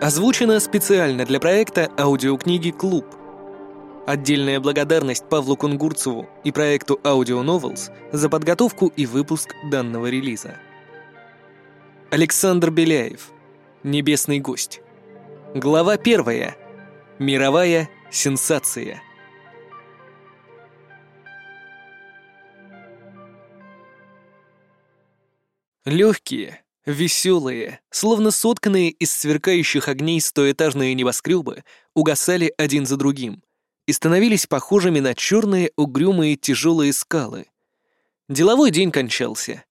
Озвучено специально для проекта аудиокниги «Клуб». Отдельная благодарность Павлу Кунгурцеву и проекту Audio Novels за подготовку и выпуск данного релиза. Александр Беляев. Небесный гость. Глава первая. Мировая сенсация. Легкие, Веселые, словно сотканные из сверкающих огней стоэтажные небоскребы, угасали один за другим и становились похожими на черные угрюмые тяжелые скалы. Деловой день кончался.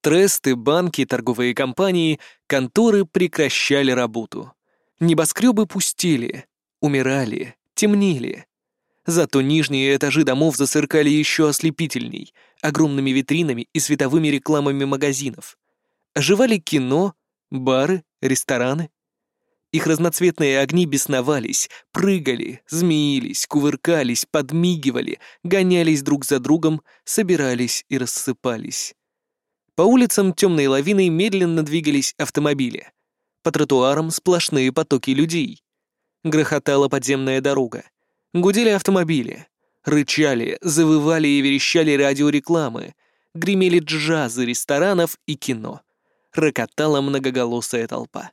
Тресты, банки, торговые компании, конторы прекращали работу. Небоскребы пустели, умирали, темнели. Зато нижние этажи домов засыркали еще ослепительней, огромными витринами и световыми рекламами магазинов — Оживали кино, бары, рестораны. Их разноцветные огни бесновались, прыгали, змеились, кувыркались, подмигивали, гонялись друг за другом, собирались и рассыпались. По улицам темной лавиной медленно двигались автомобили. По тротуарам сплошные потоки людей. Грохотала подземная дорога. Гудели автомобили. Рычали, завывали и верещали радиорекламы. Гремели джазы ресторанов и кино рокотала многоголосая толпа.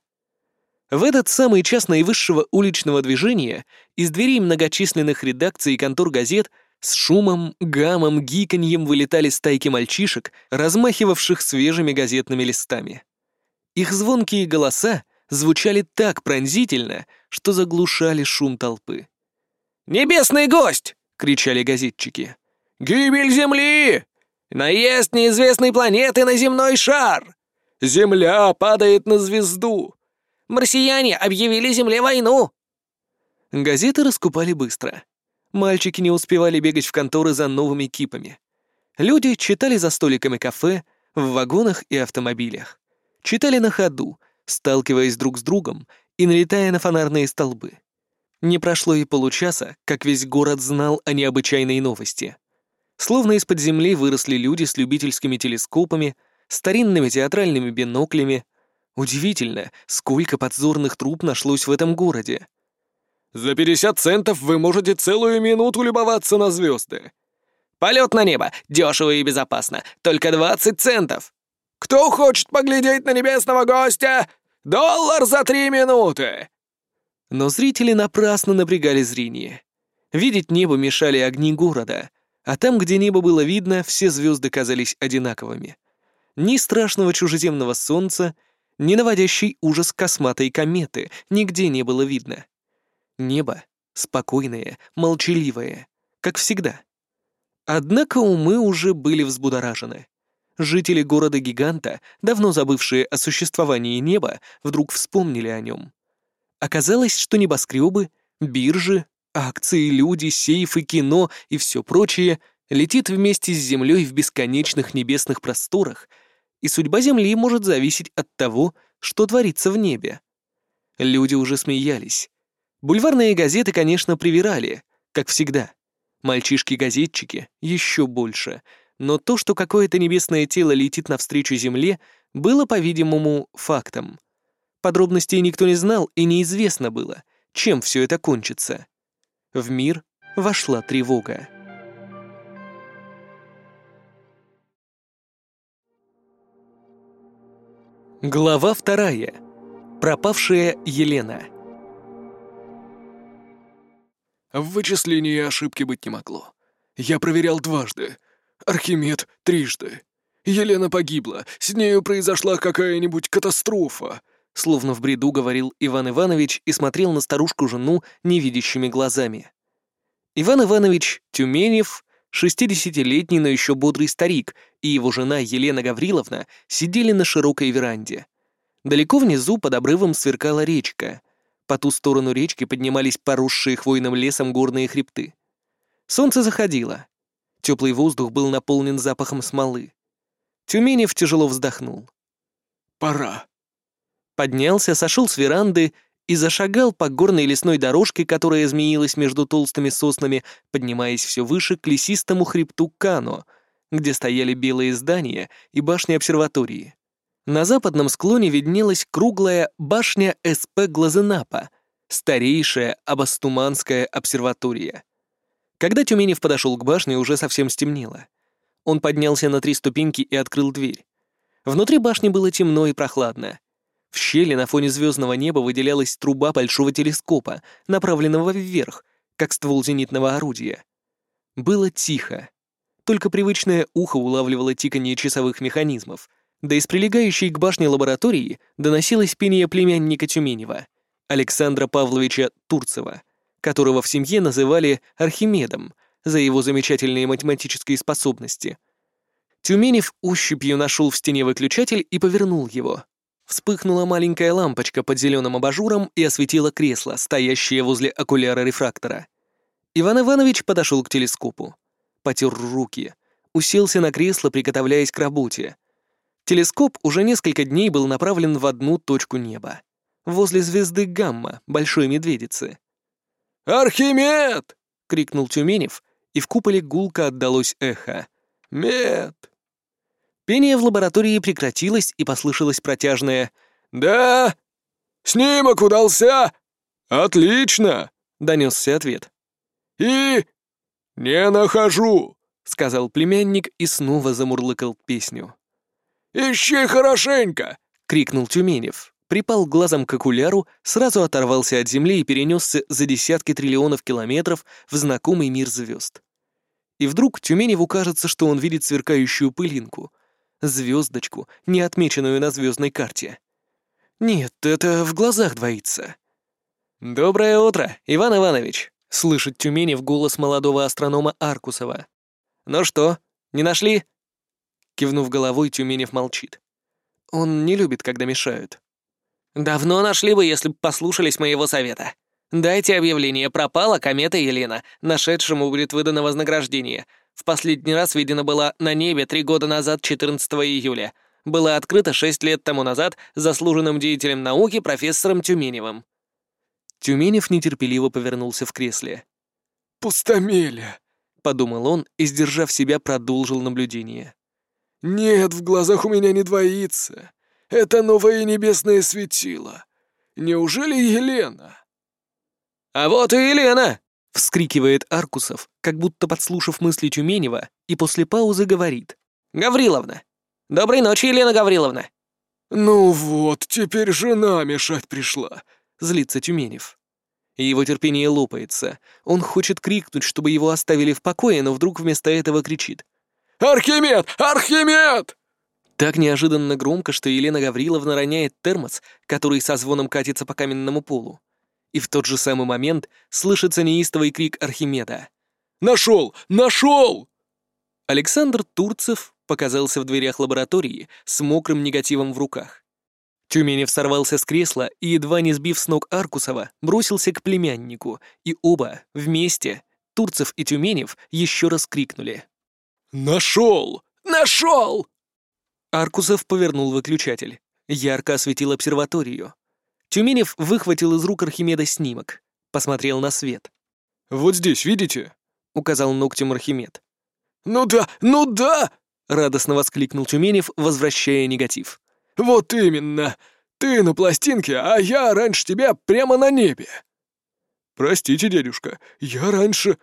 В этот самый час наивысшего уличного движения из дверей многочисленных редакций и контор газет с шумом, гамом, гиканьем вылетали стайки мальчишек, размахивавших свежими газетными листами. Их звонкие голоса звучали так пронзительно, что заглушали шум толпы. «Небесный гость!» — кричали газетчики. «Гибель Земли! Наезд неизвестной планеты на земной шар! Земля падает на звезду! Марсиане объявили Земле войну!» Газеты раскупали быстро. Мальчики не успевали бегать в конторы за новыми кипами. Люди читали за столиками кафе, в вагонах и автомобилях. Читали на ходу, сталкиваясь друг с другом и налетая на фонарные столбы. Не прошло и получаса, как весь город знал о необычайной новости. Словно из-под земли выросли люди с любительскими телескопами, старинными театральными биноклями. Удивительно, сколько подзорных труб нашлось в этом городе. «За 50 центов вы можете целую минуту любоваться на звезды. Полет на небо, дешево и безопасно, только 20 центов. Кто хочет поглядеть на небесного гостя? Доллар за три минуты!» Но зрители напрасно напрягали зрение. Видеть небо мешали огни города, а там, где небо было видно, все звезды казались одинаковыми ни страшного чужеземного солнца, ни наводящий ужас косматой кометы нигде не было видно. Небо спокойное, молчаливое, как всегда. Однако умы уже были взбудоражены. Жители города-гиганта, давно забывшие о существовании неба, вдруг вспомнили о нем. Оказалось, что небоскребы, биржи, акции, люди, сейфы, кино и все прочее летит вместе с Землей в бесконечных небесных просторах — и судьба Земли может зависеть от того, что творится в небе. Люди уже смеялись. Бульварные газеты, конечно, привирали, как всегда. Мальчишки-газетчики еще больше, но то, что какое-то небесное тело летит навстречу Земле, было, по-видимому, фактом. Подробностей никто не знал и неизвестно было, чем все это кончится. В мир вошла тревога. Глава вторая. Пропавшая Елена. В вычислении ошибки быть не могло. Я проверял дважды. Архимед — трижды. Елена погибла, с нею произошла какая-нибудь катастрофа. Словно в бреду говорил Иван Иванович и смотрел на старушку-жену невидящими глазами. Иван Иванович Тюменев Шестидесятилетний, но еще бодрый старик и его жена Елена Гавриловна сидели на широкой веранде. Далеко внизу под обрывом сверкала речка. По ту сторону речки поднимались поросшие хвойным лесом горные хребты. Солнце заходило. Теплый воздух был наполнен запахом смолы. Тюменев тяжело вздохнул. «Пора». Поднялся, сошел с веранды и зашагал по горной лесной дорожке, которая змеилась между толстыми соснами, поднимаясь все выше к лесистому хребту Кано, где стояли белые здания и башни обсерватории. На западном склоне виднелась круглая башня СП Глазенапа, старейшая Абастуманская обсерватория. Когда Тюменев подошел к башне, уже совсем стемнело. Он поднялся на три ступеньки и открыл дверь. Внутри башни было темно и прохладно. В щели на фоне звездного неба выделялась труба большого телескопа, направленного вверх, как ствол зенитного орудия. Было тихо. Только привычное ухо улавливало тиканье часовых механизмов, да из прилегающей к башне лаборатории доносилось пение племянника Тюменева, Александра Павловича Турцева, которого в семье называли Архимедом за его замечательные математические способности. Тюменев ощупью нашел в стене выключатель и повернул его. Вспыхнула маленькая лампочка под зеленым абажуром и осветила кресло, стоящее возле окуляра рефрактора. Иван Иванович подошел к телескопу. Потер руки. Уселся на кресло, приготовляясь к работе. Телескоп уже несколько дней был направлен в одну точку неба. Возле звезды Гамма, Большой Медведицы. «Архимед!» — крикнул Тюменев, и в куполе гулко отдалось эхо. «Мед!» Пение в лаборатории прекратилось, и послышалось протяжное «Да! Снимок удался! Отлично!» — донесся ответ. «И... не нахожу!» — сказал племянник и снова замурлыкал песню. «Ищи хорошенько!» — крикнул Тюменев. Припал глазом к окуляру, сразу оторвался от Земли и перенесся за десятки триллионов километров в знакомый мир звезд. И вдруг Тюменеву кажется, что он видит сверкающую пылинку, звездочку, не отмеченную на звездной карте. Нет, это в глазах двоится. «Доброе утро, Иван Иванович!» — слышит Тюменев голос молодого астронома Аркусова. «Ну что, не нашли?» Кивнув головой, Тюменев молчит. Он не любит, когда мешают. «Давно нашли бы, если бы послушались моего совета. Дайте объявление, пропала комета Елена, нашедшему будет выдано вознаграждение. В последний раз видена была на небе три года назад, 14 июля. Была открыта шесть лет тому назад заслуженным деятелем науки профессором Тюменевым. Тюменев нетерпеливо повернулся в кресле. «Пустомеля», — подумал он и, сдержав себя, продолжил наблюдение. «Нет, в глазах у меня не двоится. Это новое небесное светило. Неужели Елена?» «А вот и Елена!» Вскрикивает Аркусов, как будто подслушав мысли Тюменева, и после паузы говорит. «Гавриловна! Доброй ночи, Елена Гавриловна!» «Ну вот, теперь жена мешать пришла», — злится Тюменев. Его терпение лопается. Он хочет крикнуть, чтобы его оставили в покое, но вдруг вместо этого кричит. «Архимед! Архимед!» Так неожиданно громко, что Елена Гавриловна роняет термос, который со звоном катится по каменному полу и в тот же самый момент слышится неистовый крик Архимеда. «Нашел! Нашел!» Александр Турцев показался в дверях лаборатории с мокрым негативом в руках. Тюменев сорвался с кресла и, едва не сбив с ног Аркусова, бросился к племяннику, и оба, вместе, Турцев и Тюменев, еще раз крикнули. «Нашел! Нашел!» Аркусов повернул выключатель. Ярко осветил обсерваторию. Тюменев выхватил из рук Архимеда снимок, посмотрел на свет. «Вот здесь, видите?» — указал ногтем Архимед. «Ну да, ну да!» — радостно воскликнул Тюменев, возвращая негатив. «Вот именно! Ты на пластинке, а я раньше тебя прямо на небе!» «Простите, дядюшка, я раньше...»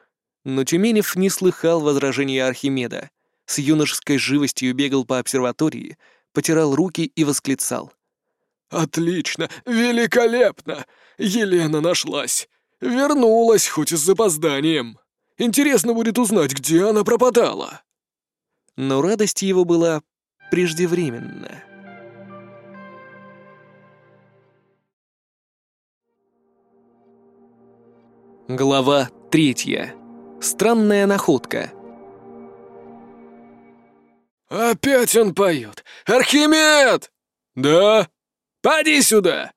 Но Тюменев не слыхал возражения Архимеда. С юношеской живостью бегал по обсерватории, потирал руки и восклицал. «Отлично! Великолепно! Елена нашлась! Вернулась, хоть и с запозданием! Интересно будет узнать, где она пропадала!» Но радость его была преждевременна. Глава третья. Странная находка. «Опять он поет! Архимед!» «Да?» «Поди сюда!»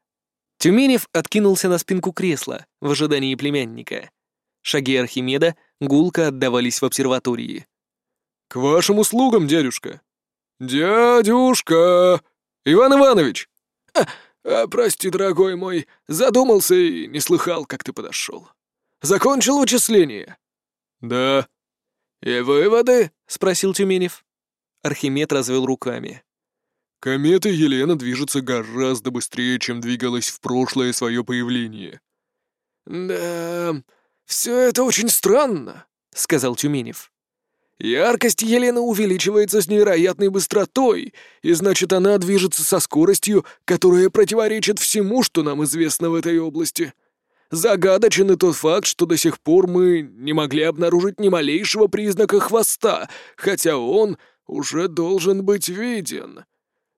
Тюменев откинулся на спинку кресла в ожидании племянника. Шаги Архимеда гулко отдавались в обсерватории. «К вашим услугам, дядюшка!» «Дядюшка! Иван Иванович!» а, а, «Прости, дорогой мой, задумался и не слыхал, как ты подошел. Закончил вычисление?» «Да». «И выводы?» — спросил Тюменев. Архимед развел руками. Комета Елена движется гораздо быстрее, чем двигалась в прошлое свое появление. «Да, все это очень странно», — сказал Тюменев. «Яркость Елены увеличивается с невероятной быстротой, и значит, она движется со скоростью, которая противоречит всему, что нам известно в этой области. Загадочен и тот факт, что до сих пор мы не могли обнаружить ни малейшего признака хвоста, хотя он уже должен быть виден.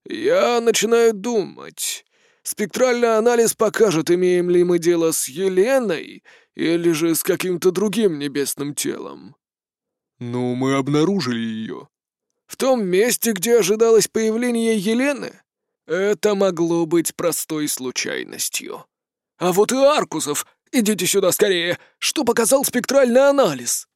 Я начинаю думать. Спектральный анализ покажет, имеем ли мы дело с Еленой или же с каким-то другим небесным телом. Ну, мы обнаружили ее. В том месте, где ожидалось появление Елены, это могло быть простой случайностью. А вот и Аркусов! Идите сюда скорее! Что показал спектральный анализ?»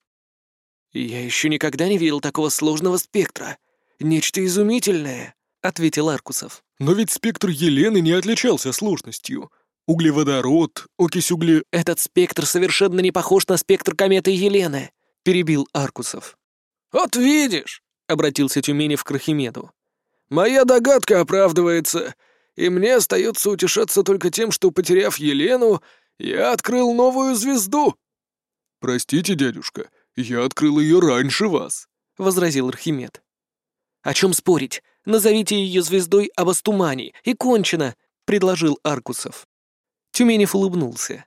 «Я еще никогда не видел такого сложного спектра. Нечто изумительное», — ответил Аркусов. «Но ведь спектр Елены не отличался сложностью. Углеводород, окись угле...» «Этот спектр совершенно не похож на спектр кометы Елены», — перебил Аркусов. «Вот видишь», — обратился Тюменев к Крахимеду. «Моя догадка оправдывается и мне остается утешаться только тем, что, потеряв Елену, я открыл новую звезду». «Простите, дядюшка, я открыл ее раньше вас», — возразил Архимед. «О чем спорить? Назовите ее звездой Абастумани, и кончено», — предложил Аркусов. Тюменев улыбнулся.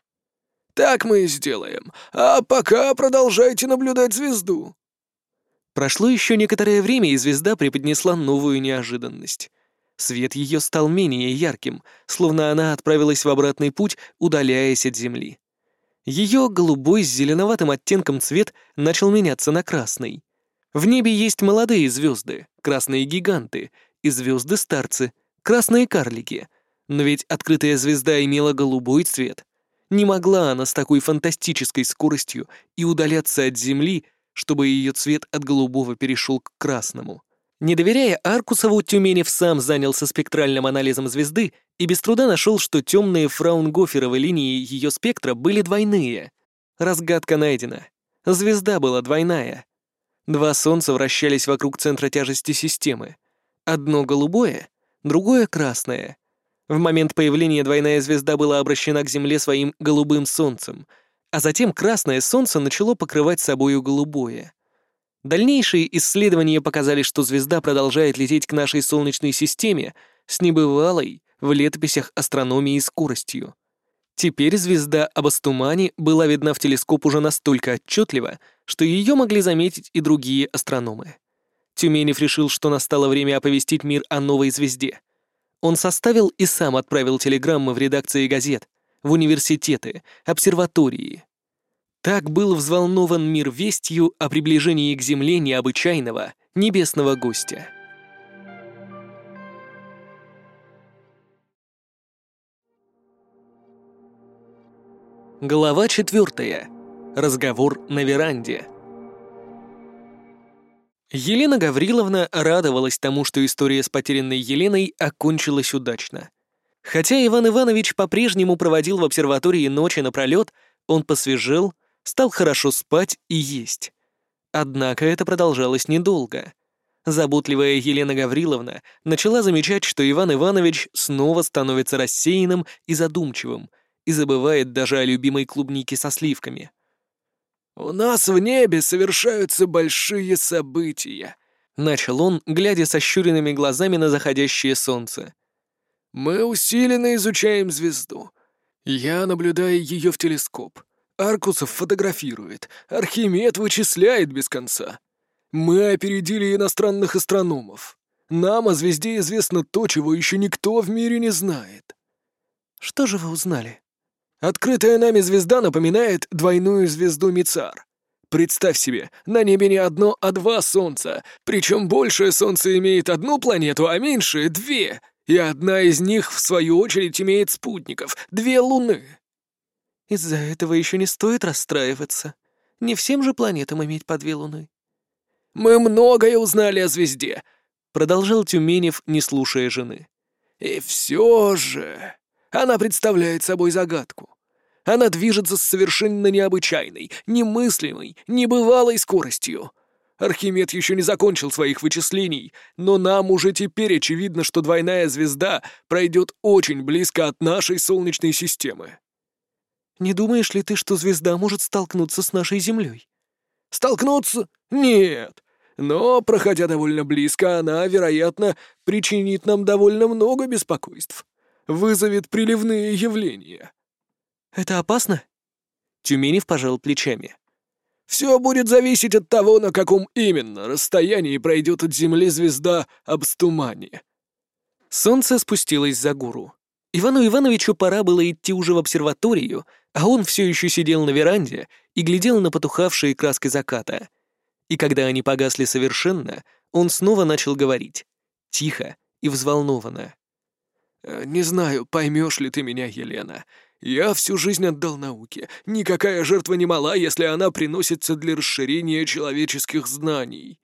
«Так мы и сделаем. А пока продолжайте наблюдать звезду». Прошло еще некоторое время, и звезда преподнесла новую неожиданность. Свет ее стал менее ярким, словно она отправилась в обратный путь, удаляясь от Земли. Ее голубой с зеленоватым оттенком цвет начал меняться на красный. В небе есть молодые звезды, красные гиганты, и звезды-старцы, красные карлики. Но ведь открытая звезда имела голубой цвет. Не могла она с такой фантастической скоростью и удаляться от Земли, чтобы ее цвет от голубого перешел к красному. Не доверяя Аркусову, Тюменев сам занялся спектральным анализом звезды и без труда нашел, что темные фраунгоферовы линии ее спектра были двойные. Разгадка найдена. Звезда была двойная. Два солнца вращались вокруг центра тяжести системы. Одно голубое, другое красное. В момент появления двойная звезда была обращена к Земле своим голубым солнцем, а затем красное солнце начало покрывать собою голубое. Дальнейшие исследования показали, что звезда продолжает лететь к нашей Солнечной системе с небывалой в летописях астрономии скоростью. Теперь звезда Абастумани была видна в телескоп уже настолько отчетливо, что ее могли заметить и другие астрономы. Тюменев решил, что настало время оповестить мир о новой звезде. Он составил и сам отправил телеграммы в редакции газет, в университеты, обсерватории, так был взволнован мир вестью о приближении к Земле необычайного небесного гостя. Глава четвертая. Разговор на веранде. Елена Гавриловна радовалась тому, что история с потерянной Еленой окончилась удачно. Хотя Иван Иванович по-прежнему проводил в обсерватории ночи напролет, он посвежел, стал хорошо спать и есть. Однако это продолжалось недолго. Заботливая Елена Гавриловна начала замечать, что Иван Иванович снова становится рассеянным и задумчивым, и забывает даже о любимой клубнике со сливками. «У нас в небе совершаются большие события», — начал он, глядя сощуренными глазами на заходящее солнце. «Мы усиленно изучаем звезду. Я наблюдаю ее в телескоп. Аркусов фотографирует, Архимед вычисляет без конца. Мы опередили иностранных астрономов. Нам о звезде известно то, чего еще никто в мире не знает. Что же вы узнали? Открытая нами звезда напоминает двойную звезду Мицар. Представь себе, на небе не одно, а два солнца. Причем большее солнце имеет одну планету, а меньшее — две. И одна из них, в свою очередь, имеет спутников — две луны. Из-за этого еще не стоит расстраиваться. Не всем же планетам иметь по две луны. «Мы многое узнали о звезде», — продолжал Тюменев, не слушая жены. «И все же она представляет собой загадку. Она движется с совершенно необычайной, немыслимой, небывалой скоростью. Архимед еще не закончил своих вычислений, но нам уже теперь очевидно, что двойная звезда пройдет очень близко от нашей Солнечной системы. Не думаешь ли ты, что звезда может столкнуться с нашей Землей? Столкнуться? Нет. Но, проходя довольно близко, она, вероятно, причинит нам довольно много беспокойств. Вызовет приливные явления. Это опасно? Тюменев пожал плечами. Все будет зависеть от того, на каком именно расстоянии пройдет от Земли звезда Абстумани. Солнце спустилось за гору. Ивану Ивановичу пора было идти уже в обсерваторию, а он все еще сидел на веранде и глядел на потухавшие краски заката. И когда они погасли совершенно, он снова начал говорить. Тихо и взволнованно. «Э, «Не знаю, поймешь ли ты меня, Елена. Я всю жизнь отдал науке. Никакая жертва не мала, если она приносится для расширения человеческих знаний».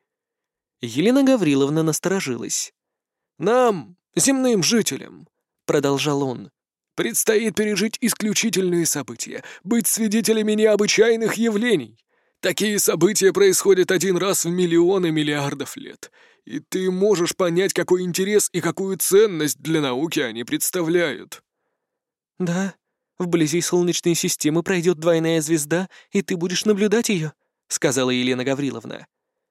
Елена Гавриловна насторожилась. «Нам, земным жителям», — продолжал он, — «предстоит пережить исключительные события, быть свидетелями необычайных явлений. Такие события происходят один раз в миллионы миллиардов лет, и ты можешь понять, какой интерес и какую ценность для науки они представляют». «Да, Вблизи Солнечной системы пройдет двойная звезда, и ты будешь наблюдать ее», — сказала Елена Гавриловна.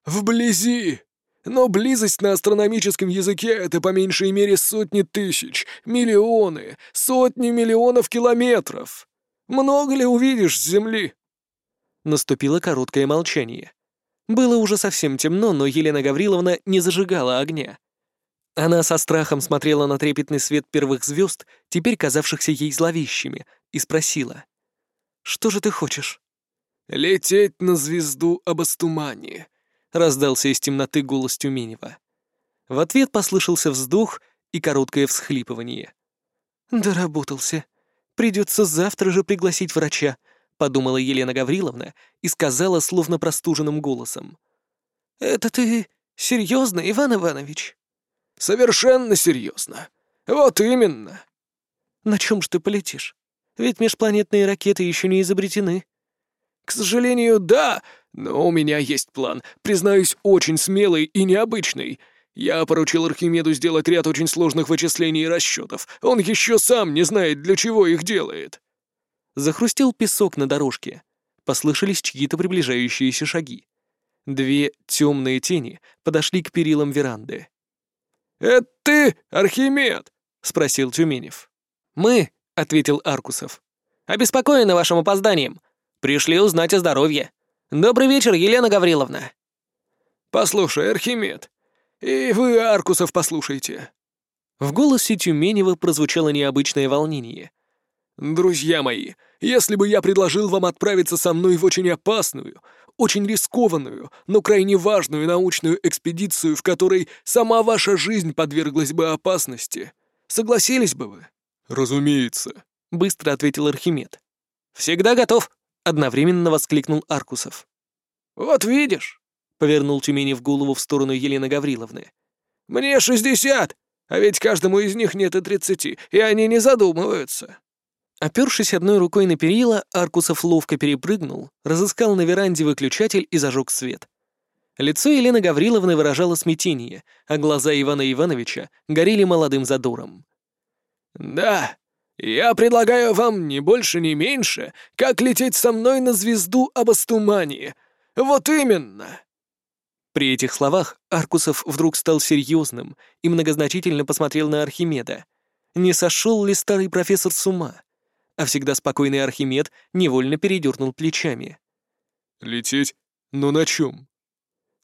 «Вблизи! Но близость на астрономическом языке — это по меньшей мере сотни тысяч, миллионы, сотни миллионов километров. Много ли увидишь с Земли?» Наступило короткое молчание. Было уже совсем темно, но Елена Гавриловна не зажигала огня. Она со страхом смотрела на трепетный свет первых звезд, теперь казавшихся ей зловещими, и спросила. «Что же ты хочешь?» «Лететь на звезду об Астумане», — раздался из темноты голос Тюменева. В ответ послышался вздох и короткое всхлипывание. «Доработался. Придется завтра же пригласить врача», — подумала Елена Гавриловна и сказала словно простуженным голосом. «Это ты серьезно, Иван Иванович?» Совершенно серьезно. Вот именно. На чем ж ты полетишь? Ведь межпланетные ракеты еще не изобретены. К сожалению, да, но у меня есть план, признаюсь, очень смелый и необычный. Я поручил Архимеду сделать ряд очень сложных вычислений и расчетов. Он еще сам не знает, для чего их делает. Захрустел песок на дорожке. Послышались чьи-то приближающиеся шаги. Две темные тени подошли к перилам веранды. «Это ты, Архимед?» — спросил Тюменев. «Мы», — ответил Аркусов. «Обеспокоены вашим опозданием. Пришли узнать о здоровье. Добрый вечер, Елена Гавриловна». «Послушай, Архимед, и вы, Аркусов, послушайте». В голосе Тюменева прозвучало необычное волнение. «Друзья мои, если бы я предложил вам отправиться со мной в очень опасную, очень рискованную, но крайне важную научную экспедицию, в которой сама ваша жизнь подверглась бы опасности. Согласились бы вы?» «Разумеется», — быстро ответил Архимед. «Всегда готов», — одновременно воскликнул Аркусов. «Вот видишь», — повернул Тюменев голову в сторону Елены Гавриловны. «Мне шестьдесят, а ведь каждому из них нет и тридцати, и они не задумываются». Опершись одной рукой на перила, Аркусов ловко перепрыгнул, разыскал на веранде выключатель и зажег свет. Лицо Елены Гавриловны выражало смятение, а глаза Ивана Ивановича горели молодым задором. «Да, я предлагаю вам не больше, ни меньше, как лететь со мной на звезду об Астумании. Вот именно!» При этих словах Аркусов вдруг стал серьезным и многозначительно посмотрел на Архимеда. Не сошел ли старый профессор с ума? А всегда спокойный Архимед невольно передернул плечами. «Лететь? Но на чем?»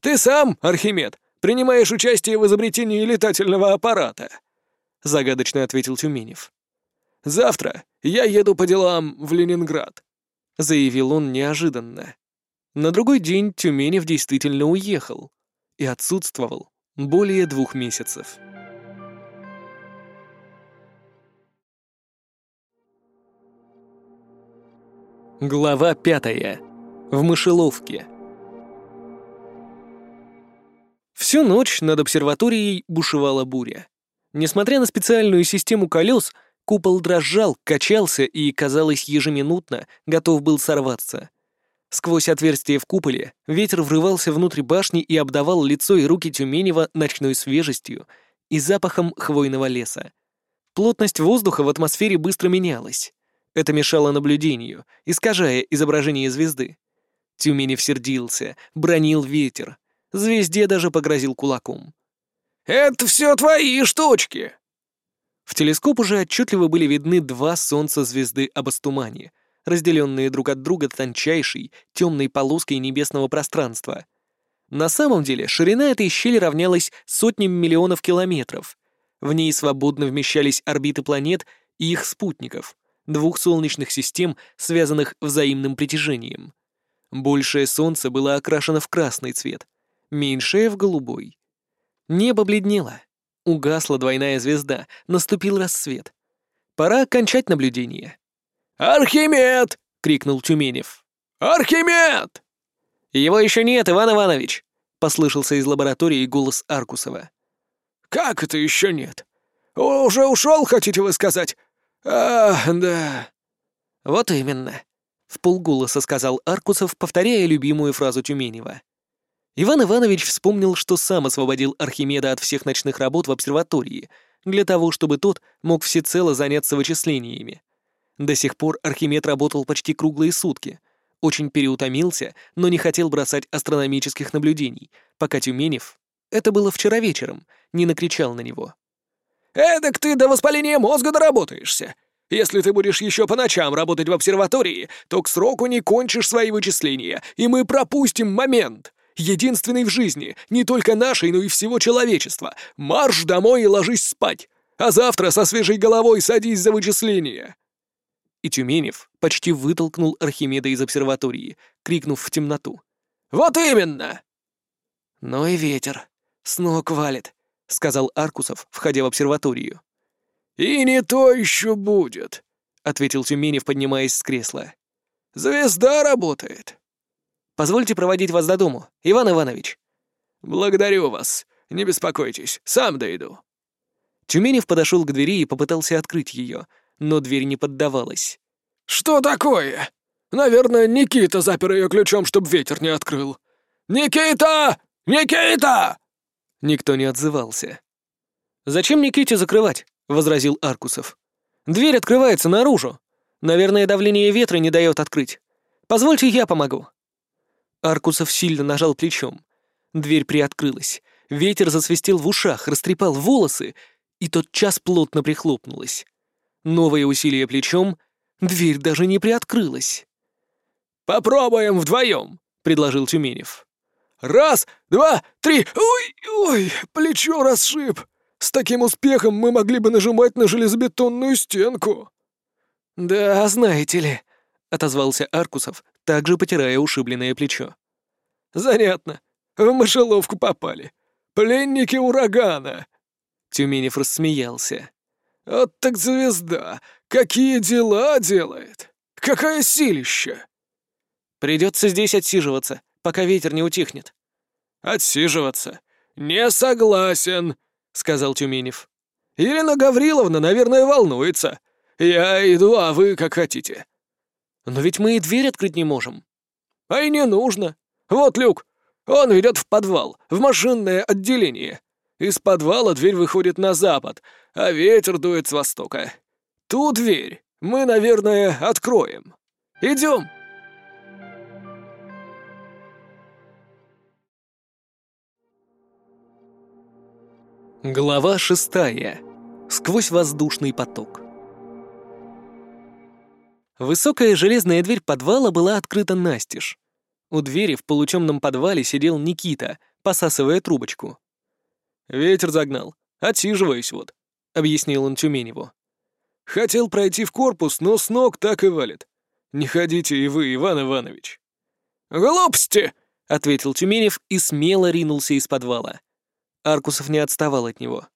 «Ты сам, Архимед, принимаешь участие в изобретении летательного аппарата», — загадочно ответил Тюменев. «Завтра я еду по делам в Ленинград», — заявил он неожиданно. На другой день Тюменев действительно уехал и отсутствовал более двух месяцев. Глава пятая. В мышеловке. Всю ночь над обсерваторией бушевала буря. Несмотря на специальную систему колес, купол дрожал, качался и, казалось, ежеминутно готов был сорваться. Сквозь отверстие в куполе ветер врывался внутрь башни и обдавал лицо и руки Тюменева ночной свежестью и запахом хвойного леса. Плотность воздуха в атмосфере быстро менялась. Это мешало наблюдению, искажая изображение звезды. Тюменев сердился, бронил ветер. Звезде даже погрозил кулаком. «Это все твои штучки!» В телескоп уже отчетливо были видны два солнца звезды Абастумани, разделенные друг от друга тончайшей, темной полоской небесного пространства. На самом деле ширина этой щели равнялась сотням миллионов километров. В ней свободно вмещались орбиты планет и их спутников, двух солнечных систем, связанных взаимным притяжением. Большее солнце было окрашено в красный цвет, меньшее — в голубой. Небо бледнело. Угасла двойная звезда, наступил рассвет. Пора окончать наблюдение. «Архимед!» — крикнул Тюменев. «Архимед!» «Его еще нет, Иван Иванович!» — послышался из лаборатории голос Аркусова. «Как это еще нет? Уже ушел, хотите вы сказать? А, да». «Вот именно», — в полголоса сказал Аркусов, повторяя любимую фразу Тюменева. Иван Иванович вспомнил, что сам освободил Архимеда от всех ночных работ в обсерватории, для того, чтобы тот мог всецело заняться вычислениями. До сих пор Архимед работал почти круглые сутки, очень переутомился, но не хотел бросать астрономических наблюдений, пока Тюменев, это было вчера вечером, не накричал на него. «Эдак ты до воспаления мозга доработаешься. Если ты будешь еще по ночам работать в обсерватории, то к сроку не кончишь свои вычисления, и мы пропустим момент единственный в жизни, не только нашей, но и всего человечества. Марш домой и ложись спать, а завтра со свежей головой садись за вычисления!» И Тюменев почти вытолкнул Архимеда из обсерватории, крикнув в темноту. «Вот именно!» «Ну и ветер. С ног валит», — сказал Аркусов, входя в обсерваторию. «И не то еще будет», — ответил Тюменев, поднимаясь с кресла. «Звезда работает». Позвольте проводить вас до дому, Иван Иванович». «Благодарю вас. Не беспокойтесь, сам дойду». Тюменев подошел к двери и попытался открыть ее, но дверь не поддавалась. «Что такое? Наверное, Никита запер ее ключом, чтобы ветер не открыл. Никита! Никита!» Никто не отзывался. «Зачем Никите закрывать?» — возразил Аркусов. «Дверь открывается наружу. Наверное, давление ветра не дает открыть. Позвольте, я помогу». Аркусов сильно нажал плечом. Дверь приоткрылась. Ветер засвистел в ушах, растрепал волосы, и тот час плотно прихлопнулась. Новое усилие плечом, дверь даже не приоткрылась. «Попробуем вдвоем», — предложил Тюменев. «Раз, два, три! Ой, ой, плечо расшиб! С таким успехом мы могли бы нажимать на железобетонную стенку!» «Да, знаете ли», — отозвался Аркусов, также потирая ушибленное плечо. «Занятно. В мышеловку попали. Пленники урагана!» Тюменев рассмеялся. «Вот так звезда! Какие дела делает! Какая силища!» «Придется здесь отсиживаться, пока ветер не утихнет». «Отсиживаться? Не согласен!» — сказал Тюменев. «Елена Гавриловна, наверное, волнуется. Я иду, а вы как хотите». «Но ведь мы и дверь открыть не можем». «А и не нужно. Вот люк. Он ведет в подвал, в машинное отделение. Из подвала дверь выходит на запад, а ветер дует с востока. Ту дверь мы, наверное, откроем. Идем». Глава шестая. Сквозь воздушный поток. Высокая железная дверь подвала была открыта настежь. У двери в полутемном подвале сидел Никита, посасывая трубочку. «Ветер загнал. Отсиживаюсь вот», — объяснил он Тюменеву. «Хотел пройти в корпус, но с ног так и валит. Не ходите и вы, Иван Иванович». «Глупости!» — ответил Тюменев и смело ринулся из подвала. Аркусов не отставал от него.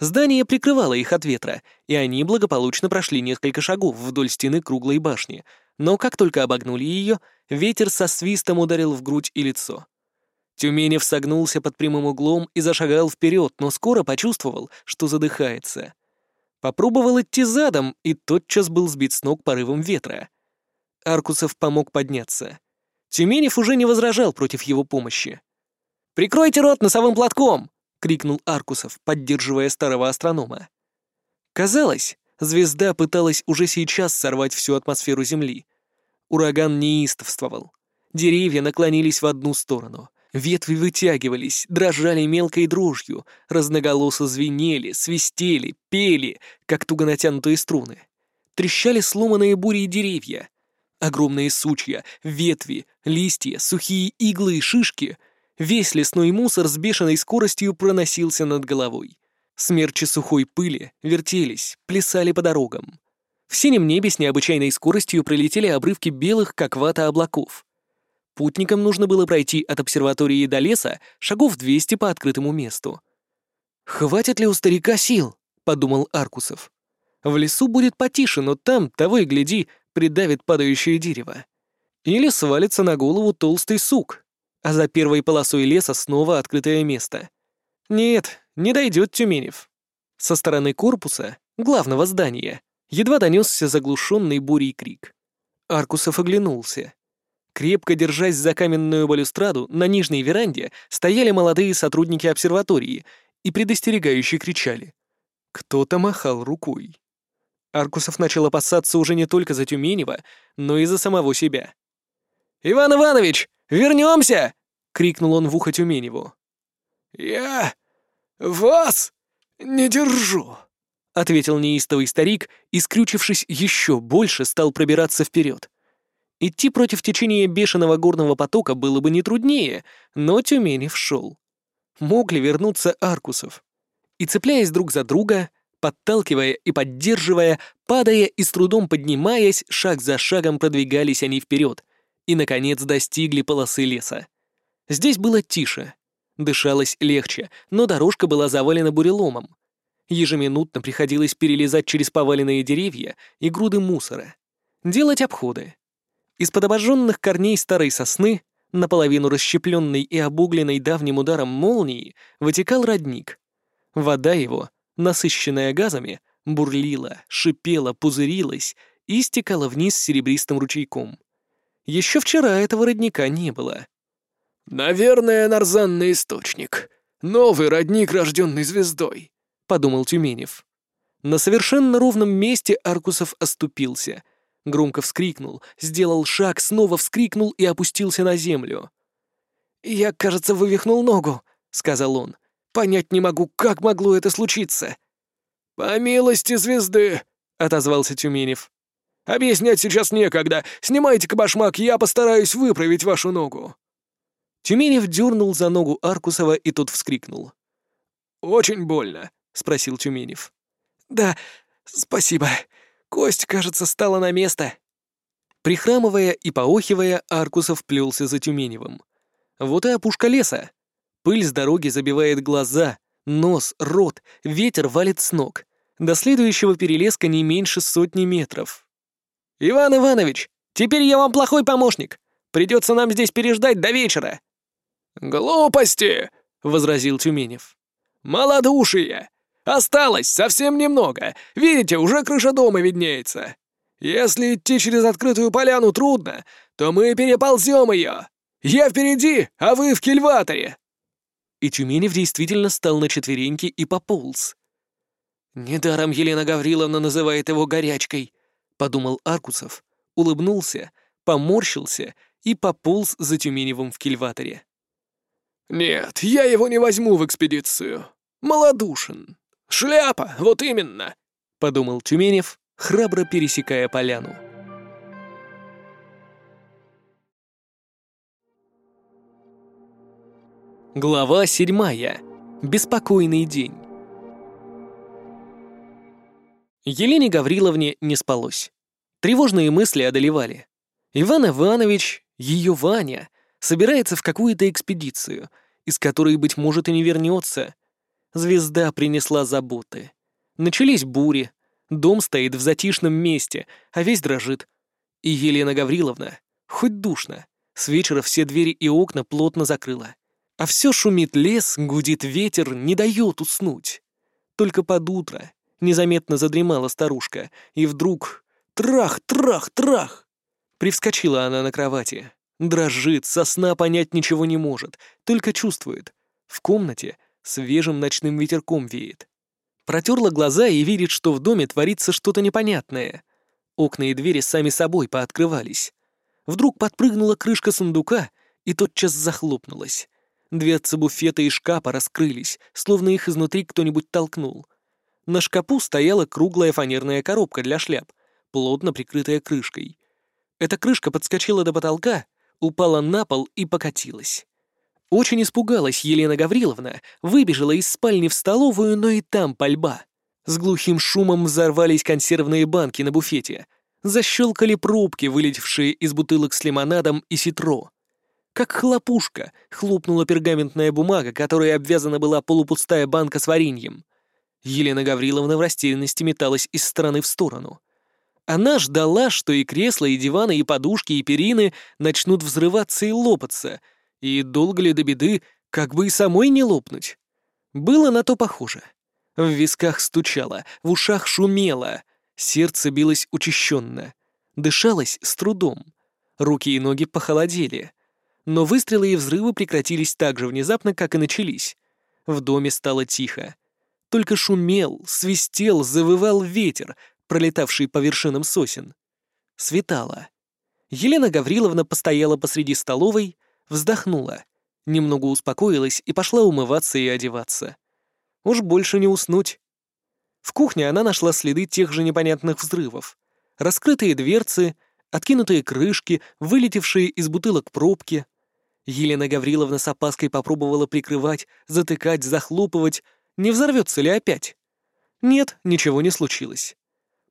Здание прикрывало их от ветра, и они благополучно прошли несколько шагов вдоль стены круглой башни, но как только обогнули ее, ветер со свистом ударил в грудь и лицо. Тюменев согнулся под прямым углом и зашагал вперед, но скоро почувствовал, что задыхается. Попробовал идти задом, и тотчас был сбит с ног порывом ветра. Аркусов помог подняться. Тюменев уже не возражал против его помощи. «Прикройте рот носовым платком!» — крикнул Аркусов, поддерживая старого астронома. Казалось, звезда пыталась уже сейчас сорвать всю атмосферу Земли. Ураган неистовствовал. Деревья наклонились в одну сторону. Ветви вытягивались, дрожали мелкой дрожью, разноголосо звенели, свистели, пели, как туго натянутые струны. Трещали сломанные бурей деревья. Огромные сучья, ветви, листья, сухие иглы и шишки — весь лесной мусор с бешеной скоростью проносился над головой. Смерчи сухой пыли вертелись, плясали по дорогам. В синем небе с необычайной скоростью пролетели обрывки белых, как вата, облаков. Путникам нужно было пройти от обсерватории до леса шагов 200 по открытому месту. «Хватит ли у старика сил?» — подумал Аркусов. «В лесу будет потише, но там, того и гляди, придавит падающее дерево. Или свалится на голову толстый сук, а за первой полосой леса снова открытое место. Нет, не дойдет Тюменев. Со стороны корпуса, главного здания, едва донесся заглушенный бурей крик. Аркусов оглянулся. Крепко держась за каменную балюстраду, на нижней веранде стояли молодые сотрудники обсерватории и предостерегающе кричали. Кто-то махал рукой. Аркусов начал опасаться уже не только за Тюменева, но и за самого себя. «Иван Иванович, вернемся!» — крикнул он в ухо Тюменеву. «Я вас не держу», — ответил неистовый старик и, скрючившись еще больше, стал пробираться вперед. Идти против течения бешеного горного потока было бы не труднее, но Тюменев шел. Мог ли вернуться Аркусов? И цепляясь друг за друга, подталкивая и поддерживая, падая и с трудом поднимаясь, шаг за шагом продвигались они вперед и, наконец, достигли полосы леса. Здесь было тише, дышалось легче, но дорожка была завалена буреломом. Ежеминутно приходилось перелезать через поваленные деревья и груды мусора, делать обходы. Из-под обожженных корней старой сосны, наполовину расщепленной и обугленной давним ударом молнии, вытекал родник. Вода его, насыщенная газами, бурлила, шипела, пузырилась и стекала вниз серебристым ручейком. Еще вчера этого родника не было. «Наверное, нарзанный источник. Новый родник, рожденный звездой», — подумал Тюменев. На совершенно ровном месте Аркусов оступился — Громко вскрикнул, сделал шаг, снова вскрикнул и опустился на землю. «Я, кажется, вывихнул ногу», — сказал он. «Понять не могу, как могло это случиться». «По милости звезды», — отозвался Тюменев. «Объяснять сейчас некогда. Снимайте-ка башмак, я постараюсь выправить вашу ногу». Тюменев дернул за ногу Аркусова, и тот вскрикнул. «Очень больно?» — спросил Тюменев. «Да, спасибо. Кость, кажется, стала на место. Прихрамывая и поохивая, Аркусов плелся за Тюменевым. Вот и опушка леса. Пыль с дороги забивает глаза, нос, рот, ветер валит с ног. До следующего перелеска не меньше сотни метров. «Иван Иванович, теперь я вам плохой помощник. Придется нам здесь переждать до вечера». «Глупости!» — возразил Тюменев. «Малодушие! Осталось совсем немного. Видите, уже крыша дома виднеется. Если идти через открытую поляну трудно, то мы переползем ее. Я впереди, а вы в кильваторе». И Тюменев действительно стал на четвереньки и пополз. «Недаром Елена Гавриловна называет его горячкой», — подумал Аркусов, улыбнулся, поморщился и пополз за Тюменевым в кильваторе. «Нет, я его не возьму в экспедицию. Молодушен. «Шляпа, вот именно!» — подумал Тюменев, храбро пересекая поляну. Глава седьмая. Беспокойный день. Елене Гавриловне не спалось. Тревожные мысли одолевали. Иван Иванович, ее Ваня, собирается в какую-то экспедицию, из которой, быть может, и не вернется — Звезда принесла заботы. Начались бури. Дом стоит в затишном месте, а весь дрожит. И Елена Гавриловна, хоть душно, с вечера все двери и окна плотно закрыла. А все шумит лес, гудит ветер, не дает уснуть. Только под утро незаметно задремала старушка, и вдруг трах, трах, трах. Привскочила она на кровати. Дрожит, сосна понять ничего не может, только чувствует. В комнате свежим ночным ветерком веет. Протерла глаза и видит, что в доме творится что-то непонятное. Окна и двери сами собой пооткрывались. Вдруг подпрыгнула крышка сундука и тотчас захлопнулась. Дверцы буфета и шкафа раскрылись, словно их изнутри кто-нибудь толкнул. На шкапу стояла круглая фанерная коробка для шляп, плотно прикрытая крышкой. Эта крышка подскочила до потолка, упала на пол и покатилась. Очень испугалась Елена Гавриловна, выбежала из спальни в столовую, но и там пальба. С глухим шумом взорвались консервные банки на буфете. Защелкали пробки, вылетевшие из бутылок с лимонадом и ситро. Как хлопушка хлопнула пергаментная бумага, которой обвязана была полупустая банка с вареньем. Елена Гавриловна в растерянности металась из стороны в сторону. Она ждала, что и кресла, и диваны, и подушки, и перины начнут взрываться и лопаться, и долго ли до беды, как бы и самой не лопнуть. Было на то похоже. В висках стучало, в ушах шумело, сердце билось учащенно, дышалось с трудом, руки и ноги похолодели. Но выстрелы и взрывы прекратились так же внезапно, как и начались. В доме стало тихо. Только шумел, свистел, завывал ветер, пролетавший по вершинам сосен. Светало. Елена Гавриловна постояла посреди столовой, вздохнула, немного успокоилась и пошла умываться и одеваться. Уж больше не уснуть. В кухне она нашла следы тех же непонятных взрывов. Раскрытые дверцы, откинутые крышки, вылетевшие из бутылок пробки. Елена Гавриловна с опаской попробовала прикрывать, затыкать, захлопывать. Не взорвется ли опять? Нет, ничего не случилось.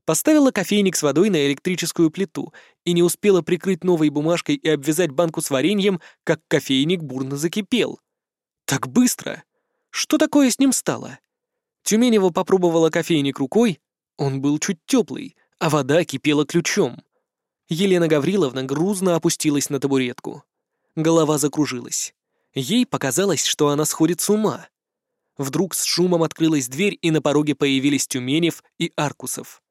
Поставила кофейник с водой на электрическую плиту и не успела прикрыть новой бумажкой и обвязать банку с вареньем, как кофейник бурно закипел. Так быстро! Что такое с ним стало? Тюменева попробовала кофейник рукой, он был чуть теплый, а вода кипела ключом. Елена Гавриловна грузно опустилась на табуретку. Голова закружилась. Ей показалось, что она сходит с ума. Вдруг с шумом открылась дверь, и на пороге появились Тюменев и Аркусов.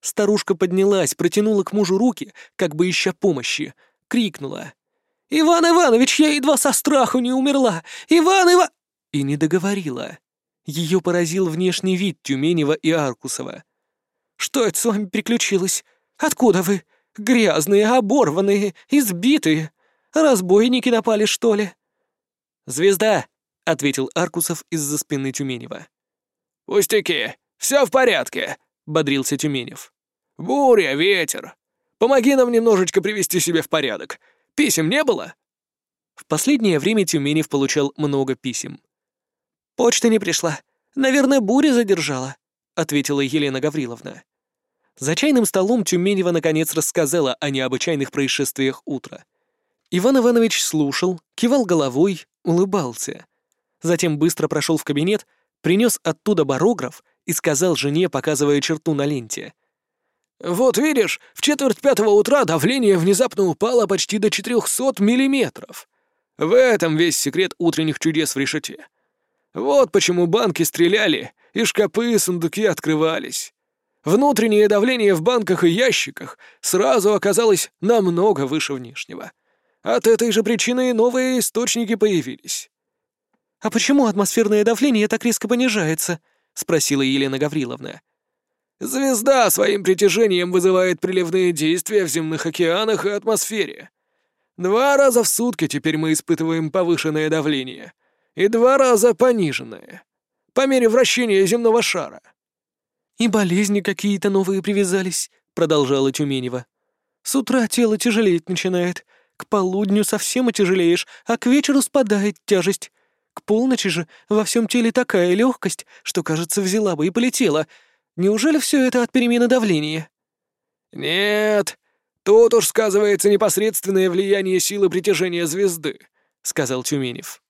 Старушка поднялась, протянула к мужу руки, как бы ища помощи, крикнула. «Иван Иванович, я едва со страху не умерла! Иван Ива...» И не договорила. Ее поразил внешний вид Тюменева и Аркусова. «Что это с вами приключилось? Откуда вы? Грязные, оборванные, избитые. Разбойники напали, что ли?» «Звезда!» — ответил Аркусов из-за спины Тюменева. «Пустяки, все в порядке», — бодрился Тюменев. «Буря, ветер. Помоги нам немножечко привести себя в порядок. Писем не было?» В последнее время Тюменев получал много писем. «Почта не пришла. Наверное, буря задержала», — ответила Елена Гавриловна. За чайным столом Тюменева наконец рассказала о необычайных происшествиях утра. Иван Иванович слушал, кивал головой, улыбался. Затем быстро прошел в кабинет, принес оттуда барограф и сказал жене, показывая черту на ленте. «Вот видишь, в четверть пятого утра давление внезапно упало почти до 400 миллиметров. В этом весь секрет утренних чудес в решете. Вот почему банки стреляли, и шкапы и сундуки открывались. Внутреннее давление в банках и ящиках сразу оказалось намного выше внешнего. От этой же причины и новые источники появились». «А почему атмосферное давление так резко понижается?» — спросила Елена Гавриловна. «Звезда своим притяжением вызывает приливные действия в земных океанах и атмосфере. Два раза в сутки теперь мы испытываем повышенное давление, и два раза пониженное, по мере вращения земного шара». «И болезни какие-то новые привязались», — продолжала Тюменева. «С утра тело тяжелеть начинает, к полудню совсем отяжелеешь, а к вечеру спадает тяжесть. К полночи же во всем теле такая легкость, что, кажется, взяла бы и полетела. Неужели все это от перемены давления?» «Нет, тут уж сказывается непосредственное влияние силы притяжения звезды», — сказал Тюменев.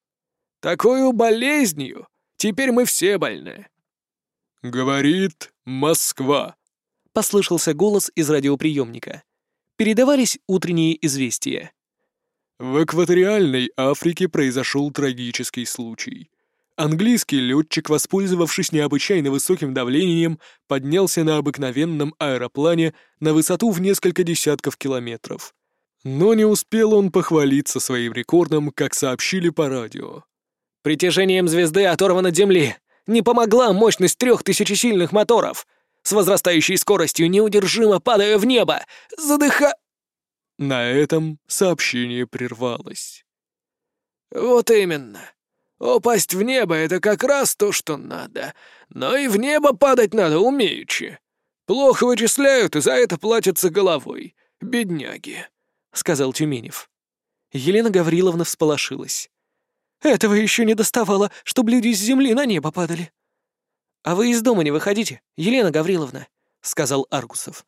«Такую болезнью теперь мы все больны». «Говорит Москва», — послышался голос из радиоприемника. Передавались утренние известия. В экваториальной Африке произошел трагический случай. Английский летчик, воспользовавшись необычайно высоким давлением, поднялся на обыкновенном аэроплане на высоту в несколько десятков километров. Но не успел он похвалиться своим рекордом, как сообщили по радио. Притяжением звезды оторван от Земли. Не помогла мощность трех тысячесильных моторов. С возрастающей скоростью неудержимо падая в небо. Задыха... На этом сообщение прервалось. «Вот именно. Упасть в небо — это как раз то, что надо. Но и в небо падать надо умеючи. Плохо вычисляют, и за это платятся головой. Бедняги», — сказал Тюменев. Елена Гавриловна всполошилась. Этого еще не доставало, чтобы люди с земли на небо падали. «А вы из дома не выходите, Елена Гавриловна», — сказал Аргусов.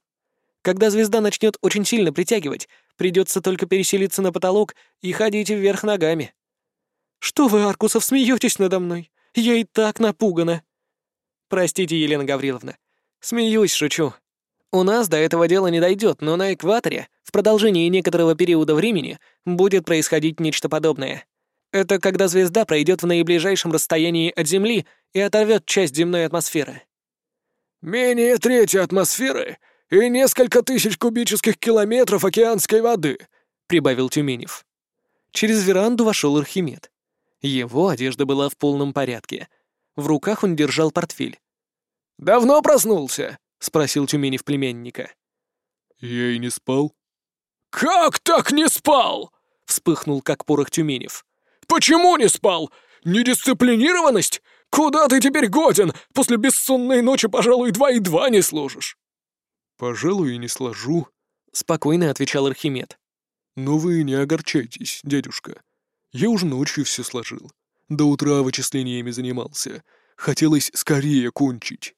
«Когда звезда начнет очень сильно притягивать, придется только переселиться на потолок и ходить вверх ногами». «Что вы, Аркусов, смеетесь надо мной? Я и так напугана». «Простите, Елена Гавриловна. Смеюсь, шучу. У нас до этого дела не дойдет, но на экваторе в продолжении некоторого периода времени будет происходить нечто подобное. Это когда звезда пройдет в наиближайшем расстоянии от Земли и оторвет часть земной атмосферы. «Менее трети атмосферы и несколько тысяч кубических километров океанской воды», — прибавил Тюменев. Через веранду вошел Архимед. Его одежда была в полном порядке. В руках он держал портфель. «Давно проснулся?» — спросил Тюменев племянника. «Я и не спал». «Как так не спал?» — вспыхнул как порох Тюменев. «Почему не спал? Недисциплинированность? Куда ты теперь годен? После бессонной ночи, пожалуй, два и два не сложишь». «Пожалуй, и не сложу», — спокойно отвечал Архимед. «Но вы не огорчайтесь, дядюшка. Я уже ночью все сложил. До утра вычислениями занимался. Хотелось скорее кончить».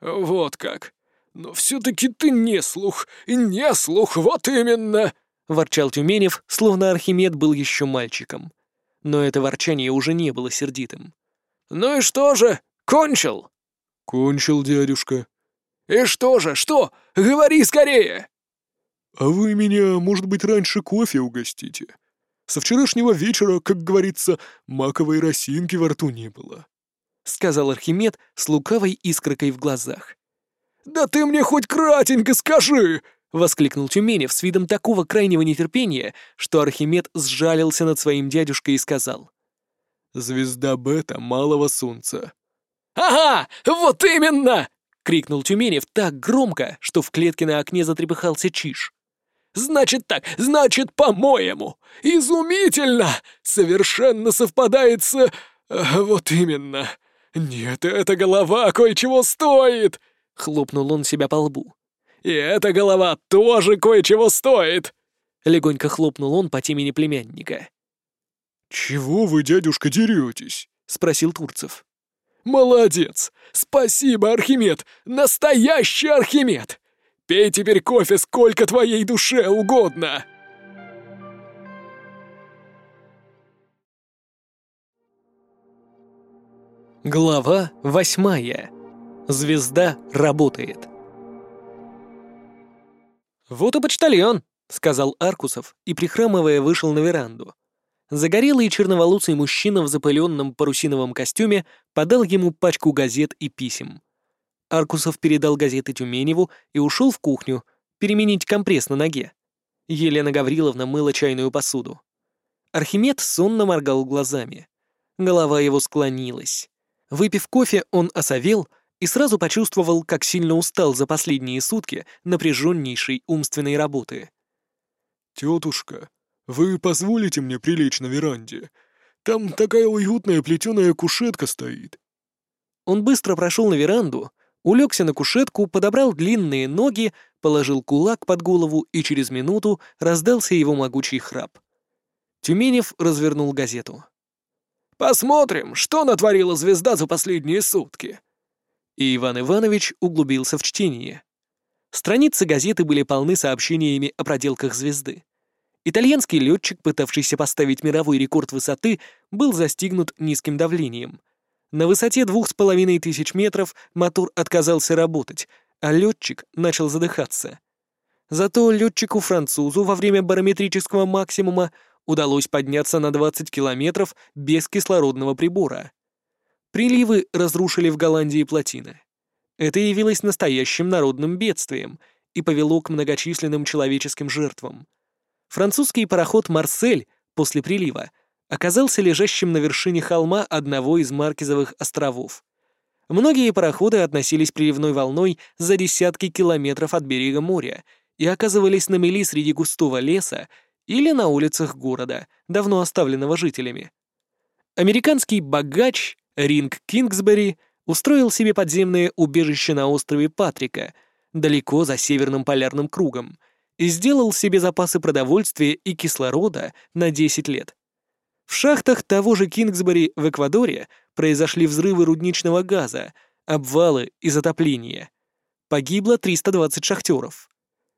«Вот как. Но все-таки ты не слух, и не слух, вот именно!» — ворчал Тюменев, словно Архимед был еще мальчиком но это ворчание уже не было сердитым. «Ну и что же, кончил?» «Кончил, дядюшка». «И что же, что? Говори скорее!» «А вы меня, может быть, раньше кофе угостите? Со вчерашнего вечера, как говорится, маковой росинки во рту не было», — сказал Архимед с лукавой искоркой в глазах. «Да ты мне хоть кратенько скажи!» — воскликнул Тюменев с видом такого крайнего нетерпения, что Архимед сжалился над своим дядюшкой и сказал. «Звезда Бета малого солнца». «Ага, вот именно!» — крикнул Тюменев так громко, что в клетке на окне затрепыхался чиж. «Значит так, значит, по-моему! Изумительно! Совершенно совпадает с... Э, вот именно! Нет, эта голова кое-чего стоит!» — хлопнул он себя по лбу. И эта голова тоже кое-чего стоит!» Легонько хлопнул он по темени племянника. «Чего вы, дядюшка, деретесь?» — спросил Турцев. «Молодец! Спасибо, Архимед! Настоящий Архимед! Пей теперь кофе сколько твоей душе угодно!» Глава восьмая. Звезда работает. «Вот и почтальон», — сказал Аркусов и, прихрамывая, вышел на веранду. Загорелый черноволосый мужчина в запыленном парусиновом костюме подал ему пачку газет и писем. Аркусов передал газеты Тюменеву и ушел в кухню переменить компресс на ноге. Елена Гавриловна мыла чайную посуду. Архимед сонно моргал глазами. Голова его склонилась. Выпив кофе, он осовел и сразу почувствовал, как сильно устал за последние сутки напряженнейшей умственной работы. «Тетушка, вы позволите мне прилечь на веранде? Там такая уютная плетеная кушетка стоит». Он быстро прошел на веранду, улегся на кушетку, подобрал длинные ноги, положил кулак под голову, и через минуту раздался его могучий храп. Тюменев развернул газету. «Посмотрим, что натворила звезда за последние сутки», и Иван Иванович углубился в чтение. Страницы газеты были полны сообщениями о проделках звезды. Итальянский летчик, пытавшийся поставить мировой рекорд высоты, был застигнут низким давлением. На высоте двух с половиной тысяч метров мотор отказался работать, а летчик начал задыхаться. Зато летчику-французу во время барометрического максимума удалось подняться на 20 километров без кислородного прибора. Приливы разрушили в Голландии плотины. Это явилось настоящим народным бедствием и повело к многочисленным человеческим жертвам. Французский пароход «Марсель» после прилива оказался лежащим на вершине холма одного из Маркизовых островов. Многие пароходы относились приливной волной за десятки километров от берега моря и оказывались на мели среди густого леса или на улицах города, давно оставленного жителями. Американский богач Ринг Кингсбери устроил себе подземное убежище на острове Патрика, далеко за Северным полярным кругом, и сделал себе запасы продовольствия и кислорода на 10 лет. В шахтах того же Кингсбери в Эквадоре произошли взрывы рудничного газа, обвалы и затопления. Погибло 320 шахтеров.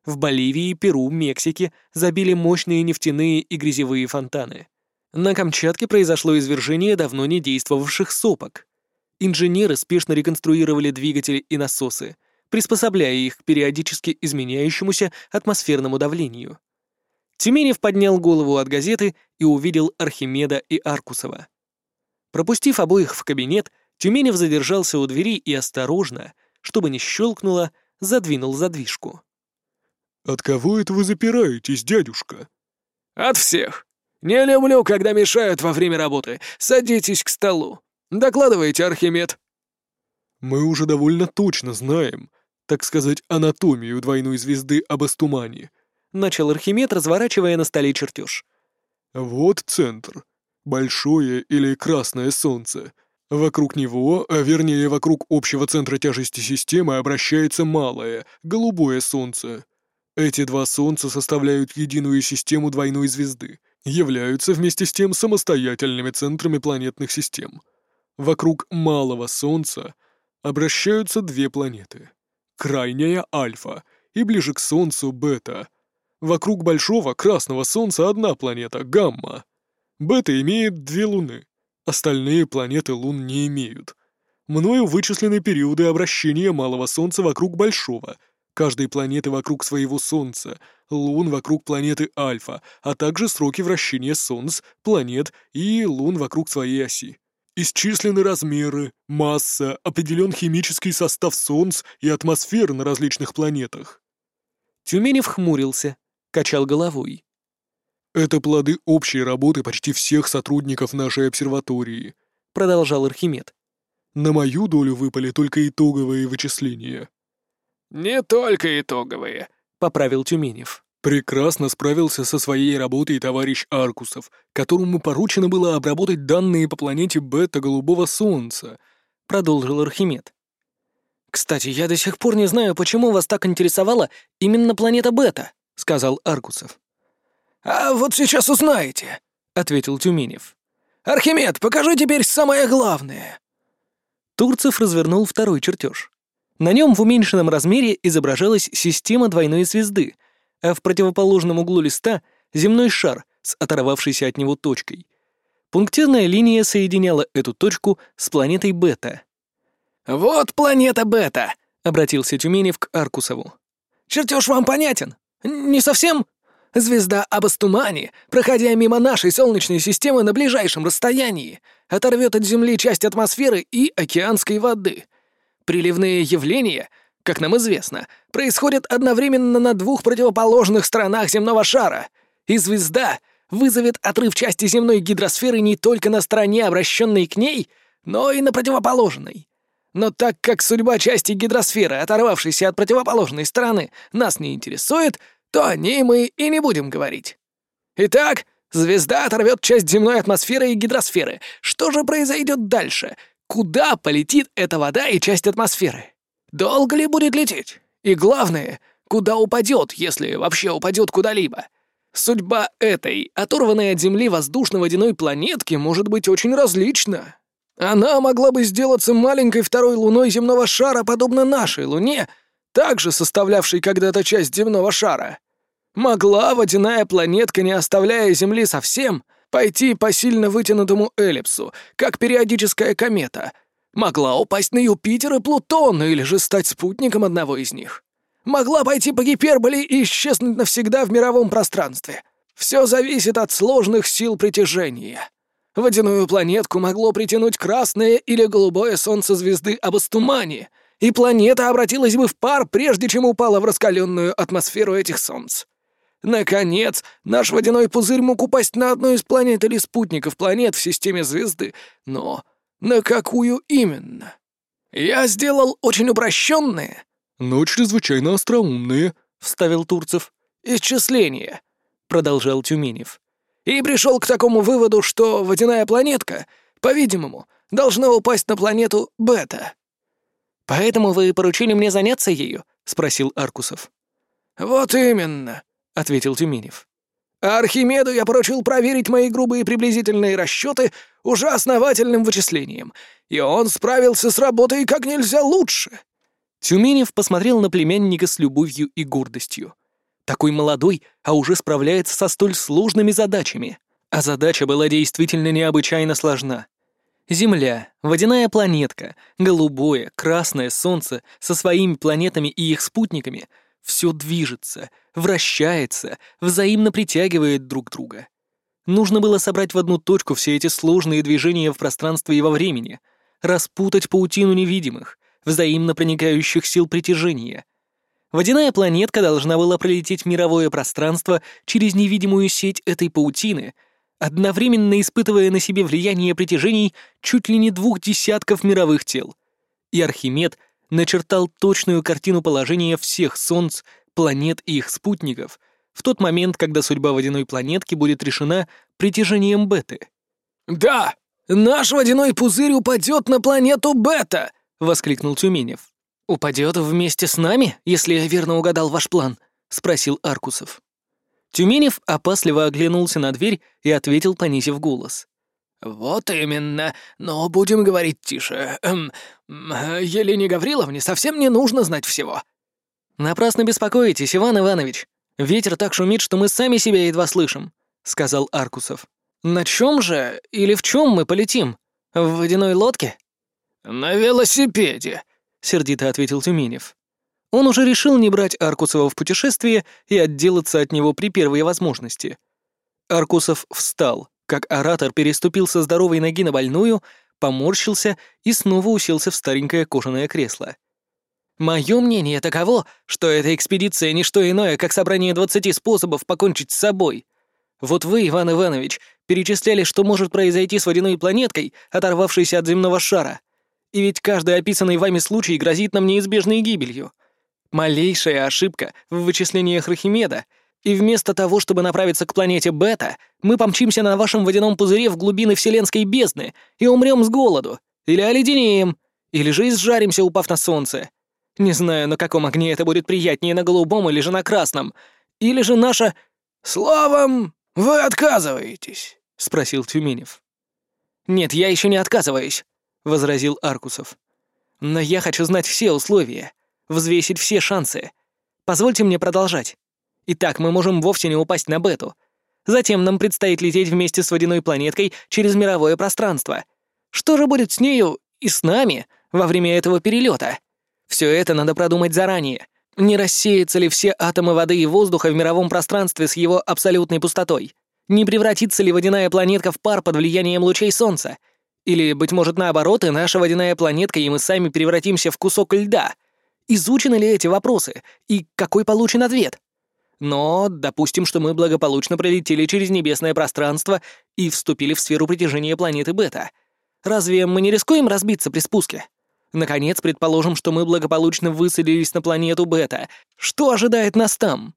В Боливии, Перу, Мексике забили мощные нефтяные и грязевые фонтаны. На Камчатке произошло извержение давно не действовавших сопок. Инженеры спешно реконструировали двигатели и насосы, приспособляя их к периодически изменяющемуся атмосферному давлению. Тюменев поднял голову от газеты и увидел Архимеда и Аркусова. Пропустив обоих в кабинет, Тюменев задержался у двери и осторожно, чтобы не щелкнуло, задвинул задвижку. «От кого это вы запираетесь, дядюшка?» «От всех. Не люблю, когда мешают во время работы. Садитесь к столу. Докладывайте, Архимед». «Мы уже довольно точно знаем, так сказать, анатомию двойной звезды Абастумани», — начал Архимед, разворачивая на столе чертеж. «Вот центр. Большое или красное солнце. Вокруг него, а вернее вокруг общего центра тяжести системы, обращается малое, голубое солнце. Эти два солнца составляют единую систему двойной звезды, являются вместе с тем самостоятельными центрами планетных систем. Вокруг малого солнца обращаются две планеты. Крайняя Альфа и ближе к Солнцу Бета — Вокруг большого красного солнца одна планета — Гамма. Бета имеет две луны. Остальные планеты лун не имеют. Мною вычислены периоды обращения малого Солнца вокруг большого, каждой планеты вокруг своего Солнца, лун вокруг планеты Альфа, а также сроки вращения Солнц, планет и лун вокруг своей оси. Исчислены размеры, масса, определен химический состав Солнц и атмосферы на различных планетах. Тюменев хмурился, качал головой. «Это плоды общей работы почти всех сотрудников нашей обсерватории», — продолжал Архимед. «На мою долю выпали только итоговые вычисления». «Не только итоговые», — поправил Тюменев. Прекрасно справился со своей работой товарищ Аркусов, которому поручено было обработать данные по планете Бета-Голубого Солнца, продолжил Архимед. Кстати, я до сих пор не знаю, почему вас так интересовала именно планета Бета сказал Аркусов. «А вот сейчас узнаете», — ответил Тюменев. «Архимед, покажи теперь самое главное». Турцев развернул второй чертеж. На нем в уменьшенном размере изображалась система двойной звезды, а в противоположном углу листа — земной шар с оторвавшейся от него точкой. Пунктирная линия соединяла эту точку с планетой Бета. «Вот планета Бета», — обратился Тюменев к Аркусову. «Чертеж вам понятен?» «Не совсем. Звезда Абастумани, проходя мимо нашей Солнечной системы на ближайшем расстоянии, оторвет от Земли часть атмосферы и океанской воды. Приливные явления, как нам известно, происходят одновременно на двух противоположных сторонах земного шара, и звезда вызовет отрыв части земной гидросферы не только на стороне, обращенной к ней, но и на противоположной. Но так как судьба части гидросферы, оторвавшейся от противоположной стороны, нас не интересует, то о ней мы и не будем говорить. Итак, звезда оторвет часть земной атмосферы и гидросферы. Что же произойдет дальше? Куда полетит эта вода и часть атмосферы? Долго ли будет лететь? И главное, куда упадет, если вообще упадет куда-либо? Судьба этой, оторванной от Земли воздушно-водяной планетки, может быть очень различна. Она могла бы сделаться маленькой второй луной земного шара, подобно нашей Луне, также составлявшей когда-то часть земного шара. Могла водяная планетка, не оставляя Земли совсем, пойти по сильно вытянутому эллипсу, как периодическая комета. Могла упасть на Юпитер и Плутон, или же стать спутником одного из них. Могла пойти по гиперболе и исчезнуть навсегда в мировом пространстве. Все зависит от сложных сил притяжения. Водяную планетку могло притянуть красное или голубое солнце звезды Абастумани, и планета обратилась бы в пар, прежде чем упала в раскаленную атмосферу этих солнц. Наконец, наш водяной пузырь мог упасть на одну из планет или спутников планет в системе звезды, но на какую именно? Я сделал очень упрощенные, но чрезвычайно остроумные, вставил Турцев. Исчисления, продолжал Тюменев. И пришел к такому выводу, что водяная планетка, по-видимому, должна упасть на планету Бета. «Поэтому вы поручили мне заняться ею?» — спросил Аркусов. «Вот именно», — ответил Тюменев. «А Архимеду я поручил проверить мои грубые приблизительные расчеты уже основательным вычислением, и он справился с работой как нельзя лучше». Тюменев посмотрел на племянника с любовью и гордостью. Такой молодой, а уже справляется со столь сложными задачами. А задача была действительно необычайно сложна. Земля, водяная планетка, голубое, красное солнце со своими планетами и их спутниками — все движется, вращается, взаимно притягивает друг друга. Нужно было собрать в одну точку все эти сложные движения в пространстве и во времени, распутать паутину невидимых, взаимно проникающих сил притяжения. Водяная планетка должна была пролететь мировое пространство через невидимую сеть этой паутины, одновременно испытывая на себе влияние притяжений чуть ли не двух десятков мировых тел. И Архимед начертал точную картину положения всех солнц, планет и их спутников в тот момент, когда судьба водяной планетки будет решена притяжением Беты. «Да, наш водяной пузырь упадет на планету Бета!» — воскликнул Тюменев. «Упадет вместе с нами, если я верно угадал ваш план?» — спросил Аркусов. Тюменев опасливо оглянулся на дверь и ответил, понизив голос. «Вот именно, но будем говорить тише. Эм, Елене Гавриловне совсем не нужно знать всего». «Напрасно беспокоитесь, Иван Иванович. Ветер так шумит, что мы сами себя едва слышим», — сказал Аркусов. «На чем же или в чем мы полетим? В водяной лодке?» «На велосипеде», — сердито ответил Тюменев. Он уже решил не брать Аркусова в путешествие и отделаться от него при первой возможности. Аркусов встал как оратор переступил со здоровой ноги на больную, поморщился и снова уселся в старенькое кожаное кресло. «Мое мнение таково, что эта экспедиция — не что иное, как собрание двадцати способов покончить с собой. Вот вы, Иван Иванович, перечисляли, что может произойти с водяной планеткой, оторвавшейся от земного шара. И ведь каждый описанный вами случай грозит нам неизбежной гибелью. Малейшая ошибка в вычислениях Архимеда — и вместо того, чтобы направиться к планете Бета, мы помчимся на вашем водяном пузыре в глубины вселенской бездны и умрем с голоду, или оледенеем, или же изжаримся, упав на солнце. Не знаю, на каком огне это будет приятнее, на голубом или же на красном. Или же наша... «Словом, вы отказываетесь?» — спросил Тюменев. «Нет, я еще не отказываюсь», — возразил Аркусов. «Но я хочу знать все условия, взвесить все шансы. Позвольте мне продолжать. Итак, мы можем вовсе не упасть на бету. Затем нам предстоит лететь вместе с водяной планеткой через мировое пространство. Что же будет с нею и с нами во время этого перелета? Все это надо продумать заранее. Не рассеются ли все атомы воды и воздуха в мировом пространстве с его абсолютной пустотой? Не превратится ли водяная планетка в пар под влиянием лучей Солнца? Или, быть может, наоборот, и наша водяная планетка, и мы сами превратимся в кусок льда? Изучены ли эти вопросы? И какой получен ответ? Но допустим, что мы благополучно пролетели через небесное пространство и вступили в сферу притяжения планеты Бета. Разве мы не рискуем разбиться при спуске? Наконец, предположим, что мы благополучно высадились на планету Бета. Что ожидает нас там?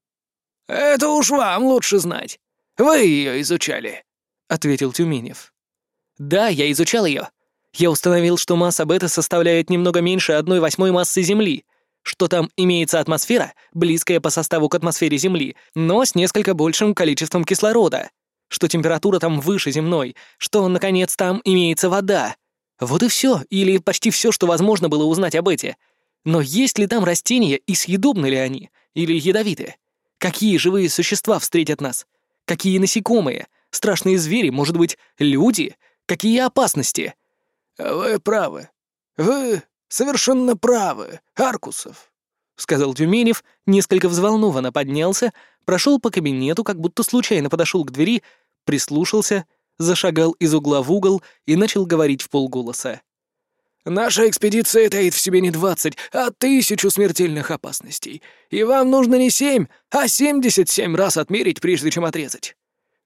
«Это уж вам лучше знать. Вы ее изучали», — ответил Тюменев. «Да, я изучал ее. Я установил, что масса Бета составляет немного меньше одной восьмой массы Земли, что там имеется атмосфера, близкая по составу к атмосфере Земли, но с несколько большим количеством кислорода, что температура там выше земной, что, наконец, там имеется вода. Вот и все, или почти все, что возможно было узнать об эти. Но есть ли там растения и съедобны ли они, или ядовиты? Какие живые существа встретят нас? Какие насекомые? Страшные звери, может быть, люди? Какие опасности? Вы правы. Вы совершенно правы, Аркусов», — сказал Тюменев, несколько взволнованно поднялся, прошел по кабинету, как будто случайно подошел к двери, прислушался, зашагал из угла в угол и начал говорить в полголоса. Наша экспедиция таит в себе не двадцать, а тысячу смертельных опасностей. И вам нужно не семь, а семьдесят семь раз отмерить, прежде чем отрезать.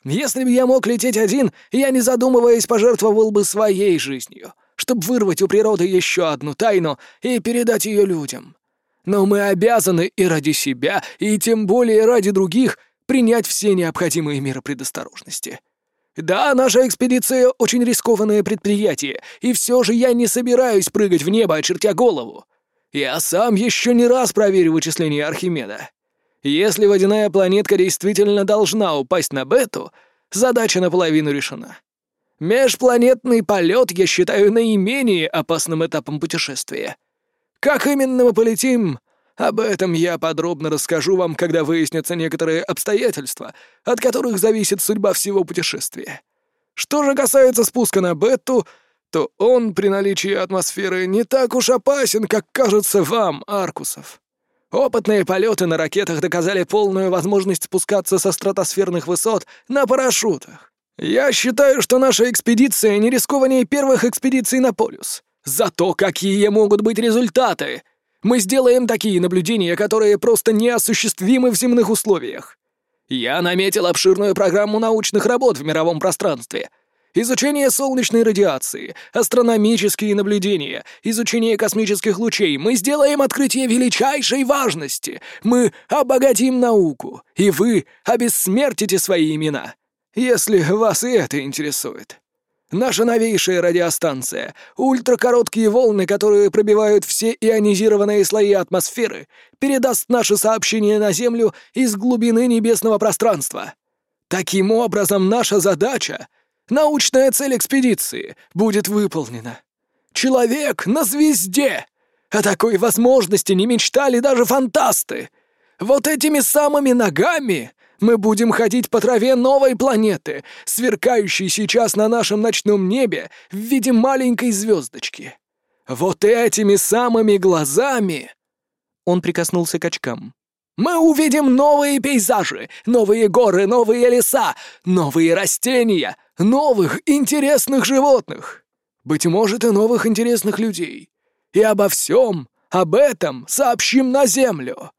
Если бы я мог лететь один, я, не задумываясь, пожертвовал бы своей жизнью, чтобы вырвать у природы еще одну тайну и передать ее людям. Но мы обязаны и ради себя, и тем более ради других принять все необходимые меры предосторожности. Да, наша экспедиция — очень рискованное предприятие, и все же я не собираюсь прыгать в небо, очертя голову. Я сам еще не раз проверю вычисления Архимеда. Если водяная планетка действительно должна упасть на Бету, задача наполовину решена. Межпланетный полет я считаю наименее опасным этапом путешествия. Как именно мы полетим, об этом я подробно расскажу вам, когда выяснятся некоторые обстоятельства, от которых зависит судьба всего путешествия. Что же касается спуска на Бетту, то он при наличии атмосферы не так уж опасен, как кажется вам, Аркусов. Опытные полеты на ракетах доказали полную возможность спускаться со стратосферных высот на парашютах. Я считаю, что наша экспедиция не рискованнее первых экспедиций на полюс. Зато какие могут быть результаты! Мы сделаем такие наблюдения, которые просто неосуществимы в земных условиях. Я наметил обширную программу научных работ в мировом пространстве. Изучение солнечной радиации, астрономические наблюдения, изучение космических лучей. Мы сделаем открытие величайшей важности. Мы обогатим науку, и вы обессмертите свои имена, если вас и это интересует. Наша новейшая радиостанция, ультракороткие волны, которые пробивают все ионизированные слои атмосферы, передаст наши сообщения на Землю из глубины небесного пространства. Таким образом, наша задача, научная цель экспедиции, будет выполнена. Человек на звезде! О такой возможности не мечтали даже фантасты. Вот этими самыми ногами мы будем ходить по траве новой планеты, сверкающей сейчас на нашем ночном небе в виде маленькой звездочки. Вот этими самыми глазами...» Он прикоснулся к очкам. «Мы увидим новые пейзажи, новые горы, новые леса, новые растения, новых интересных животных. Быть может, и новых интересных людей. И обо всем, об этом сообщим на Землю.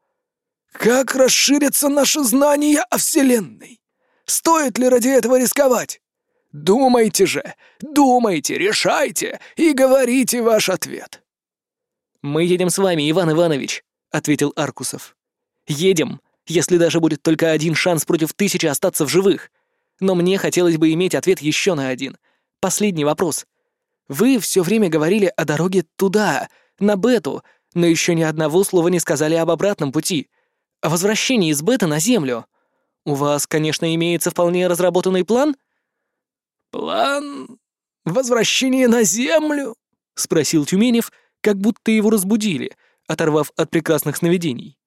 Как расширятся наши знания о Вселенной? Стоит ли ради этого рисковать? Думайте же, думайте, решайте и говорите ваш ответ. «Мы едем с вами, Иван Иванович», — ответил Аркусов. «Едем, если даже будет только один шанс против тысячи остаться в живых. Но мне хотелось бы иметь ответ еще на один. Последний вопрос. Вы все время говорили о дороге туда, на Бету, но еще ни одного слова не сказали об обратном пути о возвращении из бета на Землю. У вас, конечно, имеется вполне разработанный план?» «План возвращения на Землю?» — спросил Тюменев, как будто его разбудили, оторвав от прекрасных сновидений.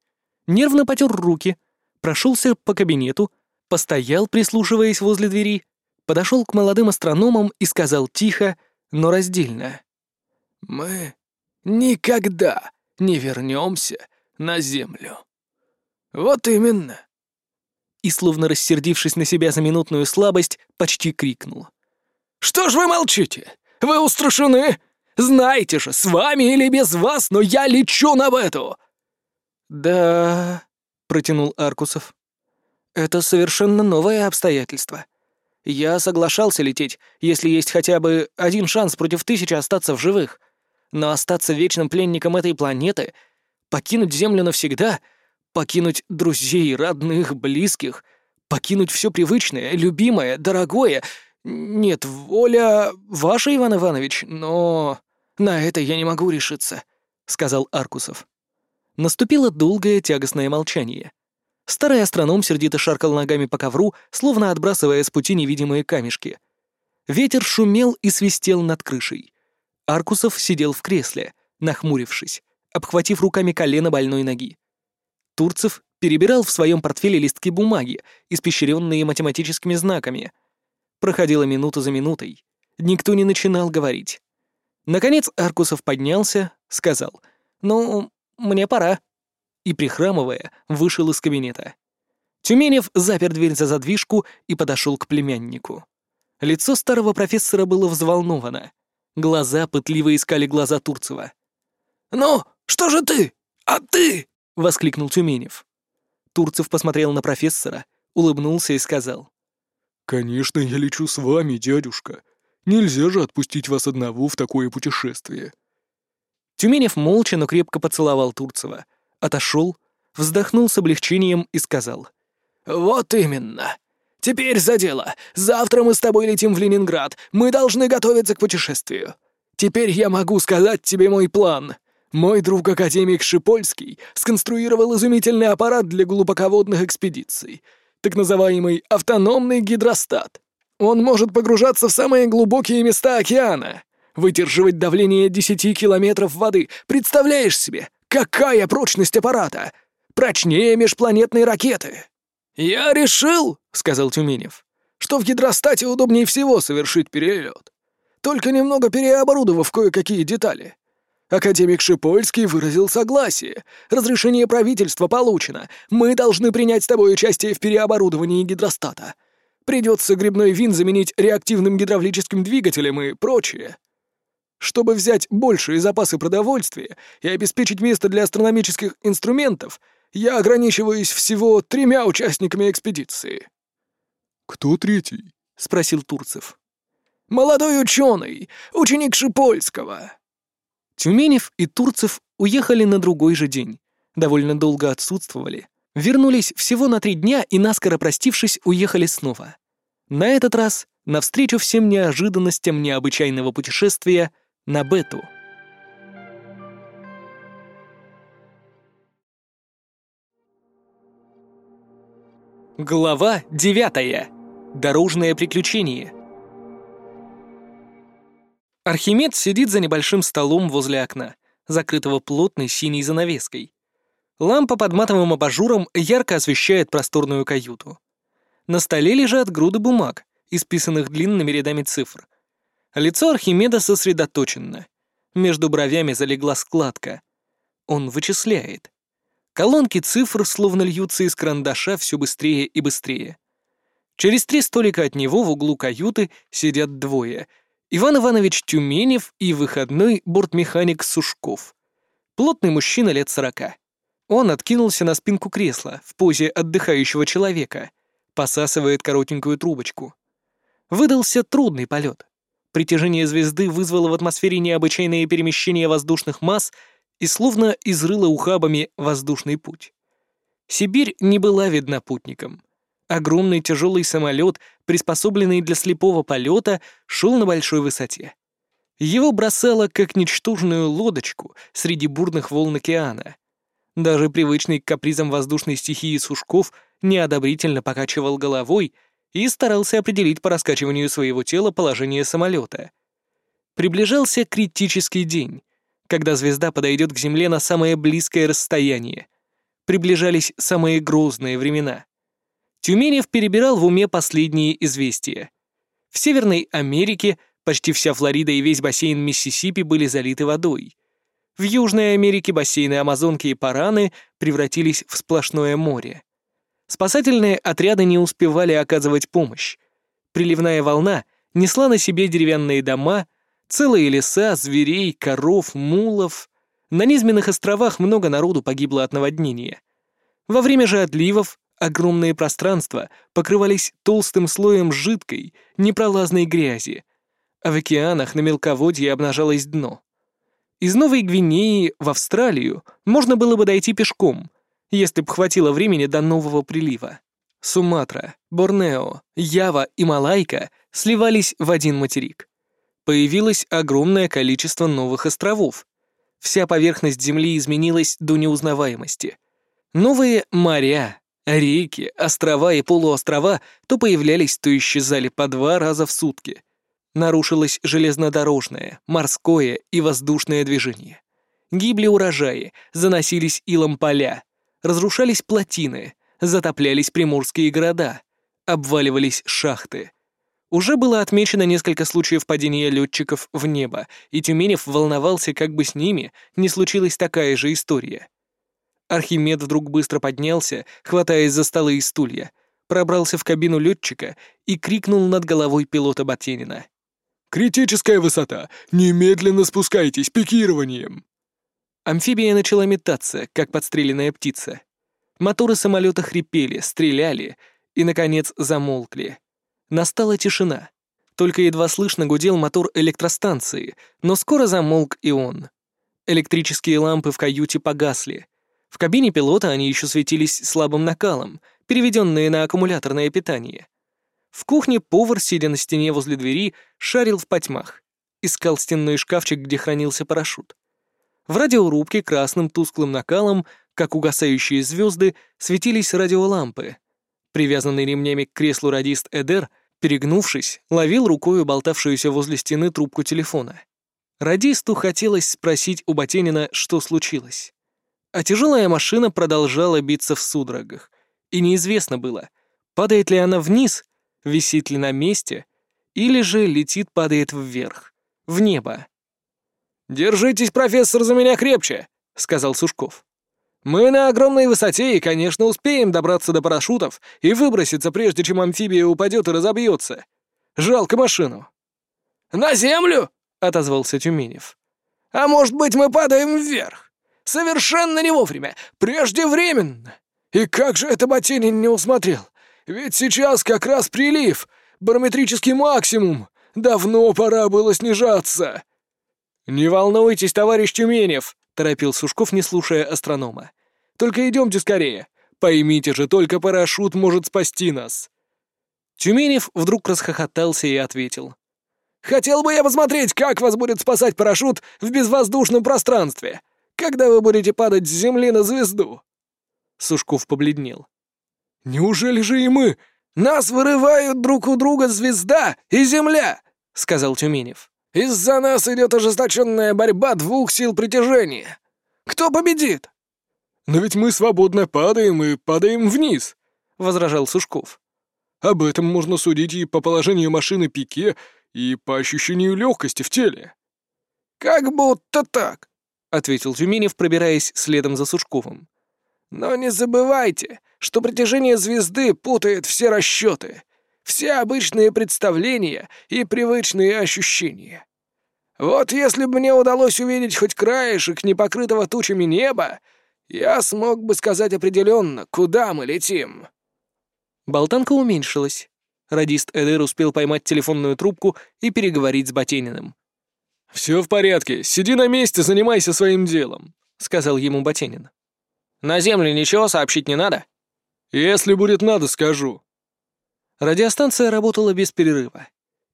Нервно потер руки, прошелся по кабинету, постоял, прислушиваясь возле двери, подошел к молодым астрономам и сказал тихо, но раздельно. «Мы никогда не вернемся на Землю». «Вот именно!» И, словно рассердившись на себя за минутную слабость, почти крикнул. «Что ж вы молчите? Вы устрашены? Знаете же, с вами или без вас, но я лечу на бету!» «Да...» — протянул Аркусов. «Это совершенно новое обстоятельство. Я соглашался лететь, если есть хотя бы один шанс против тысячи остаться в живых. Но остаться вечным пленником этой планеты, покинуть Землю навсегда — Покинуть друзей, родных, близких. Покинуть все привычное, любимое, дорогое. Нет, воля ваша, Иван Иванович, но... На это я не могу решиться», — сказал Аркусов. Наступило долгое тягостное молчание. Старый астроном сердито шаркал ногами по ковру, словно отбрасывая с пути невидимые камешки. Ветер шумел и свистел над крышей. Аркусов сидел в кресле, нахмурившись, обхватив руками колено больной ноги. Турцев перебирал в своем портфеле листки бумаги, испещренные математическими знаками. Проходила минута за минутой. Никто не начинал говорить. Наконец Аркусов поднялся, сказал «Ну, мне пора». И, прихрамывая, вышел из кабинета. Тюменев запер дверь за задвижку и подошел к племяннику. Лицо старого профессора было взволновано. Глаза пытливо искали глаза Турцева. «Ну, что же ты? А ты?» — воскликнул Тюменев. Турцев посмотрел на профессора, улыбнулся и сказал. «Конечно, я лечу с вами, дядюшка. Нельзя же отпустить вас одного в такое путешествие». Тюменев молча, но крепко поцеловал Турцева, отошел, вздохнул с облегчением и сказал. «Вот именно. Теперь за дело. Завтра мы с тобой летим в Ленинград. Мы должны готовиться к путешествию. Теперь я могу сказать тебе мой план. Мой друг академик Шипольский сконструировал изумительный аппарат для глубоководных экспедиций, так называемый автономный гидростат. Он может погружаться в самые глубокие места океана, выдерживать давление 10 километров воды. Представляешь себе, какая прочность аппарата? Прочнее межпланетной ракеты. «Я решил», — сказал Тюменев, «что в гидростате удобнее всего совершить перелет, только немного переоборудовав кое-какие детали. Академик Шипольский выразил согласие. Разрешение правительства получено. Мы должны принять с тобой участие в переоборудовании гидростата. Придется грибной вин заменить реактивным гидравлическим двигателем и прочее. Чтобы взять большие запасы продовольствия и обеспечить место для астрономических инструментов, я ограничиваюсь всего тремя участниками экспедиции». «Кто третий?» — спросил Турцев. «Молодой ученый, ученик Шипольского». Тюменев и Турцев уехали на другой же день, довольно долго отсутствовали, вернулись всего на три дня и, наскоро простившись, уехали снова. На этот раз навстречу всем неожиданностям необычайного путешествия на Бету. Глава девятая. Дорожное приключение. Архимед сидит за небольшим столом возле окна, закрытого плотной синей занавеской. Лампа под матовым абажуром ярко освещает просторную каюту. На столе лежат груды бумаг, исписанных длинными рядами цифр. Лицо Архимеда сосредоточено. Между бровями залегла складка. Он вычисляет. Колонки цифр словно льются из карандаша все быстрее и быстрее. Через три столика от него в углу каюты сидят двое — Иван Иванович Тюменев и выходной бортмеханик Сушков. Плотный мужчина лет сорока. Он откинулся на спинку кресла в позе отдыхающего человека, посасывает коротенькую трубочку. Выдался трудный полет. Притяжение звезды вызвало в атмосфере необычайные перемещения воздушных масс и словно изрыло ухабами воздушный путь. Сибирь не была видна путникам. Огромный тяжелый самолет, приспособленный для слепого полета, шел на большой высоте. Его бросало, как ничтожную лодочку среди бурных волн океана. Даже привычный к капризам воздушной стихии Сушков неодобрительно покачивал головой и старался определить по раскачиванию своего тела положение самолета. Приближался критический день, когда звезда подойдет к Земле на самое близкое расстояние. Приближались самые грозные времена. Тюменев перебирал в уме последние известия. В Северной Америке почти вся Флорида и весь бассейн Миссисипи были залиты водой. В Южной Америке бассейны Амазонки и Параны превратились в сплошное море. Спасательные отряды не успевали оказывать помощь. Приливная волна несла на себе деревянные дома, целые леса, зверей, коров, мулов. На низменных островах много народу погибло от наводнения. Во время же отливов Огромные пространства покрывались толстым слоем жидкой, непролазной грязи, а в океанах на мелководье обнажалось дно. Из Новой Гвинеи в Австралию можно было бы дойти пешком, если бы хватило времени до нового прилива. Суматра, Борнео, Ява и Малайка сливались в один материк. Появилось огромное количество новых островов. Вся поверхность Земли изменилась до неузнаваемости. Новые моря, Реки, острова и полуострова то появлялись, то исчезали по два раза в сутки. Нарушилось железнодорожное, морское и воздушное движение. Гибли урожаи, заносились илом поля, разрушались плотины, затоплялись приморские города, обваливались шахты. Уже было отмечено несколько случаев падения летчиков в небо, и Тюменев волновался, как бы с ними не случилась такая же история. Архимед вдруг быстро поднялся, хватаясь за столы и стулья, пробрался в кабину летчика и крикнул над головой пилота Ботенина. Критическая высота! Немедленно спускайтесь пикированием!» Амфибия начала метаться, как подстреленная птица. Моторы самолета хрипели, стреляли и, наконец, замолкли. Настала тишина. Только едва слышно гудел мотор электростанции, но скоро замолк и он. Электрические лампы в каюте погасли. В кабине пилота они еще светились слабым накалом, переведенные на аккумуляторное питание. В кухне повар, сидя на стене возле двери, шарил в потьмах. Искал стенной шкафчик, где хранился парашют. В радиорубке красным тусклым накалом, как угасающие звезды, светились радиолампы. Привязанный ремнями к креслу радист Эдер, перегнувшись, ловил рукою болтавшуюся возле стены трубку телефона. Радисту хотелось спросить у Ботенина, что случилось. А тяжелая машина продолжала биться в судорогах, и неизвестно было, падает ли она вниз, висит ли на месте, или же летит, падает вверх, в небо. «Держитесь, профессор, за меня крепче», — сказал Сушков. «Мы на огромной высоте и, конечно, успеем добраться до парашютов и выброситься, прежде чем амфибия упадет и разобьется. Жалко машину». «На землю?» — отозвался Тюменев. «А может быть, мы падаем вверх? Совершенно не вовремя, преждевременно. И как же это Ботинин не усмотрел? Ведь сейчас как раз прилив, барометрический максимум. Давно пора было снижаться. «Не волнуйтесь, товарищ Тюменев», — торопил Сушков, не слушая астронома. «Только идемте скорее. Поймите же, только парашют может спасти нас». Тюменев вдруг расхохотался и ответил. «Хотел бы я посмотреть, как вас будет спасать парашют в безвоздушном пространстве когда вы будете падать с Земли на звезду?» Сушков побледнел. «Неужели же и мы? Нас вырывают друг у друга звезда и Земля!» — сказал Тюменев. «Из-за нас идет ожесточенная борьба двух сил притяжения. Кто победит?» «Но ведь мы свободно падаем и падаем вниз», — возражал Сушков. «Об этом можно судить и по положению машины пике, и по ощущению легкости в теле». «Как будто так», ответил Тюменев, пробираясь следом за Сушковым. «Но не забывайте, что притяжение звезды путает все расчеты, все обычные представления и привычные ощущения. Вот если бы мне удалось увидеть хоть краешек непокрытого тучами неба, я смог бы сказать определенно, куда мы летим». Болтанка уменьшилась. Радист Эдер успел поймать телефонную трубку и переговорить с Ботениным. «Все в порядке, сиди на месте, занимайся своим делом», — сказал ему Ботенин. «На землю ничего сообщить не надо?» «Если будет надо, скажу». Радиостанция работала без перерыва.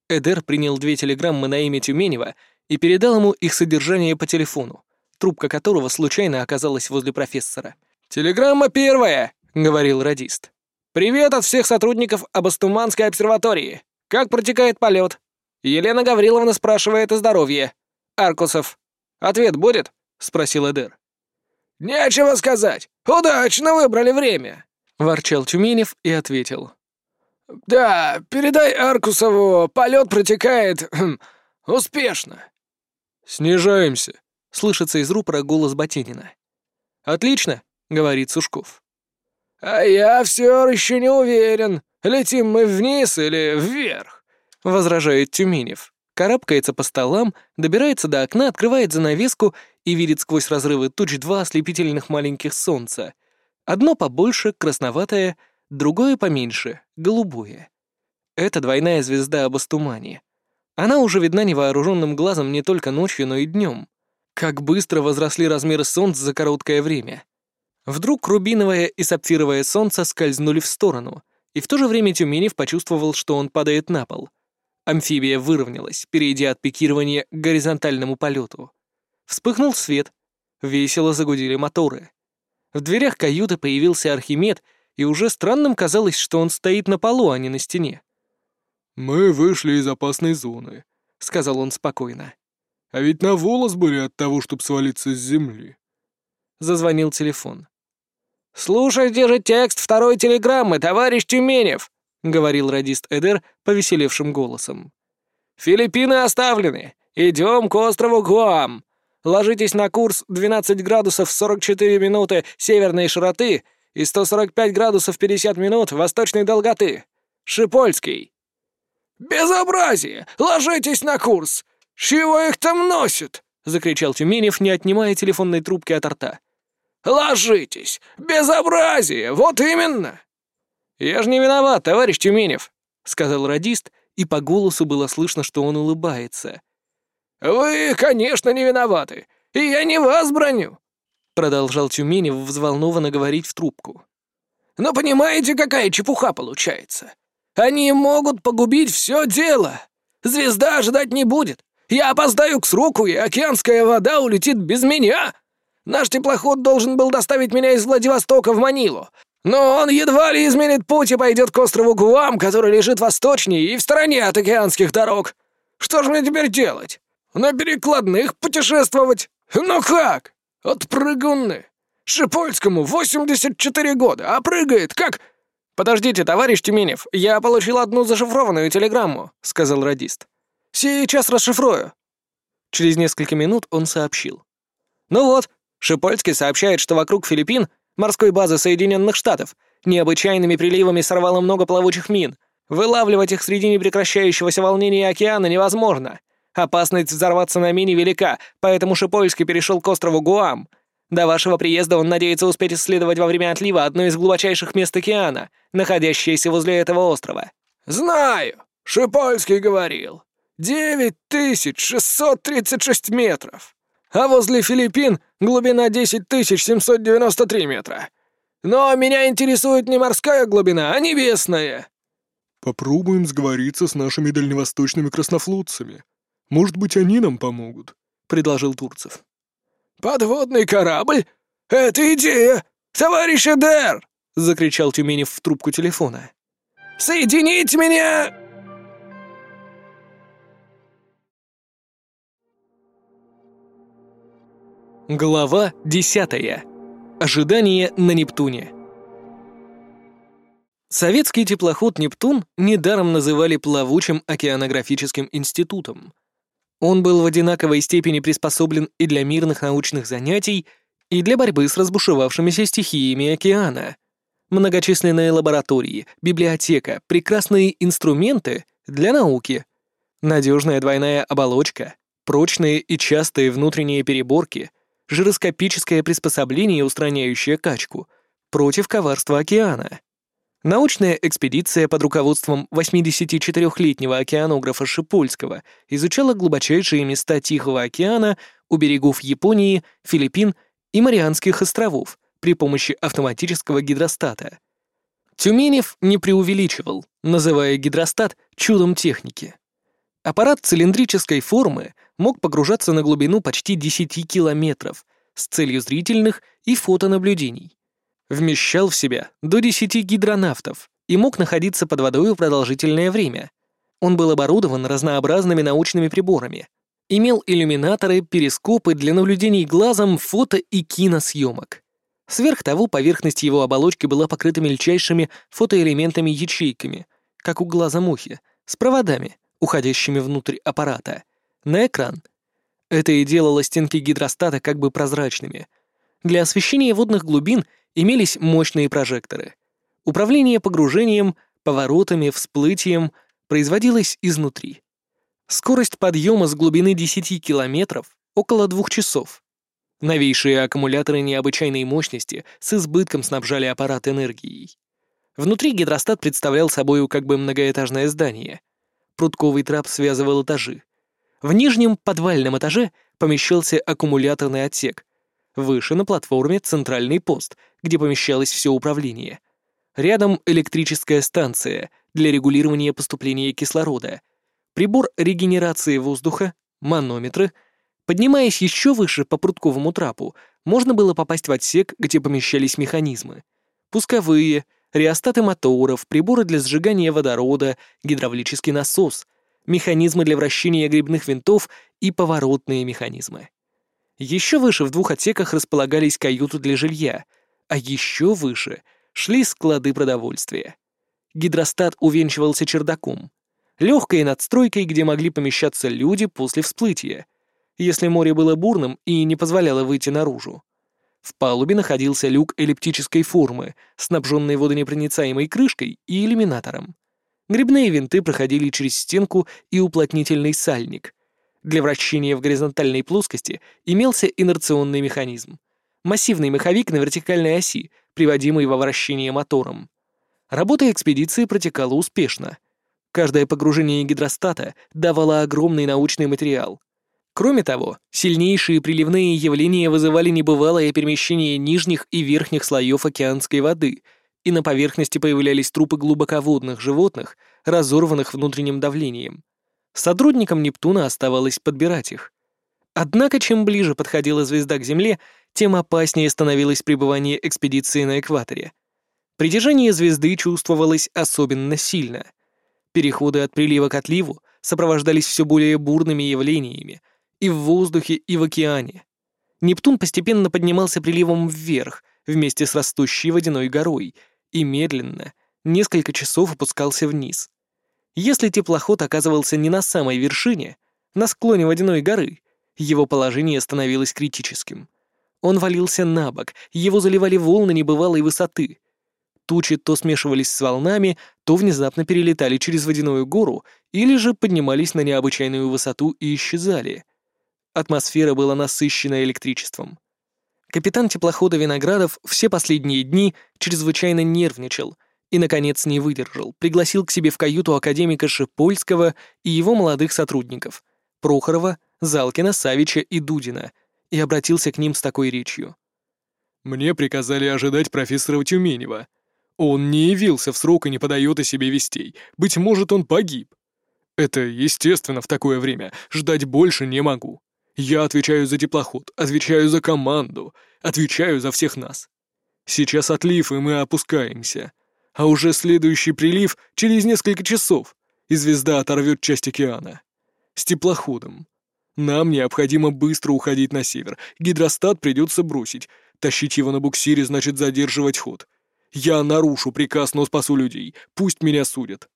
Эдер принял две телеграммы на имя Тюменева и передал ему их содержание по телефону, трубка которого случайно оказалась возле профессора. «Телеграмма первая», — говорил радист. «Привет от всех сотрудников Абастуманской обсерватории. Как протекает полет? Елена Гавриловна спрашивает о здоровье. Аркусов. Ответ будет? Спросил Эдер. Нечего сказать. Удачно выбрали время. Ворчал Тюменев и ответил. Да, передай Аркусову, полет протекает хм, успешно. Снижаемся. Слышится из рупора голос Ботинина. «Отлично», — говорит Сушков. «А я все еще не уверен, летим мы вниз или вверх». — возражает Тюменев. Карабкается по столам, добирается до окна, открывает занавеску и видит сквозь разрывы туч два ослепительных маленьких солнца. Одно побольше, красноватое, другое поменьше, голубое. Это двойная звезда Абастумани. Она уже видна невооруженным глазом не только ночью, но и днем. Как быстро возросли размеры солнц за короткое время. Вдруг рубиновое и сапфировое солнце скользнули в сторону, и в то же время Тюменев почувствовал, что он падает на пол — Амфибия выровнялась, перейдя от пикирования к горизонтальному полету. Вспыхнул свет. Весело загудели моторы. В дверях каюты появился Архимед, и уже странным казалось, что он стоит на полу, а не на стене. «Мы вышли из опасной зоны», — сказал он спокойно. «А ведь на волос были от того, чтобы свалиться с земли». Зазвонил телефон. «Слушайте же текст второй телеграммы, товарищ Тюменев!» — говорил радист Эдер повеселевшим голосом. «Филиппины оставлены. Идем к острову Гуам. Ложитесь на курс 12 градусов 44 минуты северной широты и 145 градусов 50 минут восточной долготы. Шипольский». Безобразие! Ложитесь на курс! Чего их там носят?» — закричал Тюменев, не отнимая телефонной трубки от рта. «Ложитесь! Безобразие! Вот именно!» «Я же не виноват, товарищ Тюменев», — сказал радист, и по голосу было слышно, что он улыбается. «Вы, конечно, не виноваты, и я не вас броню», — продолжал Тюменев взволнованно говорить в трубку. «Но понимаете, какая чепуха получается? Они могут погубить все дело. Звезда ждать не будет. Я опоздаю к сроку, и океанская вода улетит без меня. Наш теплоход должен был доставить меня из Владивостока в Манилу, но он едва ли изменит путь и пойдет к острову Гуам, который лежит восточнее и в стороне от океанских дорог. Что же мне теперь делать? На перекладных путешествовать? Ну как? Отпрыгунны. Шипольскому 84 года, а прыгает как... «Подождите, товарищ Тюменев, я получил одну зашифрованную телеграмму», — сказал радист. «Сейчас расшифрую». Через несколько минут он сообщил. «Ну вот, Шипольский сообщает, что вокруг Филиппин морской базы Соединенных Штатов, необычайными приливами сорвало много плавучих мин. Вылавливать их среди непрекращающегося волнения океана невозможно. Опасность взорваться на мине велика, поэтому Шипольский перешел к острову Гуам. До вашего приезда он надеется успеть исследовать во время отлива одно из глубочайших мест океана, находящееся возле этого острова. «Знаю, Шипольский говорил. 9636 метров а возле Филиппин глубина 10793 метра. Но меня интересует не морская глубина, а небесная». «Попробуем сговориться с нашими дальневосточными краснофлотцами. Может быть, они нам помогут», — предложил Турцев. «Подводный корабль? Это идея! Товарищ Эдер!» — закричал Тюменев в трубку телефона. «Соединить меня...» Глава 10. Ожидание на Нептуне. Советский теплоход «Нептун» недаром называли плавучим океанографическим институтом. Он был в одинаковой степени приспособлен и для мирных научных занятий, и для борьбы с разбушевавшимися стихиями океана. Многочисленные лаборатории, библиотека, прекрасные инструменты для науки, надежная двойная оболочка, прочные и частые внутренние переборки — жироскопическое приспособление, устраняющее качку, против коварства океана. Научная экспедиция под руководством 84-летнего океанографа Шипольского изучала глубочайшие места Тихого океана у берегов Японии, Филиппин и Марианских островов при помощи автоматического гидростата. Тюменев не преувеличивал, называя гидростат чудом техники. Аппарат цилиндрической формы мог погружаться на глубину почти 10 километров с целью зрительных и фотонаблюдений. Вмещал в себя до 10 гидронавтов и мог находиться под водой продолжительное время. Он был оборудован разнообразными научными приборами. Имел иллюминаторы, перископы для наблюдений глазом, фото и киносъемок. Сверх того, поверхность его оболочки была покрыта мельчайшими фотоэлементами-ячейками, как у глаза мухи, с проводами, уходящими внутрь аппарата, на экран. Это и делало стенки гидростата как бы прозрачными. Для освещения водных глубин имелись мощные прожекторы. Управление погружением, поворотами, всплытием производилось изнутри. Скорость подъема с глубины 10 километров — около двух часов. Новейшие аккумуляторы необычайной мощности с избытком снабжали аппарат энергией. Внутри гидростат представлял собой как бы многоэтажное здание. Прутковый трап связывал этажи. В нижнем подвальном этаже помещался аккумуляторный отсек. Выше на платформе центральный пост, где помещалось все управление. Рядом электрическая станция для регулирования поступления кислорода, прибор регенерации воздуха, манометры. Поднимаясь еще выше по прутковому трапу, можно было попасть в отсек, где помещались механизмы. Пусковые, реостаты моторов, приборы для сжигания водорода, гидравлический насос — механизмы для вращения грибных винтов и поворотные механизмы. Еще выше в двух отсеках располагались каюты для жилья, а еще выше шли склады продовольствия. Гидростат увенчивался чердаком, легкой надстройкой, где могли помещаться люди после всплытия, если море было бурным и не позволяло выйти наружу. В палубе находился люк эллиптической формы, снабженный водонепроницаемой крышкой и иллюминатором. Грибные винты проходили через стенку и уплотнительный сальник. Для вращения в горизонтальной плоскости имелся инерционный механизм. Массивный маховик на вертикальной оси, приводимый во вращение мотором. Работа экспедиции протекала успешно. Каждое погружение гидростата давало огромный научный материал. Кроме того, сильнейшие приливные явления вызывали небывалое перемещение нижних и верхних слоев океанской воды, и на поверхности появлялись трупы глубоководных животных, разорванных внутренним давлением. Сотрудникам Нептуна оставалось подбирать их. Однако, чем ближе подходила звезда к Земле, тем опаснее становилось пребывание экспедиции на экваторе. Притяжение звезды чувствовалось особенно сильно. Переходы от прилива к отливу сопровождались все более бурными явлениями и в воздухе, и в океане. Нептун постепенно поднимался приливом вверх вместе с растущей водяной горой и медленно, несколько часов опускался вниз. Если теплоход оказывался не на самой вершине, на склоне водяной горы, его положение становилось критическим. Он валился на бок, его заливали волны небывалой высоты. Тучи то смешивались с волнами, то внезапно перелетали через водяную гору или же поднимались на необычайную высоту и исчезали. Атмосфера была насыщена электричеством. Капитан теплохода Виноградов все последние дни чрезвычайно нервничал — и, наконец, не выдержал, пригласил к себе в каюту академика Шипольского и его молодых сотрудников — Прохорова, Залкина, Савича и Дудина, и обратился к ним с такой речью. «Мне приказали ожидать профессора Тюменева. Он не явился в срок и не подает о себе вестей. Быть может, он погиб. Это естественно в такое время. Ждать больше не могу. Я отвечаю за теплоход, отвечаю за команду, отвечаю за всех нас. Сейчас отлив, и мы опускаемся а уже следующий прилив через несколько часов, и звезда оторвет часть океана. С теплоходом. Нам необходимо быстро уходить на север. Гидростат придется бросить. Тащить его на буксире значит задерживать ход. Я нарушу приказ, но спасу людей. Пусть меня судят.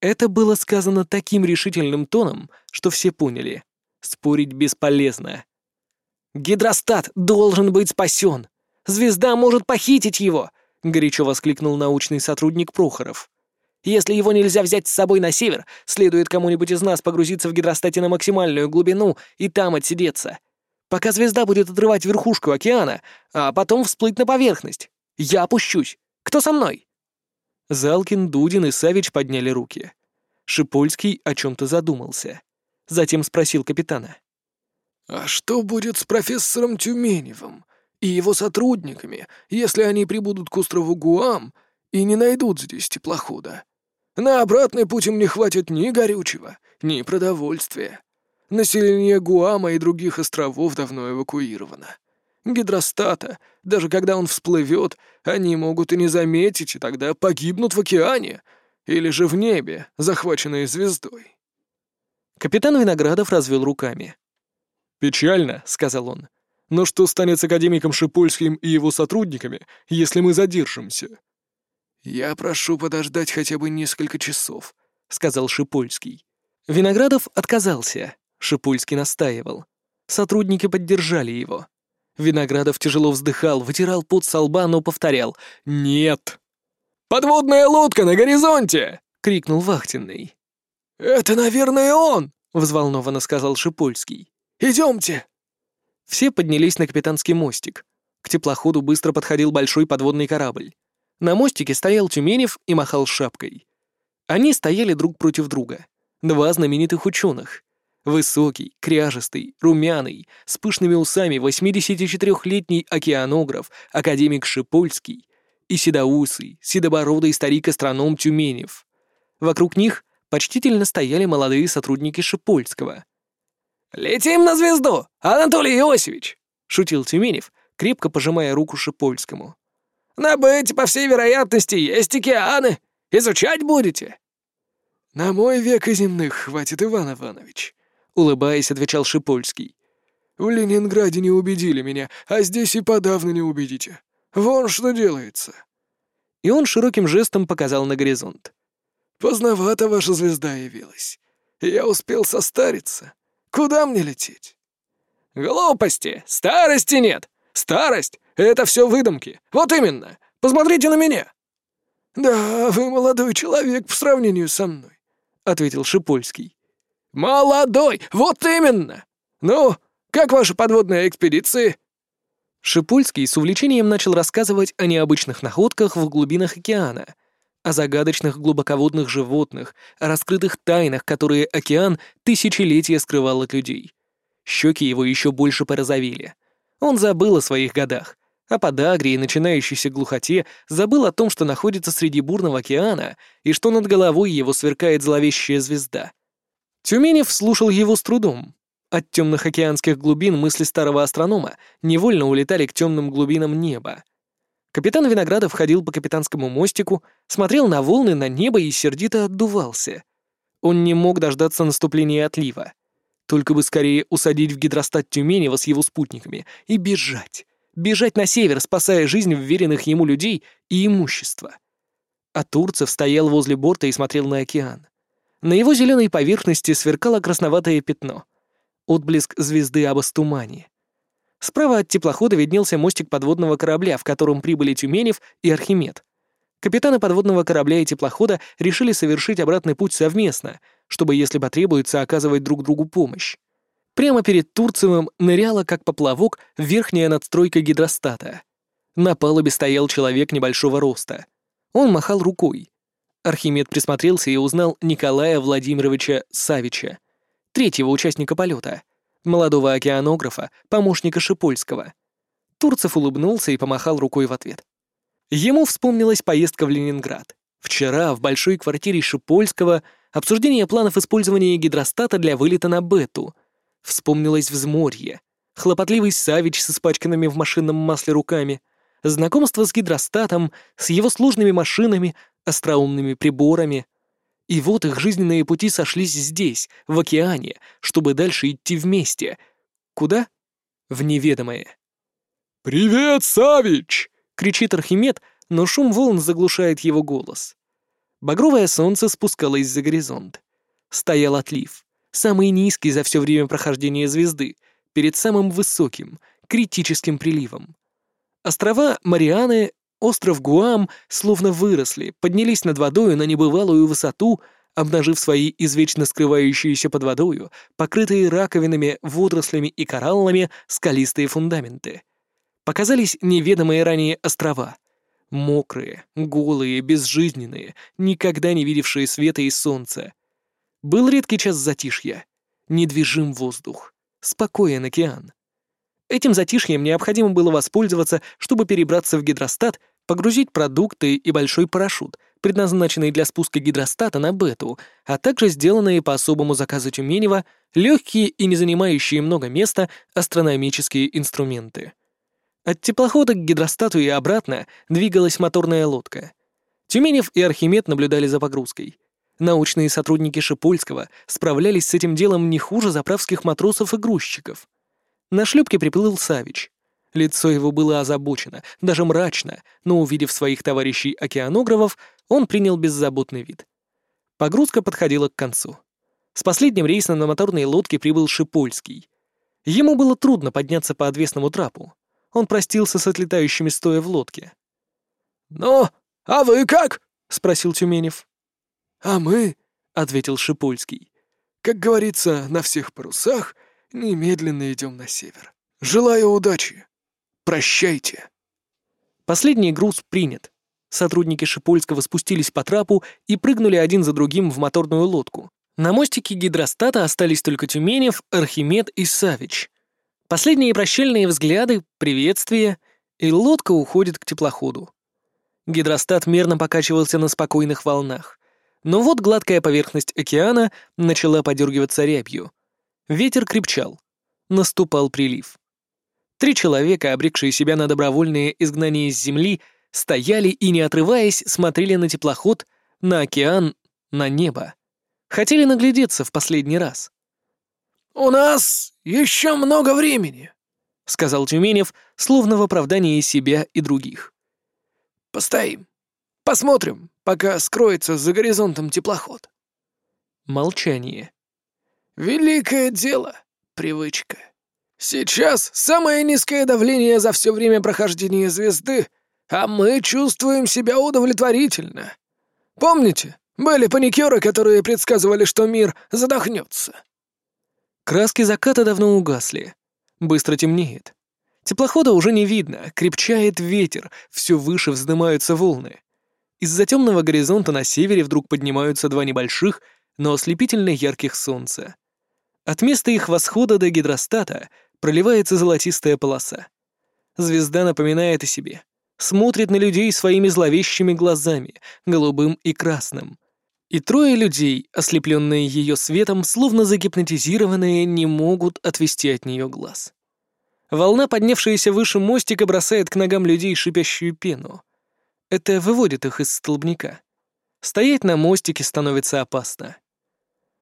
Это было сказано таким решительным тоном, что все поняли. Спорить бесполезно. «Гидростат должен быть спасен! Звезда может похитить его! — горячо воскликнул научный сотрудник Прохоров. «Если его нельзя взять с собой на север, следует кому-нибудь из нас погрузиться в гидростате на максимальную глубину и там отсидеться. Пока звезда будет отрывать верхушку океана, а потом всплыть на поверхность. Я опущусь. Кто со мной?» Залкин, Дудин и Савич подняли руки. Шипольский о чем-то задумался. Затем спросил капитана. «А что будет с профессором Тюменевым? и его сотрудниками, если они прибудут к острову Гуам и не найдут здесь теплохода. На обратный путь им не хватит ни горючего, ни продовольствия. Население Гуама и других островов давно эвакуировано. Гидростата, даже когда он всплывет, они могут и не заметить, и тогда погибнут в океане или же в небе, захваченные звездой. Капитан Виноградов развел руками. «Печально», — сказал он. Но что станет с академиком Шипольским и его сотрудниками, если мы задержимся?» «Я прошу подождать хотя бы несколько часов», — сказал Шипольский. Виноградов отказался. Шипольский настаивал. Сотрудники поддержали его. Виноградов тяжело вздыхал, вытирал пот со лба, но повторял «Нет». «Подводная лодка на горизонте!» — крикнул вахтенный. «Это, наверное, он!» — взволнованно сказал Шипольский. «Идемте!» Все поднялись на капитанский мостик. К теплоходу быстро подходил большой подводный корабль. На мостике стоял Тюменев и махал шапкой. Они стояли друг против друга. Два знаменитых ученых. Высокий, кряжестый, румяный, с пышными усами 84-летний океанограф, академик Шипольский и седоусый, седобородый старик-астроном Тюменев. Вокруг них почтительно стояли молодые сотрудники Шипольского — «Летим на звезду, Анатолий Иосифович!» — шутил Тюменев, крепко пожимая руку Шипольскому. «На бете, по всей вероятности, есть океаны. Изучать будете?» «На мой век и земных хватит, Иван Иванович», — улыбаясь, отвечал Шипольский. «В Ленинграде не убедили меня, а здесь и подавно не убедите. Вон что делается». И он широким жестом показал на горизонт. «Поздновато ваша звезда явилась. Я успел состариться. Куда мне лететь?» «Глупости! Старости нет! Старость — это все выдумки! Вот именно! Посмотрите на меня!» «Да, вы молодой человек по сравнению со мной», — ответил Шипольский. «Молодой! Вот именно! Ну, как ваши подводные экспедиции?» Шипольский с увлечением начал рассказывать о необычных находках в глубинах океана, о загадочных глубоководных животных, о раскрытых тайнах, которые океан тысячелетия скрывал от людей. Щеки его еще больше порозовели. Он забыл о своих годах, о подагре и начинающейся глухоте, забыл о том, что находится среди бурного океана и что над головой его сверкает зловещая звезда. Тюменев слушал его с трудом, от темных океанских глубин мысли старого астронома невольно улетали к темным глубинам неба. Капитан Виноградов ходил по капитанскому мостику, смотрел на волны, на небо и сердито отдувался. Он не мог дождаться наступления отлива. Только бы скорее усадить в гидростат Тюменева с его спутниками и бежать. Бежать на север, спасая жизнь вверенных ему людей и имущество. А Турцев стоял возле борта и смотрел на океан. На его зеленой поверхности сверкало красноватое пятно — отблеск звезды об Астумане. Справа от теплохода виднелся мостик подводного корабля, в котором прибыли Тюменев и Архимед. Капитаны подводного корабля и теплохода решили совершить обратный путь совместно, чтобы, если потребуется, оказывать друг другу помощь. Прямо перед Турцевым ныряла, как поплавок, верхняя надстройка гидростата. На палубе стоял человек небольшого роста. Он махал рукой. Архимед присмотрелся и узнал Николая Владимировича Савича, третьего участника полета, молодого океанографа, помощника Шипольского. Турцев улыбнулся и помахал рукой в ответ. Ему вспомнилась поездка в Ленинград. Вчера в большой квартире Шипольского обсуждение планов использования гидростата для вылета на Бету. Вспомнилось взморье. Хлопотливый Савич с испачканными в машинном масле руками. Знакомство с гидростатом, с его сложными машинами, остроумными приборами — и вот их жизненные пути сошлись здесь, в океане, чтобы дальше идти вместе. Куда? В неведомое. «Привет, Савич!» — кричит Архимед, но шум волн заглушает его голос. Багровое солнце спускалось за горизонт. Стоял отлив, самый низкий за все время прохождения звезды, перед самым высоким, критическим приливом. Острова Марианы Остров Гуам словно выросли, поднялись над водою на небывалую высоту, обнажив свои извечно скрывающиеся под водою, покрытые раковинами, водорослями и кораллами, скалистые фундаменты. Показались неведомые ранее острова. Мокрые, голые, безжизненные, никогда не видевшие света и солнца. Был редкий час затишья. Недвижим воздух. Спокоен океан. Этим затишьем необходимо было воспользоваться, чтобы перебраться в гидростат, погрузить продукты и большой парашют, предназначенный для спуска гидростата на бету, а также сделанные по особому заказу Тюменева легкие и не занимающие много места астрономические инструменты. От теплохода к гидростату и обратно двигалась моторная лодка. Тюменев и Архимед наблюдали за погрузкой. Научные сотрудники Шипольского справлялись с этим делом не хуже заправских матросов и грузчиков. На шлюпке приплыл Савич. Лицо его было озабочено, даже мрачно, но, увидев своих товарищей-океанографов, он принял беззаботный вид. Погрузка подходила к концу. С последним рейсом на моторной лодке прибыл Шипольский. Ему было трудно подняться по отвесному трапу. Он простился с отлетающими стоя в лодке. «Ну, а вы как?» — спросил Тюменев. «А мы», — ответил Шипольский, — «как говорится, на всех парусах — Немедленно идем на север. Желаю удачи. Прощайте. Последний груз принят. Сотрудники Шипольского спустились по трапу и прыгнули один за другим в моторную лодку. На мостике гидростата остались только Тюменев, Архимед и Савич. Последние прощальные взгляды, приветствия, и лодка уходит к теплоходу. Гидростат мерно покачивался на спокойных волнах. Но вот гладкая поверхность океана начала подергиваться рябью. Ветер крепчал. Наступал прилив. Три человека, обрекшие себя на добровольное изгнание с земли, стояли и, не отрываясь, смотрели на теплоход, на океан, на небо. Хотели наглядеться в последний раз. «У нас еще много времени», — сказал Тюменев, словно в оправдании себя и других. «Постоим. Посмотрим, пока скроется за горизонтом теплоход». Молчание. Великое дело, привычка. Сейчас самое низкое давление за все время прохождения звезды а мы чувствуем себя удовлетворительно. Помните, были паникеры, которые предсказывали, что мир задохнется?» Краски заката давно угасли. Быстро темнеет. Теплохода уже не видно, крепчает ветер, все выше вздымаются волны. Из-за темного горизонта на севере вдруг поднимаются два небольших, но ослепительно ярких солнца. От места их восхода до гидростата проливается золотистая полоса. Звезда напоминает о себе. Смотрит на людей своими зловещими глазами, голубым и красным. И трое людей, ослепленные ее светом, словно загипнотизированные, не могут отвести от нее глаз. Волна, поднявшаяся выше мостика, бросает к ногам людей шипящую пену. Это выводит их из столбняка. Стоять на мостике становится опасно.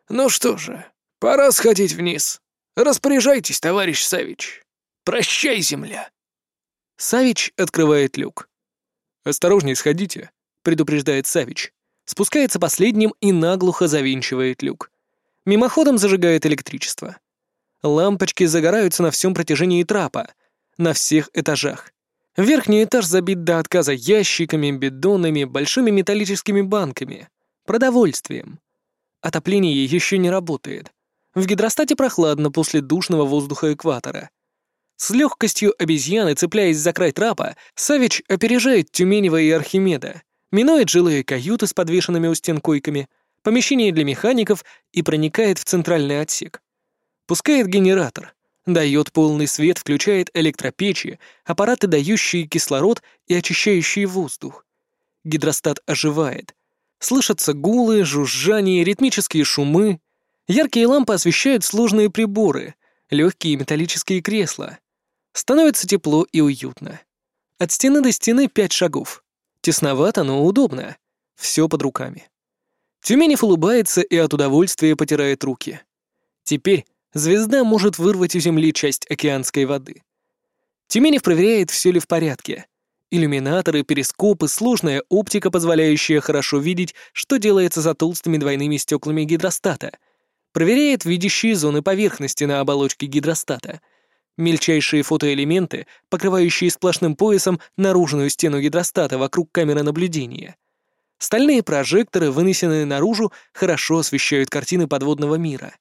«Ну что же, пора сходить вниз. Распоряжайтесь, товарищ Савич. Прощай, земля!» Савич открывает люк. «Осторожней, сходите», — предупреждает Савич. Спускается последним и наглухо завинчивает люк. Мимоходом зажигает электричество. Лампочки загораются на всем протяжении трапа, на всех этажах. Верхний этаж забит до отказа ящиками, бидонами, большими металлическими банками, продовольствием. Отопление еще не работает. В гидростате прохладно после душного воздуха экватора. С легкостью обезьяны, цепляясь за край трапа, Савич опережает Тюменева и Архимеда, минует жилые каюты с подвешенными у стен койками, помещение для механиков и проникает в центральный отсек. Пускает генератор, дает полный свет, включает электропечи, аппараты, дающие кислород и очищающие воздух. Гидростат оживает. Слышатся гулы, жужжание, ритмические шумы. Яркие лампы освещают сложные приборы, легкие металлические кресла. Становится тепло и уютно. От стены до стены пять шагов. Тесновато, но удобно. Все под руками. Тюменев улыбается и от удовольствия потирает руки. Теперь звезда может вырвать у Земли часть океанской воды. Тюменев проверяет, все ли в порядке. Иллюминаторы, перископы, сложная оптика, позволяющая хорошо видеть, что делается за толстыми двойными стеклами гидростата. Проверяет видящие зоны поверхности на оболочке гидростата — Мельчайшие фотоэлементы, покрывающие сплошным поясом наружную стену гидростата вокруг камеры наблюдения. Стальные прожекторы, вынесенные наружу, хорошо освещают картины подводного мира.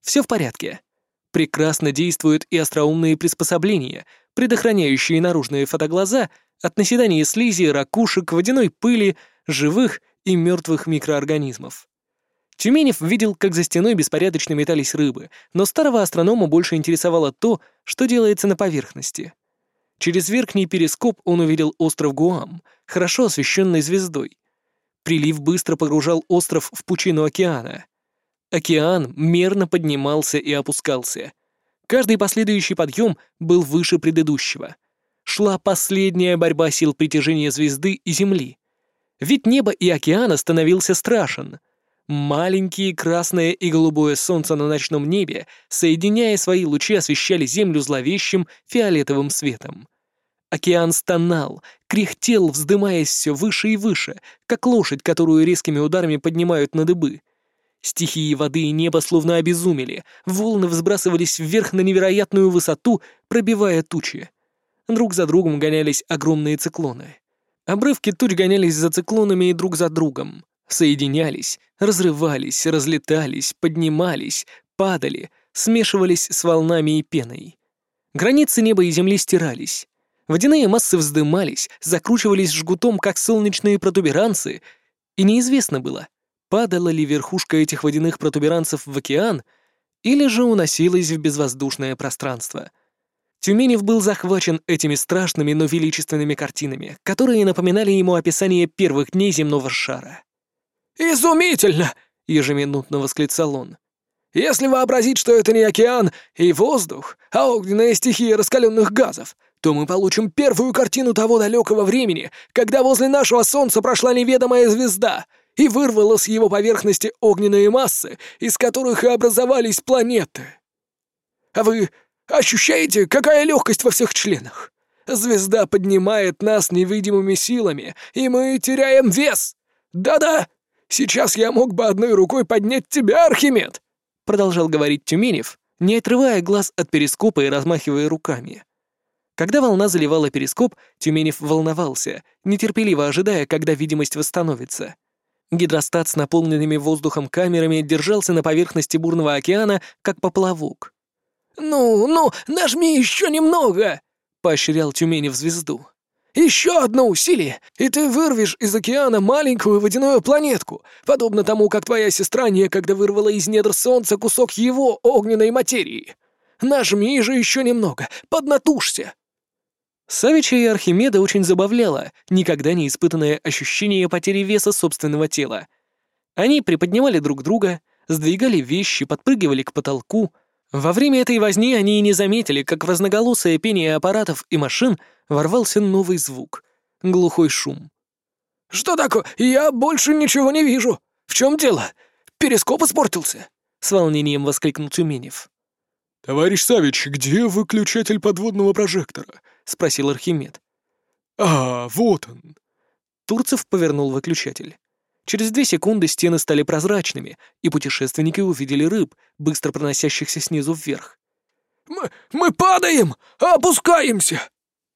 Все в порядке. Прекрасно действуют и остроумные приспособления, предохраняющие наружные фотоглаза от наседания слизи, ракушек, водяной пыли, живых и мертвых микроорганизмов. Тюменев видел, как за стеной беспорядочно метались рыбы, но старого астронома больше интересовало то, что делается на поверхности. Через верхний перископ он увидел остров Гуам, хорошо освещенный звездой. Прилив быстро погружал остров в пучину океана. Океан мерно поднимался и опускался. Каждый последующий подъем был выше предыдущего. Шла последняя борьба сил притяжения звезды и Земли. Ведь небо и океана становился страшен — Маленькие красное и голубое солнце на ночном небе, соединяя свои лучи, освещали землю зловещим фиолетовым светом. Океан стонал, кряхтел, вздымаясь все выше и выше, как лошадь, которую резкими ударами поднимают на дыбы. Стихии воды и неба словно обезумели, волны взбрасывались вверх на невероятную высоту, пробивая тучи. Друг за другом гонялись огромные циклоны. Обрывки туч гонялись за циклонами и друг за другом соединялись, разрывались, разлетались, поднимались, падали, смешивались с волнами и пеной. Границы неба и земли стирались. Водяные массы вздымались, закручивались жгутом, как солнечные протуберанцы, и неизвестно было, падала ли верхушка этих водяных протуберанцев в океан или же уносилась в безвоздушное пространство. Тюменев был захвачен этими страшными, но величественными картинами, которые напоминали ему описание первых дней земного шара. «Изумительно!» — ежеминутно восклицал он. «Если вообразить, что это не океан и воздух, а огненная стихия раскаленных газов, то мы получим первую картину того далекого времени, когда возле нашего Солнца прошла неведомая звезда и вырвала с его поверхности огненные массы, из которых и образовались планеты. А вы ощущаете, какая легкость во всех членах? Звезда поднимает нас невидимыми силами, и мы теряем вес. Да-да, Сейчас я мог бы одной рукой поднять тебя, Архимед!» Продолжал говорить Тюменев, не отрывая глаз от перископа и размахивая руками. Когда волна заливала перископ, Тюменев волновался, нетерпеливо ожидая, когда видимость восстановится. Гидростат с наполненными воздухом камерами держался на поверхности бурного океана, как поплавок. «Ну, ну, нажми еще немного!» — поощрял Тюменев звезду. «Еще одно усилие, и ты вырвешь из океана маленькую водяную планетку, подобно тому, как твоя сестра некогда вырвала из недр Солнца кусок его огненной материи. Нажми же еще немного, поднатужься!» Савича и Архимеда очень забавляло никогда не испытанное ощущение потери веса собственного тела. Они приподнимали друг друга, сдвигали вещи, подпрыгивали к потолку. Во время этой возни они и не заметили, как в разноголосое пение аппаратов и машин ворвался новый звук — глухой шум. «Что такое? Я больше ничего не вижу. В чем дело? Перископ испортился!» — с волнением воскликнул Тюменев. «Товарищ Савич, где выключатель подводного прожектора?» — спросил Архимед. «А, вот он!» Турцев повернул выключатель. Через две секунды стены стали прозрачными, и путешественники увидели рыб, быстро проносящихся снизу вверх. «Мы, мы падаем! Опускаемся!»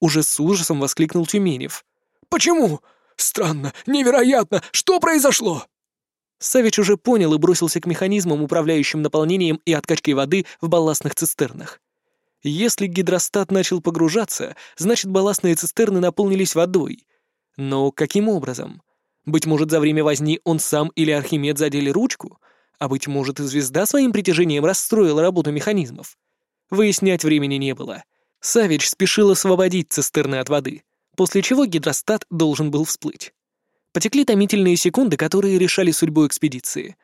Уже с ужасом воскликнул Тюменев. «Почему? Странно, невероятно! Что произошло?» Савич уже понял и бросился к механизмам, управляющим наполнением и откачкой воды в балластных цистернах. Если гидростат начал погружаться, значит балластные цистерны наполнились водой. Но каким образом? Быть может, за время возни он сам или Архимед задели ручку? А быть может, и звезда своим притяжением расстроила работу механизмов? Выяснять времени не было. Савич спешил освободить цистерны от воды, после чего гидростат должен был всплыть. Потекли томительные секунды, которые решали судьбу экспедиции.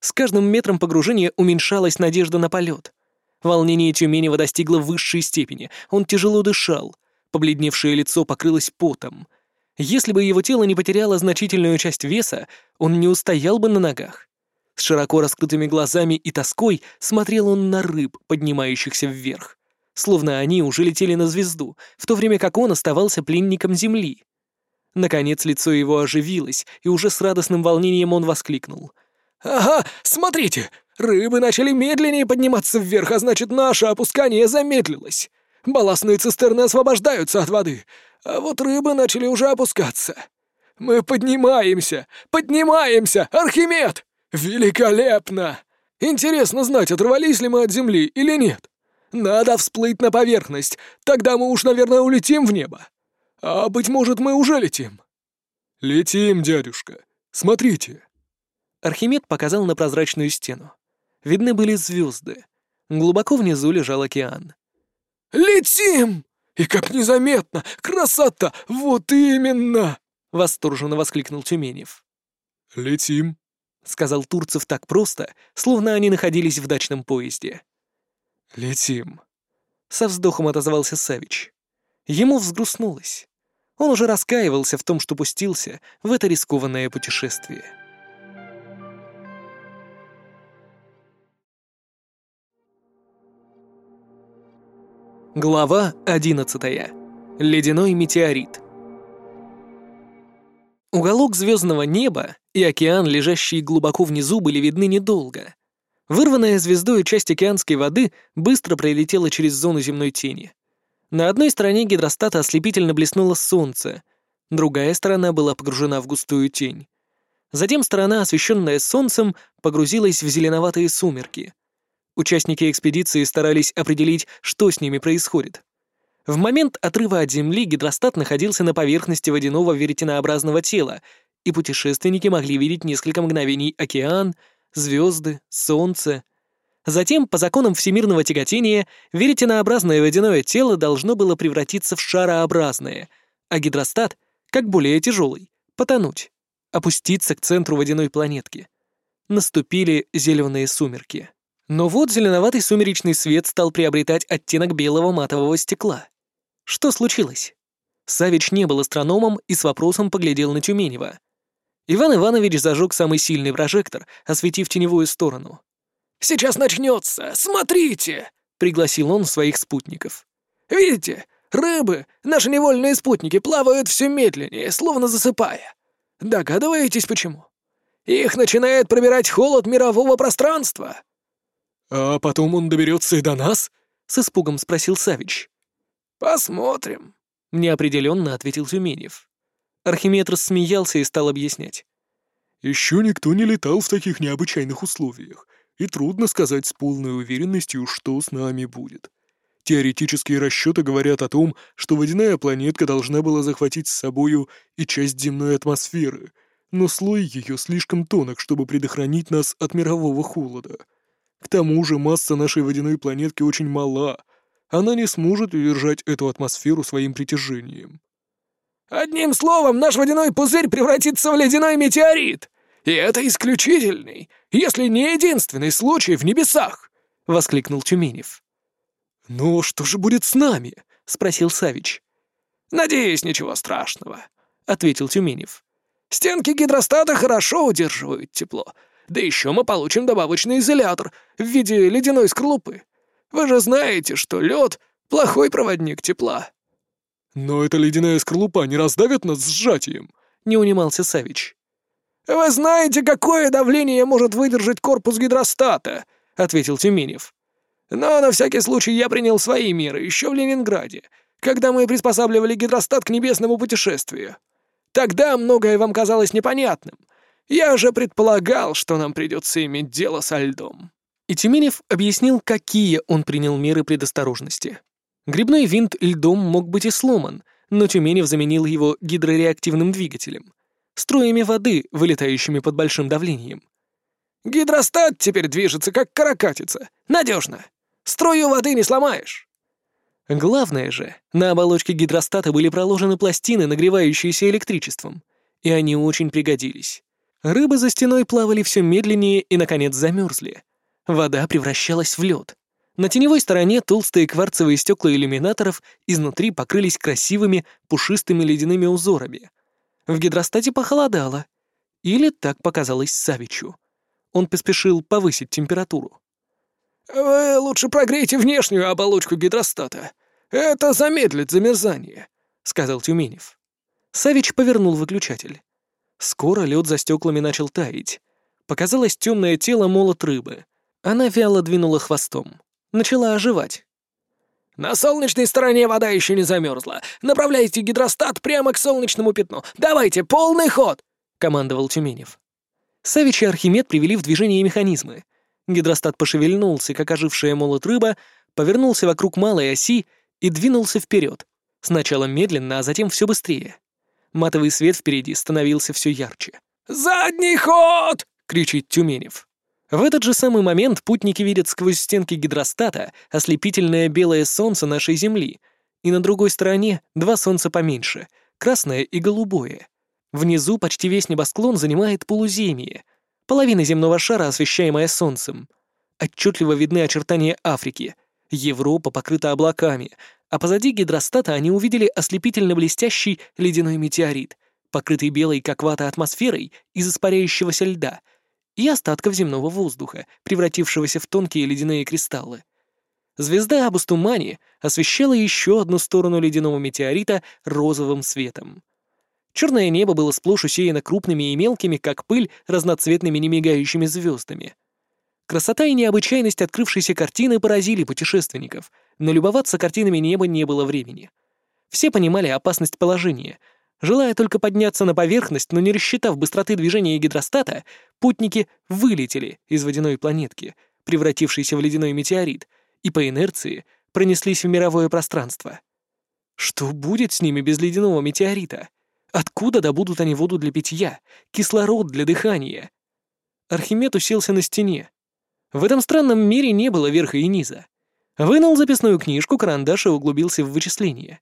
С каждым метром погружения уменьшалась надежда на полет. Волнение Тюменева достигло высшей степени. Он тяжело дышал. Побледневшее лицо покрылось потом. Если бы его тело не потеряло значительную часть веса, он не устоял бы на ногах. С широко раскрытыми глазами и тоской смотрел он на рыб, поднимающихся вверх. Словно они уже летели на звезду, в то время как он оставался пленником Земли. Наконец лицо его оживилось, и уже с радостным волнением он воскликнул. «Ага, смотрите! Рыбы начали медленнее подниматься вверх, а значит, наше опускание замедлилось. Балластные цистерны освобождаются от воды, а вот рыбы начали уже опускаться. Мы поднимаемся! Поднимаемся! Архимед! Великолепно! Интересно знать, оторвались ли мы от земли или нет. Надо всплыть на поверхность, тогда мы уж, наверное, улетим в небо. А, быть может, мы уже летим?» «Летим, дядюшка. Смотрите». Архимед показал на прозрачную стену видны были звезды. Глубоко внизу лежал океан. «Летим! И как незаметно! Красота! Вот именно!» — восторженно воскликнул Тюменев. «Летим», — сказал Турцев так просто, словно они находились в дачном поезде. «Летим», — со вздохом отозвался Савич. Ему взгрустнулось. Он уже раскаивался в том, что пустился в это рискованное путешествие. Глава 11. Ледяной метеорит. Уголок звездного неба и океан, лежащий глубоко внизу, были видны недолго. Вырванная звездой часть океанской воды быстро пролетела через зону земной тени. На одной стороне гидростата ослепительно блеснуло солнце, другая сторона была погружена в густую тень. Затем сторона, освещенная солнцем, погрузилась в зеленоватые сумерки. Участники экспедиции старались определить, что с ними происходит. В момент отрыва от Земли гидростат находился на поверхности водяного веретенообразного тела, и путешественники могли видеть несколько мгновений океан, звезды, солнце. Затем, по законам всемирного тяготения, веретенообразное водяное тело должно было превратиться в шарообразное, а гидростат, как более тяжелый, потонуть, опуститься к центру водяной планетки. Наступили зеленые сумерки. Но вот зеленоватый сумеречный свет стал приобретать оттенок белого матового стекла. Что случилось? Савич не был астрономом и с вопросом поглядел на Тюменева. Иван Иванович зажег самый сильный прожектор, осветив теневую сторону. «Сейчас начнется! Смотрите!» — пригласил он своих спутников. «Видите, рыбы, наши невольные спутники, плавают все медленнее, словно засыпая. Догадываетесь, почему? Их начинает пробирать холод мирового пространства!» «А потом он доберется и до нас?» — с испугом спросил Савич. «Посмотрим», — неопределенно ответил Тюменев. Архимед рассмеялся и стал объяснять. «Еще никто не летал в таких необычайных условиях, и трудно сказать с полной уверенностью, что с нами будет. Теоретические расчеты говорят о том, что водяная планетка должна была захватить с собою и часть земной атмосферы, но слой ее слишком тонок, чтобы предохранить нас от мирового холода. К тому же масса нашей водяной планетки очень мала, она не сможет удержать эту атмосферу своим притяжением. «Одним словом, наш водяной пузырь превратится в ледяной метеорит! И это исключительный, если не единственный случай в небесах!» — воскликнул Тюменев. «Но что же будет с нами?» — спросил Савич. «Надеюсь, ничего страшного», — ответил Тюменев. «Стенки гидростата хорошо удерживают тепло, да еще мы получим добавочный изолятор в виде ледяной скорлупы. Вы же знаете, что лед — плохой проводник тепла». «Но эта ледяная скорлупа не раздавит нас сжатием», — не унимался Савич. «Вы знаете, какое давление может выдержать корпус гидростата», — ответил Тюменев. «Но на всякий случай я принял свои меры еще в Ленинграде, когда мы приспосабливали гидростат к небесному путешествию. Тогда многое вам казалось непонятным. Я же предполагал, что нам придется иметь дело со льдом». И Тюменев объяснил, какие он принял меры предосторожности. Грибной винт льдом мог быть и сломан, но Тюменев заменил его гидрореактивным двигателем, струями воды, вылетающими под большим давлением. «Гидростат теперь движется, как каракатица. Надежно. Струю воды не сломаешь». Главное же, на оболочке гидростата были проложены пластины, нагревающиеся электричеством, и они очень пригодились. Рыбы за стеной плавали все медленнее и, наконец, замерзли. Вода превращалась в лед. На теневой стороне толстые кварцевые стекла иллюминаторов изнутри покрылись красивыми пушистыми ледяными узорами. В гидростате похолодало. Или так показалось Савичу. Он поспешил повысить температуру. «Вы лучше прогрейте внешнюю оболочку гидростата. Это замедлит замерзание», — сказал Тюменев. Савич повернул выключатель. Скоро лед за стеклами начал таять. Показалось темное тело молот рыбы. Она вяло двинула хвостом. Начала оживать. «На солнечной стороне вода еще не замерзла. Направляйте гидростат прямо к солнечному пятну. Давайте, полный ход!» — командовал Тюменев. Савич и Архимед привели в движение механизмы. Гидростат пошевельнулся, как ожившая молот рыба, повернулся вокруг малой оси и двинулся вперед. Сначала медленно, а затем все быстрее. Матовый свет впереди становился все ярче. «Задний ход!» — кричит Тюменев. В этот же самый момент путники видят сквозь стенки гидростата ослепительное белое солнце нашей Земли, и на другой стороне два солнца поменьше, красное и голубое. Внизу почти весь небосклон занимает полуземье, половина земного шара, освещаемая солнцем. Отчетливо видны очертания Африки. Европа покрыта облаками, а позади гидростата они увидели ослепительно блестящий ледяной метеорит, покрытый белой как вата атмосферой из испаряющегося льда — и остатков земного воздуха, превратившегося в тонкие ледяные кристаллы. Звезда Абустумани освещала еще одну сторону ледяного метеорита розовым светом. Черное небо было сплошь усеяно крупными и мелкими, как пыль, разноцветными немигающими звездами. Красота и необычайность открывшейся картины поразили путешественников, но любоваться картинами неба не было времени. Все понимали опасность положения, Желая только подняться на поверхность, но не рассчитав быстроты движения гидростата, путники вылетели из водяной планетки, превратившейся в ледяной метеорит, и по инерции пронеслись в мировое пространство. Что будет с ними без ледяного метеорита? Откуда добудут они воду для питья, кислород для дыхания? Архимед уселся на стене. В этом странном мире не было верха и низа. Вынул записную книжку, карандаш и углубился в вычисления.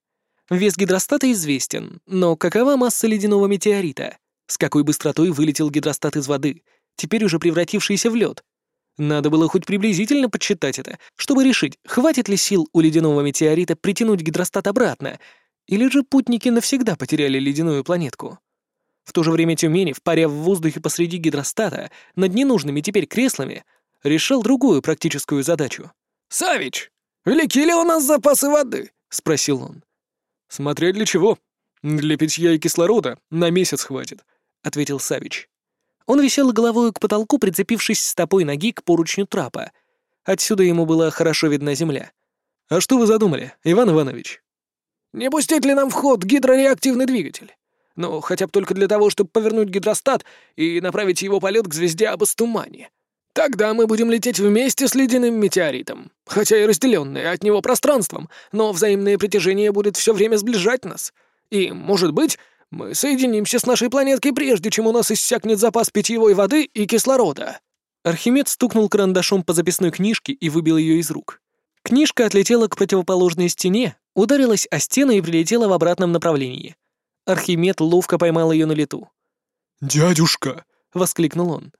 Вес гидростата известен, но какова масса ледяного метеорита? С какой быстротой вылетел гидростат из воды, теперь уже превратившийся в лед? Надо было хоть приблизительно подсчитать это, чтобы решить, хватит ли сил у ледяного метеорита притянуть гидростат обратно, или же путники навсегда потеряли ледяную планетку. В то же время Тюменев, паря в воздухе посреди гидростата, над ненужными теперь креслами, решал другую практическую задачу. «Савич, велики ли у нас запасы воды?» — спросил он. «Смотря для чего. Для питья и кислорода на месяц хватит», — ответил Савич. Он висел головой к потолку, прицепившись стопой ноги к поручню трапа. Отсюда ему была хорошо видна земля. «А что вы задумали, Иван Иванович?» Не пустить ли нам в ход гидрореактивный двигатель? Ну, хотя бы только для того, чтобы повернуть гидростат и направить его полет к звезде Абастумани. Тогда мы будем лететь вместе с ледяным метеоритом, хотя и разделенные от него пространством, но взаимное притяжение будет все время сближать нас. И, может быть, мы соединимся с нашей планеткой прежде, чем у нас иссякнет запас питьевой воды и кислорода». Архимед стукнул карандашом по записной книжке и выбил ее из рук. Книжка отлетела к противоположной стене, ударилась о стену и прилетела в обратном направлении. Архимед ловко поймал ее на лету. «Дядюшка!» — воскликнул он.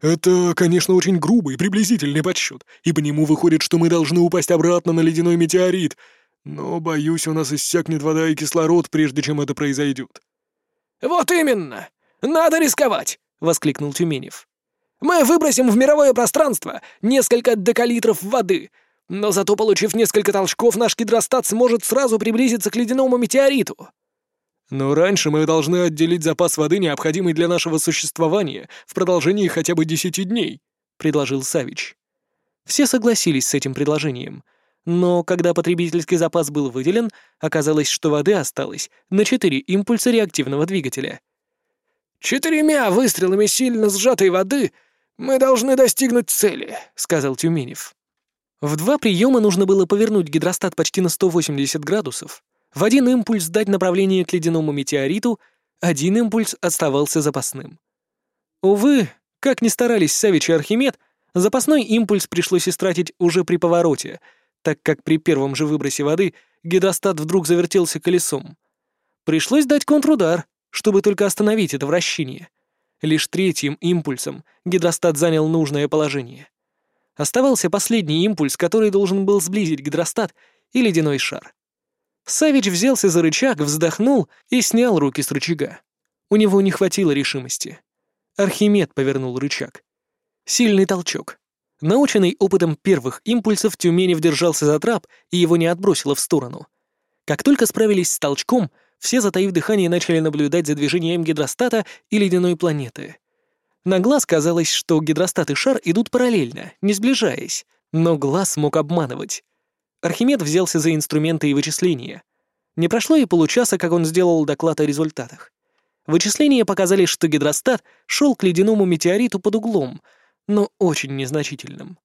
«Это, конечно, очень грубый, приблизительный подсчет, и по нему выходит, что мы должны упасть обратно на ледяной метеорит, но, боюсь, у нас иссякнет вода и кислород, прежде чем это произойдет». «Вот именно! Надо рисковать!» — воскликнул Тюменев. «Мы выбросим в мировое пространство несколько декалитров воды, но зато, получив несколько толчков, наш гидростат сможет сразу приблизиться к ледяному метеориту. Но раньше мы должны отделить запас воды, необходимый для нашего существования, в продолжении хотя бы десяти дней», — предложил Савич. Все согласились с этим предложением, но когда потребительский запас был выделен, оказалось, что воды осталось на четыре импульса реактивного двигателя. «Четырьмя выстрелами сильно сжатой воды мы должны достигнуть цели», — сказал Тюменев. В два приема нужно было повернуть гидростат почти на 180 градусов, в один импульс дать направление к ледяному метеориту, один импульс оставался запасным. Увы, как ни старались Савич и Архимед, запасной импульс пришлось истратить уже при повороте, так как при первом же выбросе воды гидростат вдруг завертелся колесом. Пришлось дать контрудар, чтобы только остановить это вращение. Лишь третьим импульсом гидростат занял нужное положение. Оставался последний импульс, который должен был сблизить гидростат и ледяной шар. Савич взялся за рычаг, вздохнул и снял руки с рычага. У него не хватило решимости. Архимед повернул рычаг. Сильный толчок. Наученный опытом первых импульсов, Тюменев держался за трап и его не отбросило в сторону. Как только справились с толчком, все, затаив дыхание, начали наблюдать за движением гидростата и ледяной планеты. На глаз казалось, что гидростат и шар идут параллельно, не сближаясь, но глаз мог обманывать. Архимед взялся за инструменты и вычисления. Не прошло и получаса, как он сделал доклад о результатах. Вычисления показали, что гидростат шел к ледяному метеориту под углом, но очень незначительным.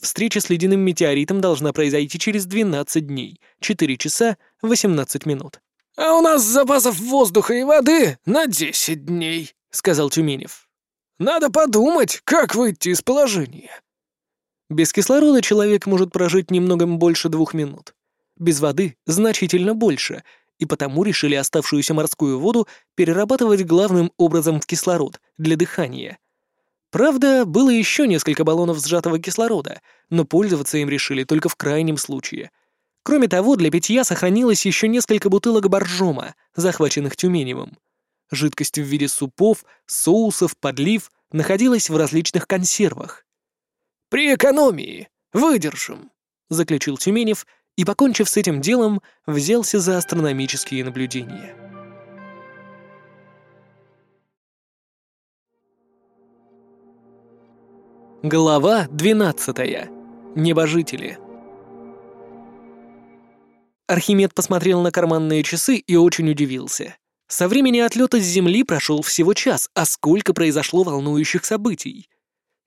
Встреча с ледяным метеоритом должна произойти через 12 дней, 4 часа 18 минут. «А у нас запасов воздуха и воды на 10 дней», — сказал Тюменев. «Надо подумать, как выйти из положения». Без кислорода человек может прожить немного больше двух минут. Без воды значительно больше, и потому решили оставшуюся морскую воду перерабатывать главным образом в кислород для дыхания. Правда, было еще несколько баллонов сжатого кислорода, но пользоваться им решили только в крайнем случае. Кроме того, для питья сохранилось еще несколько бутылок боржома, захваченных Тюменевым. Жидкость в виде супов, соусов, подлив находилась в различных консервах. При экономии. Выдержим», — заключил Тюменев и, покончив с этим делом, взялся за астрономические наблюдения. Глава 12. Небожители. Архимед посмотрел на карманные часы и очень удивился. Со времени отлета с Земли прошел всего час, а сколько произошло волнующих событий.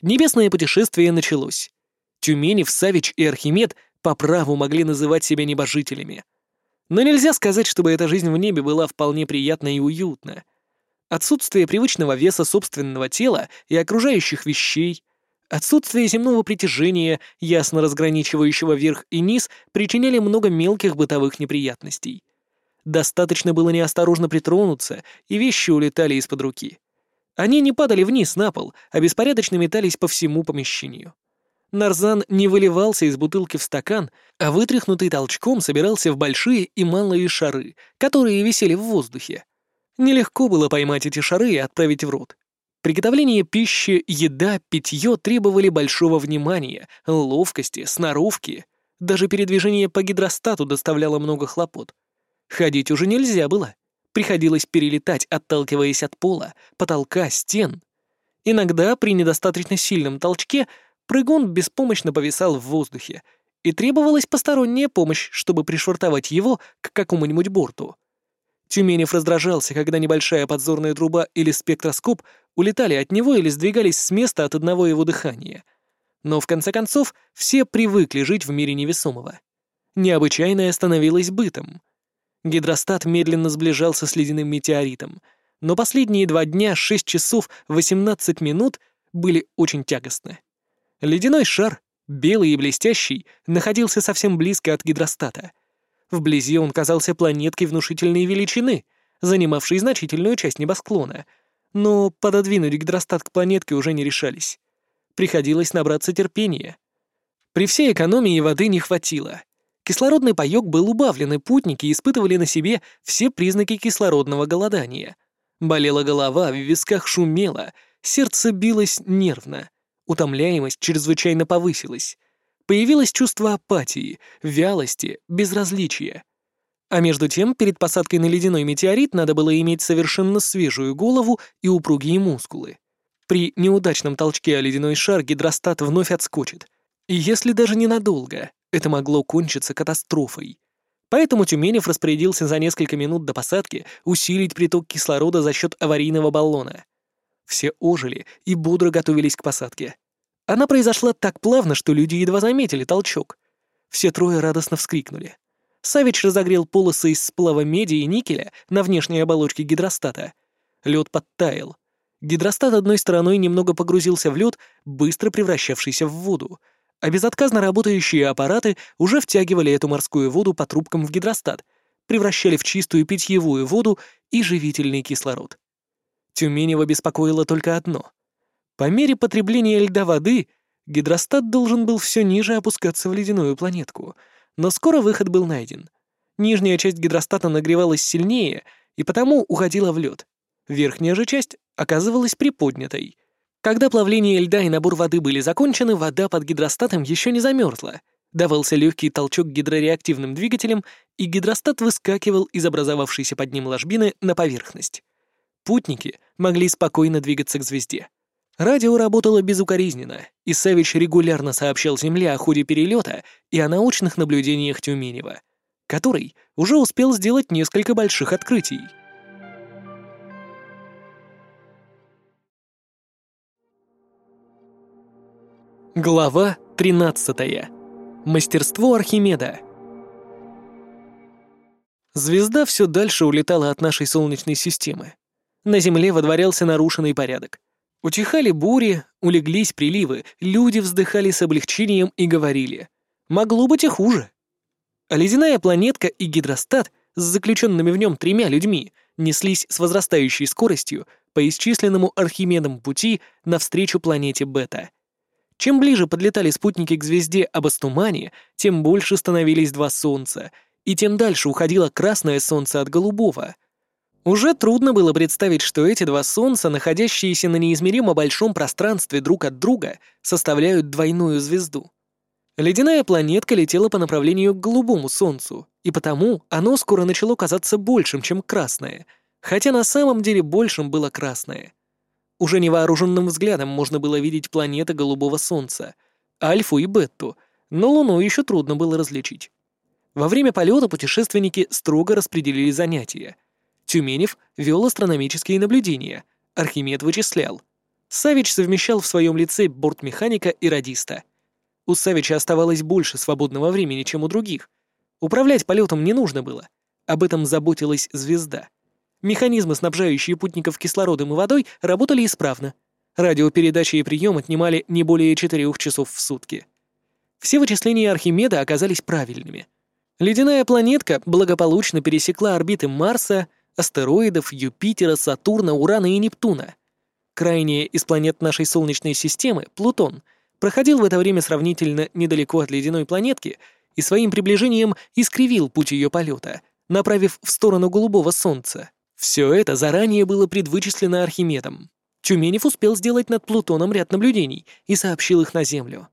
Небесное путешествие началось. Тюменев, Савич и Архимед по праву могли называть себя небожителями. Но нельзя сказать, чтобы эта жизнь в небе была вполне приятна и уютна. Отсутствие привычного веса собственного тела и окружающих вещей, отсутствие земного притяжения, ясно разграничивающего верх и низ, причиняли много мелких бытовых неприятностей. Достаточно было неосторожно притронуться, и вещи улетали из-под руки. Они не падали вниз на пол, а беспорядочно метались по всему помещению. Нарзан не выливался из бутылки в стакан, а вытряхнутый толчком собирался в большие и малые шары, которые висели в воздухе. Нелегко было поймать эти шары и отправить в рот. Приготовление пищи, еда, питье требовали большого внимания, ловкости, сноровки. Даже передвижение по гидростату доставляло много хлопот. Ходить уже нельзя было. Приходилось перелетать, отталкиваясь от пола, потолка, стен. Иногда при недостаточно сильном толчке прыгун беспомощно повисал в воздухе, и требовалась посторонняя помощь, чтобы пришвартовать его к какому-нибудь борту. Тюменев раздражался, когда небольшая подзорная труба или спектроскоп улетали от него или сдвигались с места от одного его дыхания. Но в конце концов все привыкли жить в мире невесомого. Необычайное становилось бытом. Гидростат медленно сближался с ледяным метеоритом, но последние два дня, 6 часов 18 минут, были очень тягостны. Ледяной шар, белый и блестящий, находился совсем близко от гидростата — Вблизи он казался планеткой внушительной величины, занимавшей значительную часть небосклона. Но пододвинуть гидростат к планетке уже не решались. Приходилось набраться терпения. При всей экономии воды не хватило. Кислородный паёк был убавлен, и путники испытывали на себе все признаки кислородного голодания. Болела голова, в висках шумело, сердце билось нервно. Утомляемость чрезвычайно повысилась. Появилось чувство апатии, вялости, безразличия. А между тем, перед посадкой на ледяной метеорит надо было иметь совершенно свежую голову и упругие мускулы. При неудачном толчке о ледяной шар гидростат вновь отскочит. И если даже ненадолго, это могло кончиться катастрофой. Поэтому Тюменев распорядился за несколько минут до посадки усилить приток кислорода за счет аварийного баллона. Все ожили и бодро готовились к посадке. Она произошла так плавно, что люди едва заметили толчок. Все трое радостно вскрикнули. Савич разогрел полосы из сплава меди и никеля на внешней оболочке гидростата. Лед подтаял. Гидростат одной стороной немного погрузился в лед, быстро превращавшийся в воду, а безотказно работающие аппараты уже втягивали эту морскую воду по трубкам в гидростат, превращали в чистую питьевую воду и живительный кислород. Тюменева беспокоило только одно — по мере потребления льда воды гидростат должен был все ниже опускаться в ледяную планетку, но скоро выход был найден. Нижняя часть гидростата нагревалась сильнее и потому уходила в лед. Верхняя же часть оказывалась приподнятой. Когда плавление льда и набор воды были закончены, вода под гидростатом еще не замерзла. Давался легкий толчок гидрореактивным двигателем, и гидростат выскакивал из образовавшейся под ним ложбины на поверхность. Путники могли спокойно двигаться к звезде. Радио работало безукоризненно, и Савич регулярно сообщал Земле о ходе перелета и о научных наблюдениях Тюменева, который уже успел сделать несколько больших открытий. Глава 13. Мастерство Архимеда. Звезда все дальше улетала от нашей Солнечной системы. На Земле водворялся нарушенный порядок. Утихали бури, улеглись приливы, люди вздыхали с облегчением и говорили «Могло быть и хуже». А ледяная планетка и гидростат с заключенными в нем тремя людьми неслись с возрастающей скоростью по исчисленному Архимедом пути навстречу планете Бета. Чем ближе подлетали спутники к звезде Абастумани, тем больше становились два Солнца, и тем дальше уходило красное Солнце от голубого — уже трудно было представить, что эти два Солнца, находящиеся на неизмеримо большом пространстве друг от друга, составляют двойную звезду. Ледяная планетка летела по направлению к голубому Солнцу, и потому оно скоро начало казаться большим, чем красное, хотя на самом деле большим было красное. Уже невооруженным взглядом можно было видеть планеты голубого Солнца, Альфу и Бетту, но Луну еще трудно было различить. Во время полета путешественники строго распределили занятия — Тюменев вел астрономические наблюдения, Архимед вычислял. Савич совмещал в своем лице бортмеханика и радиста. У Савича оставалось больше свободного времени, чем у других. Управлять полетом не нужно было. Об этом заботилась звезда. Механизмы, снабжающие путников кислородом и водой, работали исправно. Радиопередачи и прием отнимали не более четырех часов в сутки. Все вычисления Архимеда оказались правильными. Ледяная планетка благополучно пересекла орбиты Марса, астероидов Юпитера, Сатурна, Урана и Нептуна. Крайняя из планет нашей Солнечной системы, Плутон, проходил в это время сравнительно недалеко от ледяной планетки и своим приближением искривил путь ее полета, направив в сторону голубого Солнца. Все это заранее было предвычислено Архимедом. Тюменев успел сделать над Плутоном ряд наблюдений и сообщил их на Землю.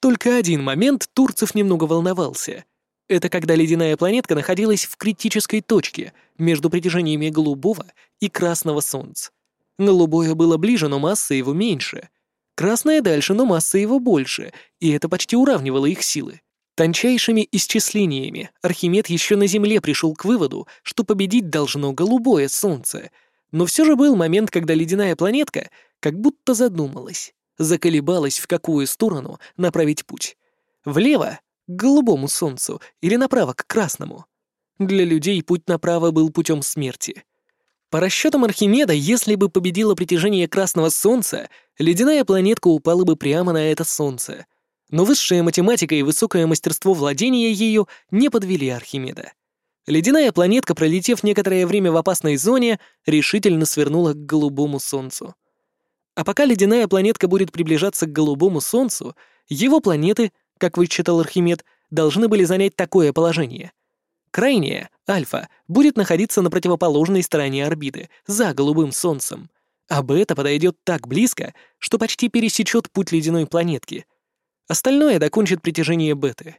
Только один момент Турцев немного волновался — это когда ледяная планетка находилась в критической точке между притяжениями голубого и красного Солнца. Голубое было ближе, но масса его меньше. Красное дальше, но масса его больше, и это почти уравнивало их силы. Тончайшими исчислениями Архимед еще на Земле пришел к выводу, что победить должно голубое солнце, но все же был момент, когда ледяная планетка как будто задумалась, заколебалась, в какую сторону направить путь. Влево — к голубому солнцу или направо — к красному. Для людей путь направо был путем смерти. По расчетам Архимеда, если бы победило притяжение красного солнца, ледяная планетка упала бы прямо на это солнце. Но высшая математика и высокое мастерство владения ее не подвели Архимеда. Ледяная планетка, пролетев некоторое время в опасной зоне, решительно свернула к голубому солнцу. А пока ледяная планетка будет приближаться к голубому солнцу, его планеты, как вычитал Архимед, должны были занять такое положение — Крайняя, альфа, будет находиться на противоположной стороне орбиты, за голубым солнцем, а бета подойдет так близко, что почти пересечет путь ледяной планетки. Остальное докончит притяжение беты.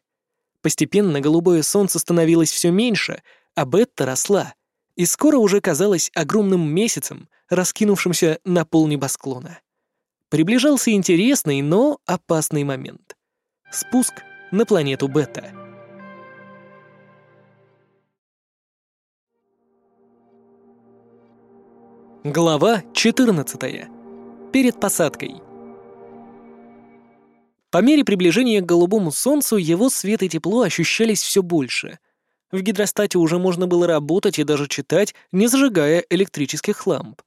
Постепенно голубое солнце становилось все меньше, а бета росла, и скоро уже казалось огромным месяцем, раскинувшимся на пол небосклона. Приближался интересный, но опасный момент. Спуск на планету Бета — Глава 14. Перед посадкой. По мере приближения к голубому солнцу его свет и тепло ощущались все больше. В гидростате уже можно было работать и даже читать, не зажигая электрических ламп.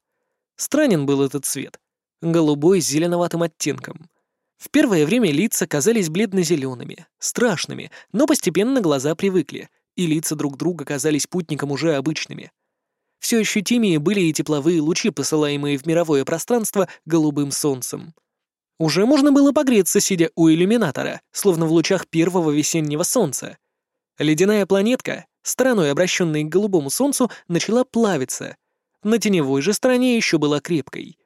Странен был этот цвет. Голубой с зеленоватым оттенком. В первое время лица казались бледно-зелеными, страшными, но постепенно глаза привыкли, и лица друг друга казались путникам уже обычными — все ощутимее были и тепловые лучи, посылаемые в мировое пространство голубым солнцем. Уже можно было погреться, сидя у иллюминатора, словно в лучах первого весеннего солнца. Ледяная планетка, стороной обращенной к голубому солнцу, начала плавиться. На теневой же стороне еще была крепкой.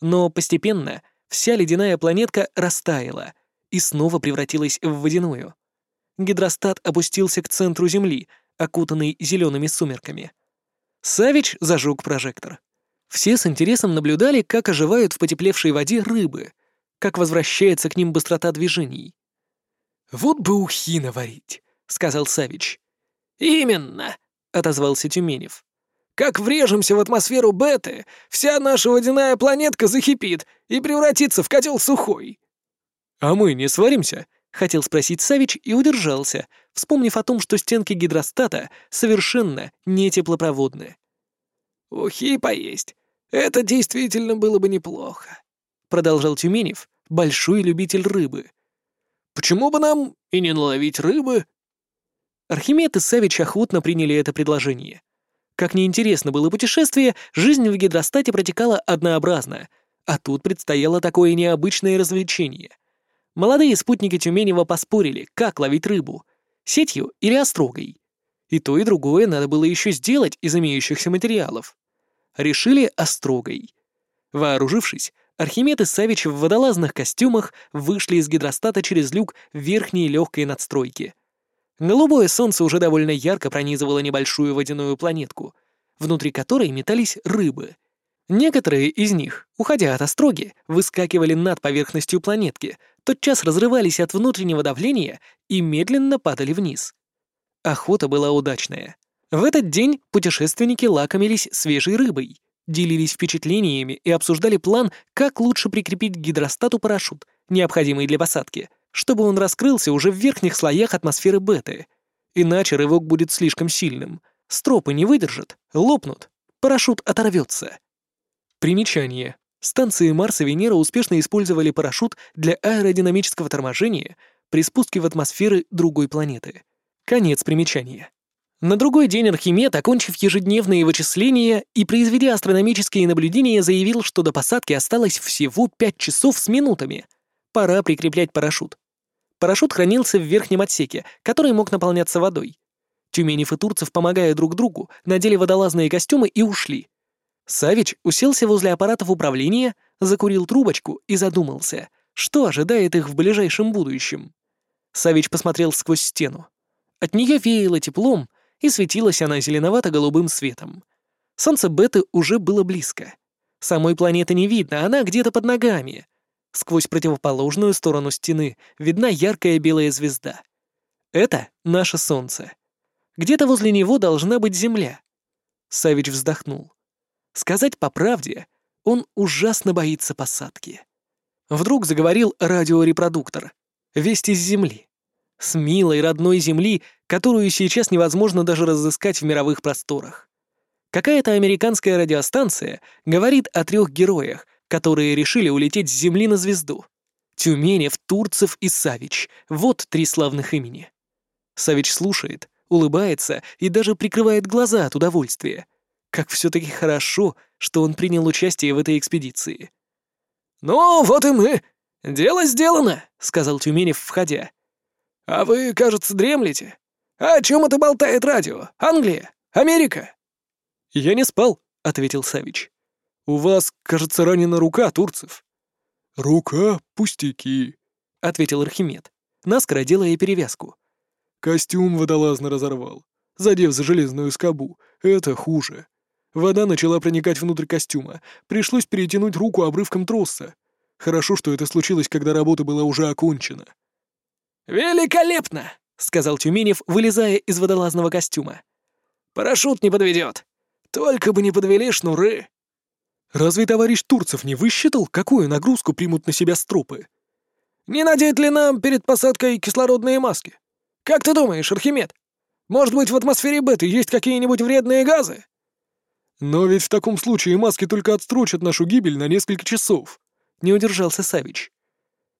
Но постепенно вся ледяная планетка растаяла и снова превратилась в водяную. Гидростат опустился к центру Земли, окутанный зелеными сумерками. Савич зажег прожектор. Все с интересом наблюдали, как оживают в потеплевшей воде рыбы, как возвращается к ним быстрота движений. «Вот бы ухи наварить», — сказал Савич. «Именно», — отозвался Тюменев. «Как врежемся в атмосферу беты, вся наша водяная планетка захипит и превратится в котел сухой». «А мы не сваримся?» — хотел спросить Савич и удержался, вспомнив о том, что стенки гидростата совершенно не теплопроводны. «Ухи поесть. Это действительно было бы неплохо», — продолжал Тюменев, большой любитель рыбы. «Почему бы нам и не наловить рыбы?» Архимед и Савич охотно приняли это предложение. Как неинтересно было путешествие, жизнь в гидростате протекала однообразно, а тут предстояло такое необычное развлечение. Молодые спутники Тюменева поспорили, как ловить рыбу — Сетью или острогой. И то, и другое надо было еще сделать из имеющихся материалов. Решили острогой. Вооружившись, Архимед и Савич в водолазных костюмах вышли из гидростата через люк верхней легкой надстройки. Голубое солнце уже довольно ярко пронизывало небольшую водяную планетку, внутри которой метались рыбы. Некоторые из них, уходя от остроги, выскакивали над поверхностью планетки, тотчас разрывались от внутреннего давления и медленно падали вниз. Охота была удачная. В этот день путешественники лакомились свежей рыбой, делились впечатлениями и обсуждали план, как лучше прикрепить к гидростату парашют, необходимый для посадки, чтобы он раскрылся уже в верхних слоях атмосферы беты. Иначе рывок будет слишком сильным. Стропы не выдержат, лопнут, парашют оторвется. Примечание. Станции Марс и Венера успешно использовали парашют для аэродинамического торможения при спуске в атмосферы другой планеты. Конец примечания. На другой день Архимед, окончив ежедневные вычисления и произведя астрономические наблюдения, заявил, что до посадки осталось всего 5 часов с минутами. Пора прикреплять парашют. Парашют хранился в верхнем отсеке, который мог наполняться водой. Тюменев и Турцев, помогая друг другу, надели водолазные костюмы и ушли. Савич уселся возле аппаратов управления, закурил трубочку и задумался, что ожидает их в ближайшем будущем. Савич посмотрел сквозь стену. От нее веяло теплом, и светилась она зеленовато-голубым светом. Солнце Беты уже было близко. Самой планеты не видно, она где-то под ногами. Сквозь противоположную сторону стены видна яркая белая звезда. Это наше Солнце. Где-то возле него должна быть Земля. Савич вздохнул. Сказать по правде, он ужасно боится посадки. Вдруг заговорил радиорепродуктор. Вести с Земли. С милой родной Земли, которую сейчас невозможно даже разыскать в мировых просторах. Какая-то американская радиостанция говорит о трех героях, которые решили улететь с Земли на звезду. Тюменев, Турцев и Савич — вот три славных имени. Савич слушает, улыбается и даже прикрывает глаза от удовольствия. Как все-таки хорошо, что он принял участие в этой экспедиции. «Ну, вот и мы. Дело сделано», — сказал Тюменев, входя. «А вы, кажется, дремлете. А о чем это болтает радио? Англия? Америка?» «Я не спал», — ответил Савич. «У вас, кажется, ранена рука, Турцев». «Рука — пустяки», — ответил Архимед, наскоро делая перевязку. «Костюм водолазно разорвал, задев за железную скобу. Это хуже. Вода начала проникать внутрь костюма. Пришлось перетянуть руку обрывком троса. Хорошо, что это случилось, когда работа была уже окончена». «Великолепно!» — сказал Тюменев, вылезая из водолазного костюма. «Парашют не подведет. Только бы не подвели шнуры». Разве товарищ Турцев не высчитал, какую нагрузку примут на себя стропы? Не надеть ли нам перед посадкой кислородные маски? Как ты думаешь, Архимед? Может быть, в атмосфере беты есть какие-нибудь вредные газы? Но ведь в таком случае маски только отстрочат нашу гибель на несколько часов. Не удержался Савич.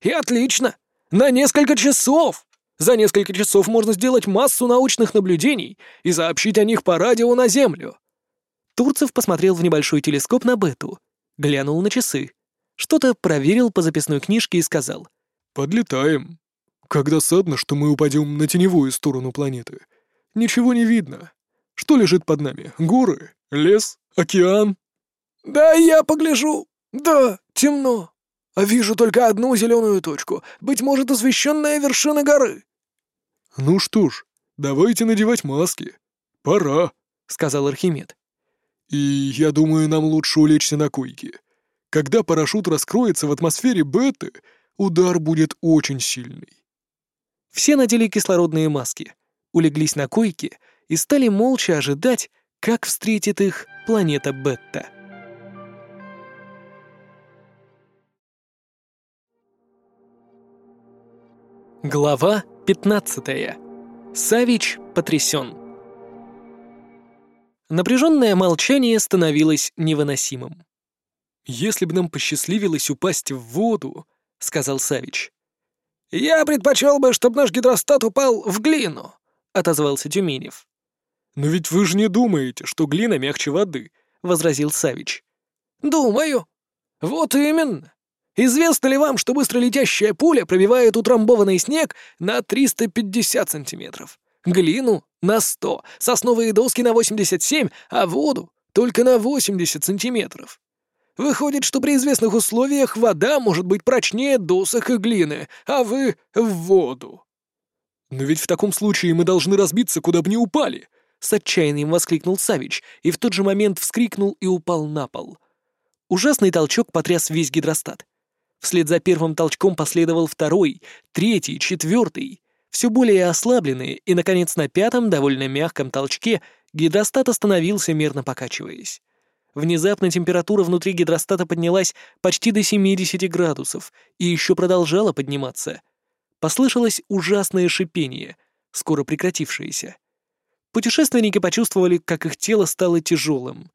И отлично! На несколько часов! За несколько часов можно сделать массу научных наблюдений и сообщить о них по радио на Землю. Турцев посмотрел в небольшой телескоп на Бету, глянул на часы, что-то проверил по записной книжке и сказал. «Подлетаем. Как досадно, что мы упадем на теневую сторону планеты. Ничего не видно. Что лежит под нами? Горы? Лес? Океан?» «Да, я погляжу. Да, темно. А вижу только одну зеленую точку, быть может, освещенная вершина горы». «Ну что ж, давайте надевать маски. Пора», — сказал Архимед. И я думаю, нам лучше улечься на койке. Когда парашют раскроется в атмосфере беты, удар будет очень сильный. Все надели кислородные маски, улеглись на койке и стали молча ожидать, как встретит их планета Бетта. Глава 15. Савич потрясен. Напряженное молчание становилось невыносимым. «Если бы нам посчастливилось упасть в воду», — сказал Савич. «Я предпочел бы, чтобы наш гидростат упал в глину», — отозвался Тюменев. «Но ведь вы же не думаете, что глина мягче воды», — возразил Савич. «Думаю. Вот именно. Известно ли вам, что быстролетящая пуля пробивает утрамбованный снег на 350 сантиметров? глину на 100, сосновые доски на 87, а воду только на 80 сантиметров. Выходит, что при известных условиях вода может быть прочнее досок и глины, а вы — в воду. «Но ведь в таком случае мы должны разбиться, куда бы ни упали!» С отчаянием воскликнул Савич и в тот же момент вскрикнул и упал на пол. Ужасный толчок потряс весь гидростат. Вслед за первым толчком последовал второй, третий, четвертый все более ослабленные, и, наконец, на пятом, довольно мягком толчке гидростат остановился, мерно покачиваясь. Внезапно температура внутри гидростата поднялась почти до 70 градусов и еще продолжала подниматься. Послышалось ужасное шипение, скоро прекратившееся. Путешественники почувствовали, как их тело стало тяжелым.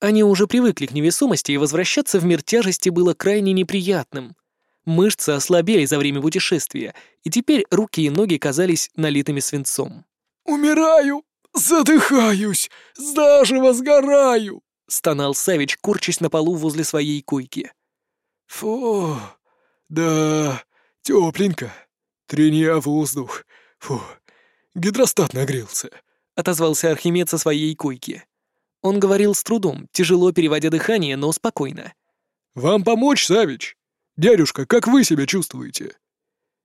Они уже привыкли к невесомости, и возвращаться в мир тяжести было крайне неприятным. Мышцы ослабели за время путешествия, и теперь руки и ноги казались налитыми свинцом. «Умираю! Задыхаюсь! Заживо сгораю!» — стонал Савич, корчась на полу возле своей койки. «Фу, да, тепленько. Трени воздух. Фу, гидростат нагрелся», — отозвался Архимед со своей койки. Он говорил с трудом, тяжело переводя дыхание, но спокойно. «Вам помочь, Савич?» «Дядюшка, как вы себя чувствуете?»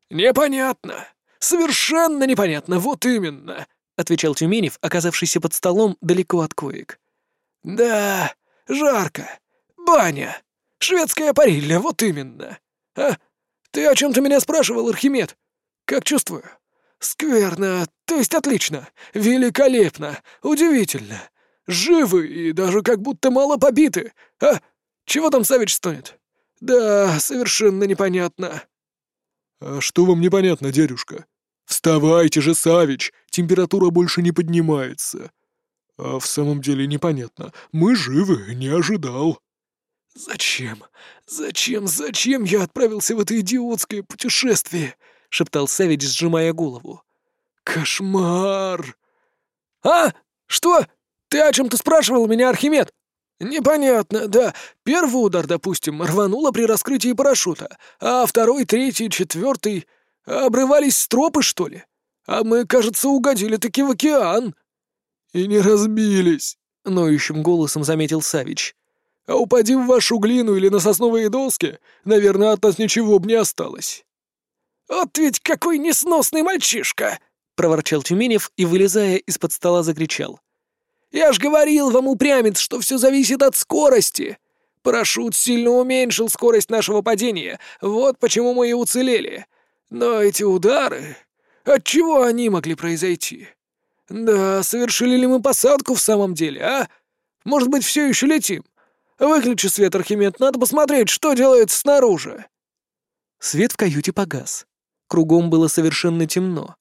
«Непонятно. Совершенно непонятно, вот именно», — отвечал Тюменев, оказавшийся под столом далеко от коек. «Да, жарко. Баня. Шведская парильня, вот именно. А, ты о чем-то меня спрашивал, Архимед? Как чувствую? «Скверно, то есть отлично, великолепно, удивительно. Живы и даже как будто мало побиты. А, чего там Савич стонет? Да, совершенно непонятно». «А что вам непонятно, дядюшка? Вставайте же, Савич, температура больше не поднимается. А в самом деле непонятно, мы живы, не ожидал». «Зачем? Зачем? Зачем я отправился в это идиотское путешествие?» — шептал Савич, сжимая голову. «Кошмар!» «А? Что? Ты о чем-то спрашивал меня, Архимед?» «Непонятно, да. Первый удар, допустим, рвануло при раскрытии парашюта, а второй, третий, четвертый обрывались стропы, что ли? А мы, кажется, угодили таки в океан». «И не разбились», — ноющим голосом заметил Савич. «А упади в вашу глину или на сосновые доски, наверное, от нас ничего бы не осталось». «Вот ведь какой несносный мальчишка!» — проворчал Тюменев и, вылезая из-под стола, закричал. «Я ж говорил вам, упрямец, что все зависит от скорости. Парашют сильно уменьшил скорость нашего падения, вот почему мы и уцелели. Но эти удары... От чего они могли произойти? Да, совершили ли мы посадку в самом деле, а? Может быть, все еще летим? Выключи свет, Архимед, надо посмотреть, что делается снаружи». Свет в каюте погас. Кругом было совершенно темно.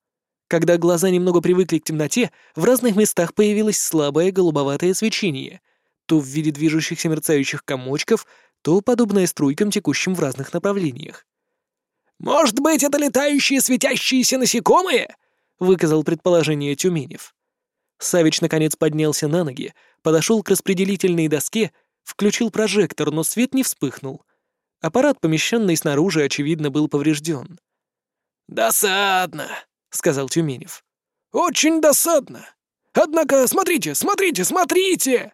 Когда глаза немного привыкли к темноте, в разных местах появилось слабое голубоватое свечение, то в виде движущихся мерцающих комочков, то подобное струйкам, текущим в разных направлениях. «Может быть, это летающие светящиеся насекомые?» — выказал предположение Тюменев. Савич наконец поднялся на ноги, подошел к распределительной доске, включил прожектор, но свет не вспыхнул. Аппарат, помещенный снаружи, очевидно, был поврежден. «Досадно», — сказал Тюменев. «Очень досадно. Однако, смотрите, смотрите, смотрите!»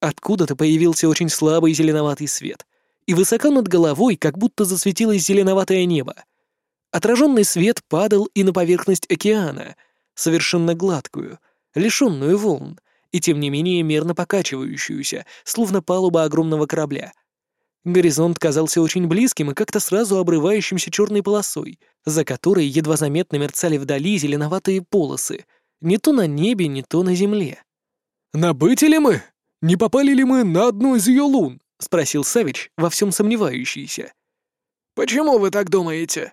Откуда-то появился очень слабый зеленоватый свет, и высоко над головой как будто засветилось зеленоватое небо. Отраженный свет падал и на поверхность океана, совершенно гладкую, лишенную волн, и тем не менее мерно покачивающуюся, словно палуба огромного корабля — Горизонт казался очень близким и как-то сразу обрывающимся черной полосой, за которой едва заметно мерцали вдали зеленоватые полосы, не то на небе, не то на земле. «Набыты ли мы? Не попали ли мы на одну из ее лун?» — спросил Савич, во всем сомневающийся. «Почему вы так думаете?»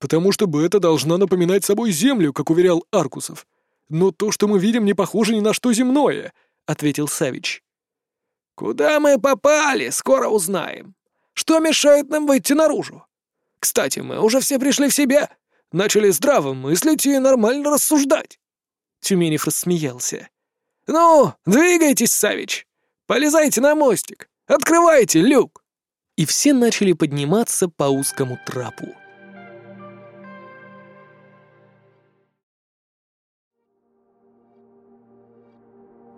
«Потому что это должна напоминать собой Землю, как уверял Аркусов. Но то, что мы видим, не похоже ни на что земное», — ответил Савич. «Куда мы попали, скоро узнаем. Что мешает нам выйти наружу? Кстати, мы уже все пришли в себя, начали здраво мыслить и нормально рассуждать». Тюменев рассмеялся. «Ну, двигайтесь, Савич. Полезайте на мостик. Открывайте люк». И все начали подниматься по узкому трапу.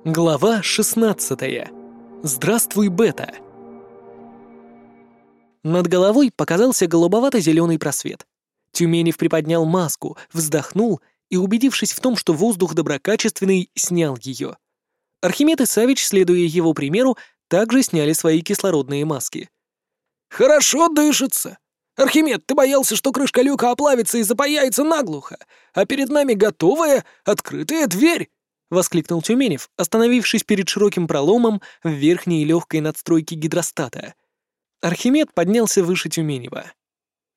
Глава шестнадцатая. «Здравствуй, Бета!» Над головой показался голубовато-зеленый просвет. Тюменев приподнял маску, вздохнул и, убедившись в том, что воздух доброкачественный, снял ее. Архимед и Савич, следуя его примеру, также сняли свои кислородные маски. «Хорошо дышится. Архимед, ты боялся, что крышка люка оплавится и запаяется наглухо, а перед нами готовая, открытая дверь!» — воскликнул Тюменев, остановившись перед широким проломом в верхней легкой надстройке гидростата. Архимед поднялся выше Тюменева.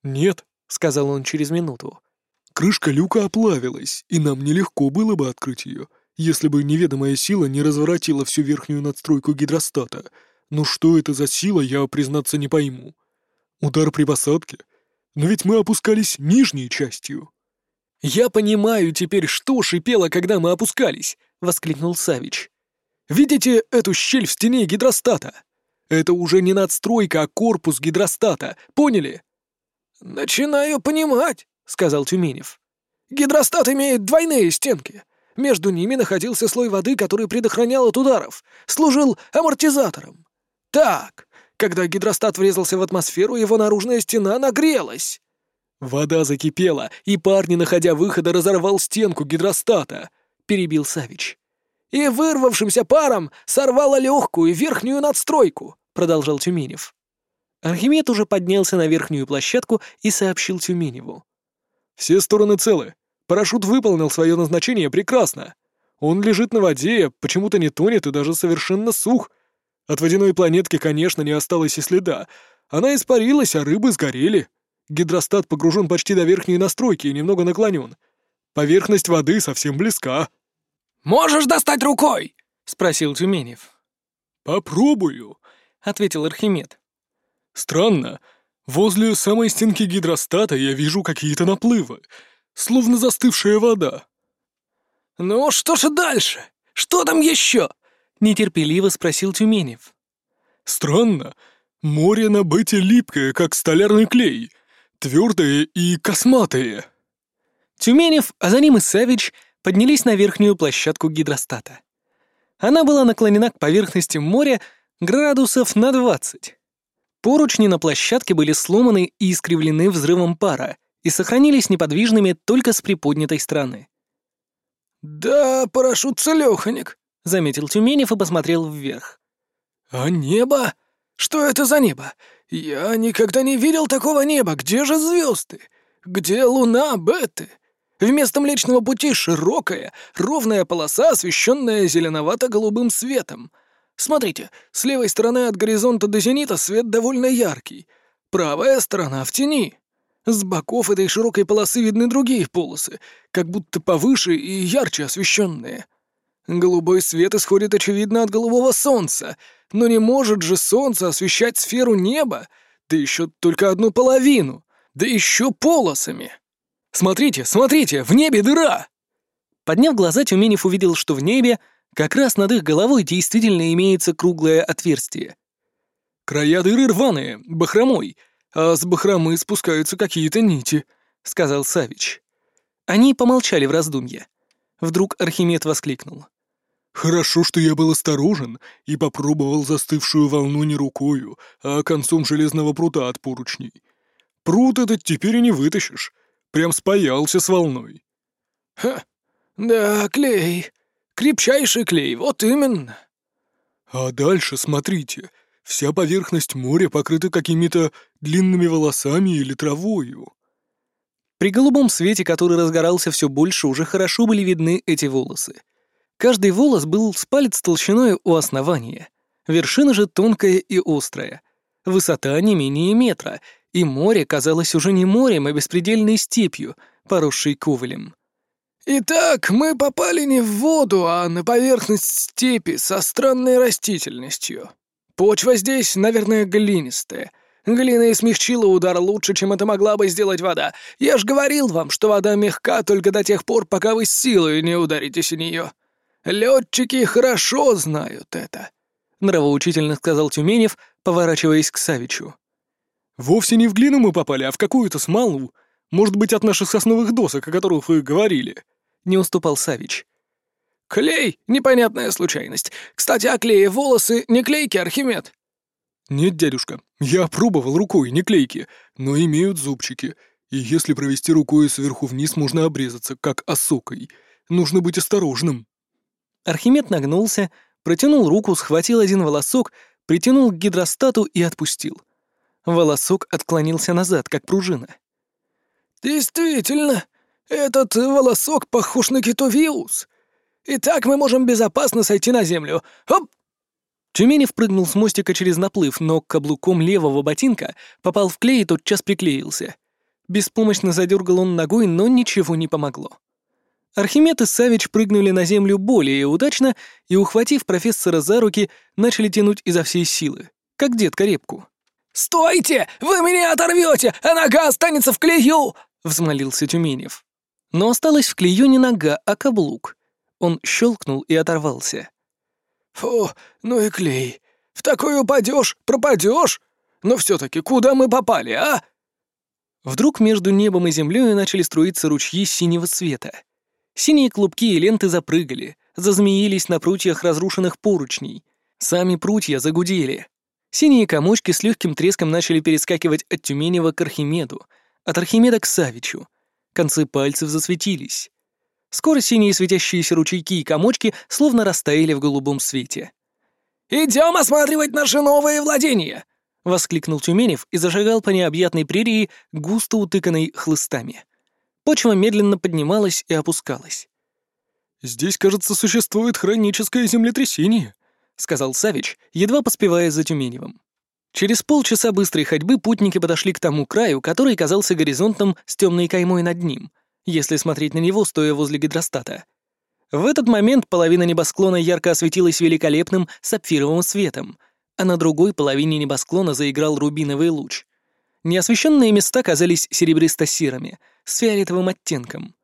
«Нет», — сказал он через минуту. «Крышка люка оплавилась, и нам нелегко было бы открыть ее, если бы неведомая сила не разворотила всю верхнюю надстройку гидростата. Но что это за сила, я, признаться, не пойму. Удар при посадке? Но ведь мы опускались нижней частью». «Я понимаю теперь, что шипело, когда мы опускались!» — воскликнул Савич. «Видите эту щель в стене гидростата? Это уже не надстройка, а корпус гидростата, поняли?» «Начинаю понимать», — сказал Тюменев. «Гидростат имеет двойные стенки. Между ними находился слой воды, который предохранял от ударов, служил амортизатором. Так, когда гидростат врезался в атмосферу, его наружная стена нагрелась. «Вода закипела, и парни, находя выхода, разорвал стенку гидростата», — перебил Савич. «И вырвавшимся паром сорвало легкую верхнюю надстройку», — продолжал Тюменев. Архимед уже поднялся на верхнюю площадку и сообщил Тюменеву. «Все стороны целы. Парашют выполнил свое назначение прекрасно. Он лежит на воде, почему-то не тонет и даже совершенно сух. От водяной планетки, конечно, не осталось и следа. Она испарилась, а рыбы сгорели. Гидростат погружен почти до верхней настройки и немного наклонен. Поверхность воды совсем близка. «Можешь достать рукой?» — спросил Тюменев. «Попробую», — ответил Архимед. «Странно. Возле самой стенки гидростата я вижу какие-то наплывы, словно застывшая вода». «Ну что же дальше? Что там еще?» — нетерпеливо спросил Тюменев. «Странно. Море на бете липкое, как столярный клей, твердое и косматое». Тюменев, а за ним и Савич поднялись на верхнюю площадку гидростата. Она была наклонена к поверхности моря градусов на двадцать. Поручни на площадке были сломаны и искривлены взрывом пара и сохранились неподвижными только с приподнятой стороны. «Да, парашют целёхонек», — заметил Тюменев и посмотрел вверх. «А небо? Что это за небо? Я никогда не видел такого неба. Где же звезды? Где луна, Беты? Вместо Млечного Пути широкая, ровная полоса, освещенная зеленовато-голубым светом. Смотрите, с левой стороны от горизонта до зенита свет довольно яркий. Правая сторона в тени. С боков этой широкой полосы видны другие полосы, как будто повыше и ярче освещенные. Голубой свет исходит, очевидно, от голубого солнца, но не может же солнце освещать сферу неба, да еще только одну половину, да еще полосами. Смотрите, смотрите, в небе дыра! Подняв глаза, Тюменев увидел, что в небе, как раз над их головой, действительно имеется круглое отверстие. «Края дыры рваные, бахромой, а с бахромы спускаются какие-то нити», — сказал Савич. Они помолчали в раздумье. Вдруг Архимед воскликнул. «Хорошо, что я был осторожен и попробовал застывшую волну не рукою, а концом железного прута от поручней. Прут этот теперь и не вытащишь. Прям спаялся с волной». «Ха, да, клей. Крепчайший клей, вот именно». «А дальше смотрите, Вся поверхность моря покрыта какими-то длинными волосами или травою. При голубом свете, который разгорался все больше, уже хорошо были видны эти волосы. Каждый волос был с палец толщиной у основания. Вершина же тонкая и острая. Высота не менее метра, и море казалось уже не морем, а беспредельной степью, поросшей ковылем. «Итак, мы попали не в воду, а на поверхность степи со странной растительностью», Почва здесь, наверное, глинистая. Глина и смягчила удар лучше, чем это могла бы сделать вода. Я ж говорил вам, что вода мягка только до тех пор, пока вы силой не ударитесь о нее. Летчики хорошо знают это», — нравоучительно сказал Тюменев, поворачиваясь к Савичу. «Вовсе не в глину мы попали, а в какую-то смолу. Может быть, от наших сосновых досок, о которых вы говорили», — не уступал Савич. «Клей — непонятная случайность. Кстати, о клее волосы не клейки, Архимед?» «Нет, дядюшка, я пробовал рукой, не клейки, но имеют зубчики. И если провести рукой сверху вниз, можно обрезаться, как осокой. Нужно быть осторожным». Архимед нагнулся, протянул руку, схватил один волосок, притянул к гидростату и отпустил. Волосок отклонился назад, как пружина. «Действительно, этот волосок похож на китовиус. Итак, мы можем безопасно сойти на землю. Хоп!» Тюменев прыгнул с мостика через наплыв, но каблуком левого ботинка попал в клей и тотчас приклеился. Беспомощно задергал он ногой, но ничего не помогло. Архимед и Савич прыгнули на землю более удачно и, ухватив профессора за руки, начали тянуть изо всей силы, как детка репку. «Стойте! Вы меня оторвете, а нога останется в клею!» — взмолился Тюменев. Но осталась в клею не нога, а каблук. Он щелкнул и оторвался. «Фу, ну и клей. В такой упадешь, пропадешь. Но все-таки куда мы попали, а?» Вдруг между небом и землей начали струиться ручьи синего цвета. Синие клубки и ленты запрыгали, зазмеились на прутьях разрушенных поручней. Сами прутья загудели. Синие комочки с легким треском начали перескакивать от Тюменева к Архимеду, от Архимеда к Савичу. Концы пальцев засветились. Скоро синие светящиеся ручейки и комочки словно растаяли в голубом свете. «Идем осматривать наши новые владения!» — воскликнул Тюменев и зашагал по необъятной прерии, густо утыканной хлыстами. Почва медленно поднималась и опускалась. «Здесь, кажется, существует хроническое землетрясение», — сказал Савич, едва поспевая за Тюменевым. Через полчаса быстрой ходьбы путники подошли к тому краю, который казался горизонтом с темной каймой над ним, если смотреть на него, стоя возле гидростата. В этот момент половина небосклона ярко осветилась великолепным сапфировым светом, а на другой половине небосклона заиграл рубиновый луч. Неосвещенные места казались серебристо-серыми, с фиолетовым оттенком.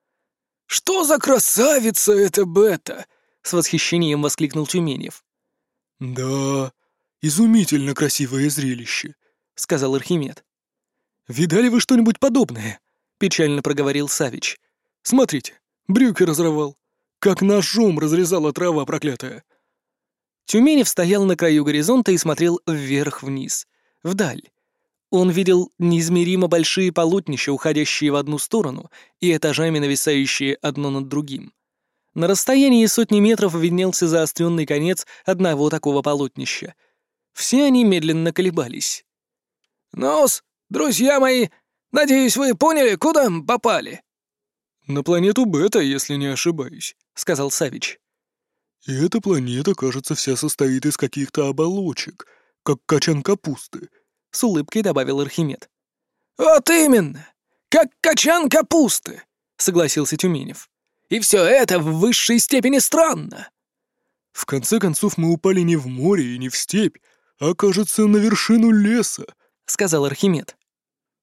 «Что за красавица эта Бета!» — с восхищением воскликнул Тюменев. «Да, изумительно красивое зрелище», — сказал Архимед. «Видали вы что-нибудь подобное?» — печально проговорил Савич. «Смотрите, брюки разорвал. Как ножом разрезала трава проклятая». Тюменев стоял на краю горизонта и смотрел вверх-вниз, вдаль. Он видел неизмеримо большие полотнища, уходящие в одну сторону и этажами нависающие одно над другим. На расстоянии сотни метров виднелся заостренный конец одного такого полотнища. Все они медленно колебались. «Нос, друзья мои, надеюсь, вы поняли, куда попали?» «На планету Бета, если не ошибаюсь», — сказал Савич. «И эта планета, кажется, вся состоит из каких-то оболочек, как качан капусты», — с улыбкой добавил Архимед. «Вот именно! Как качан капусты!» — согласился Тюменев. «И все это в высшей степени странно!» «В конце концов, мы упали не в море и не в степь, а, кажется, на вершину леса», — сказал Архимед.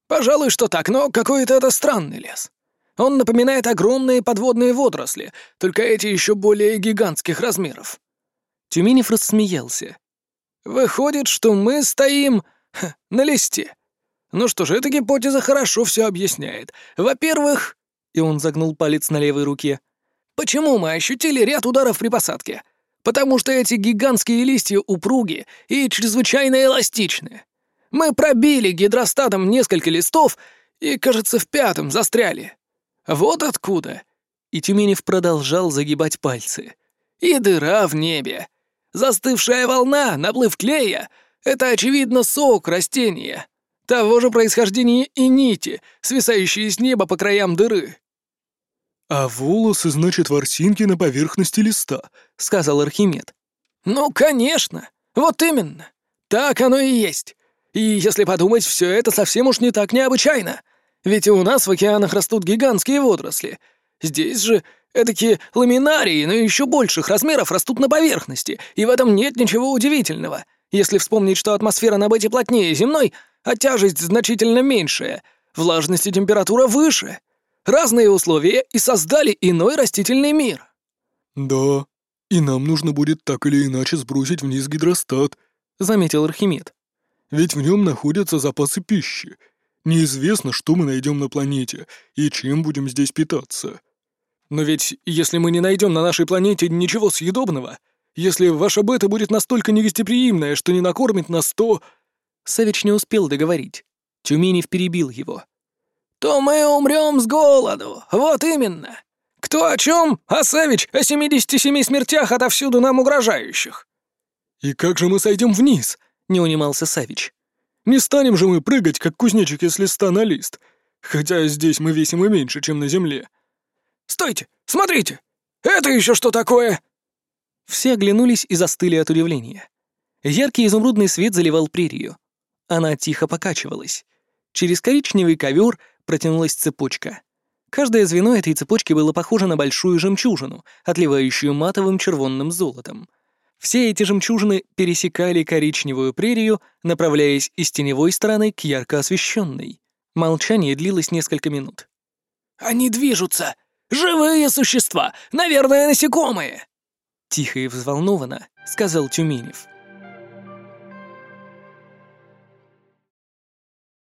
«Пожалуй, что так, но какой-то это странный лес. Он напоминает огромные подводные водоросли, только эти еще более гигантских размеров». Тюменев рассмеялся. «Выходит, что мы стоим ха, на листе. Ну что ж, эта гипотеза хорошо все объясняет. Во-первых...» И он загнул палец на левой руке. «Почему мы ощутили ряд ударов при посадке? Потому что эти гигантские листья упруги и чрезвычайно эластичны. Мы пробили гидростатом несколько листов и, кажется, в пятом застряли. Вот откуда!» И Тюменев продолжал загибать пальцы. «И дыра в небе. Застывшая волна, наплыв клея — это, очевидно, сок растения. Того же происхождения и нити, свисающие с неба по краям дыры». «А волосы, значит, ворсинки на поверхности листа», — сказал Архимед. «Ну, конечно. Вот именно. Так оно и есть. И если подумать, все это совсем уж не так необычайно. Ведь и у нас в океанах растут гигантские водоросли. Здесь же эдакие ламинарии, но еще больших размеров растут на поверхности, и в этом нет ничего удивительного, если вспомнить, что атмосфера на бете плотнее земной, а тяжесть значительно меньшая, влажность и температура выше. Разные условия и создали иной растительный мир. «Да, и нам нужно будет так или иначе сбросить вниз гидростат», — заметил Архимед. «Ведь в нем находятся запасы пищи, Неизвестно, что мы найдем на планете и чем будем здесь питаться. Но ведь если мы не найдем на нашей планете ничего съедобного, если ваша бета будет настолько негостеприимная, что не накормит нас, то...» Савич не успел договорить. Тюменев перебил его. «То мы умрем с голоду, вот именно. Кто о чем, а Савич о 77 смертях отовсюду нам угрожающих». «И как же мы сойдем вниз?» — не унимался Савич. Не станем же мы прыгать, как кузнечики с листа на лист, хотя здесь мы весим и меньше, чем на земле. Стойте, смотрите! Это еще что такое?» Все оглянулись и застыли от удивления. Яркий изумрудный свет заливал прерию. Она тихо покачивалась. Через коричневый ковер протянулась цепочка. Каждое звено этой цепочки было похоже на большую жемчужину, отливающую матовым червонным золотом — все эти жемчужины пересекали коричневую прерию, направляясь из теневой стороны к ярко освещенной. Молчание длилось несколько минут. «Они движутся! Живые существа! Наверное, насекомые!» Тихо и взволнованно сказал Тюменев.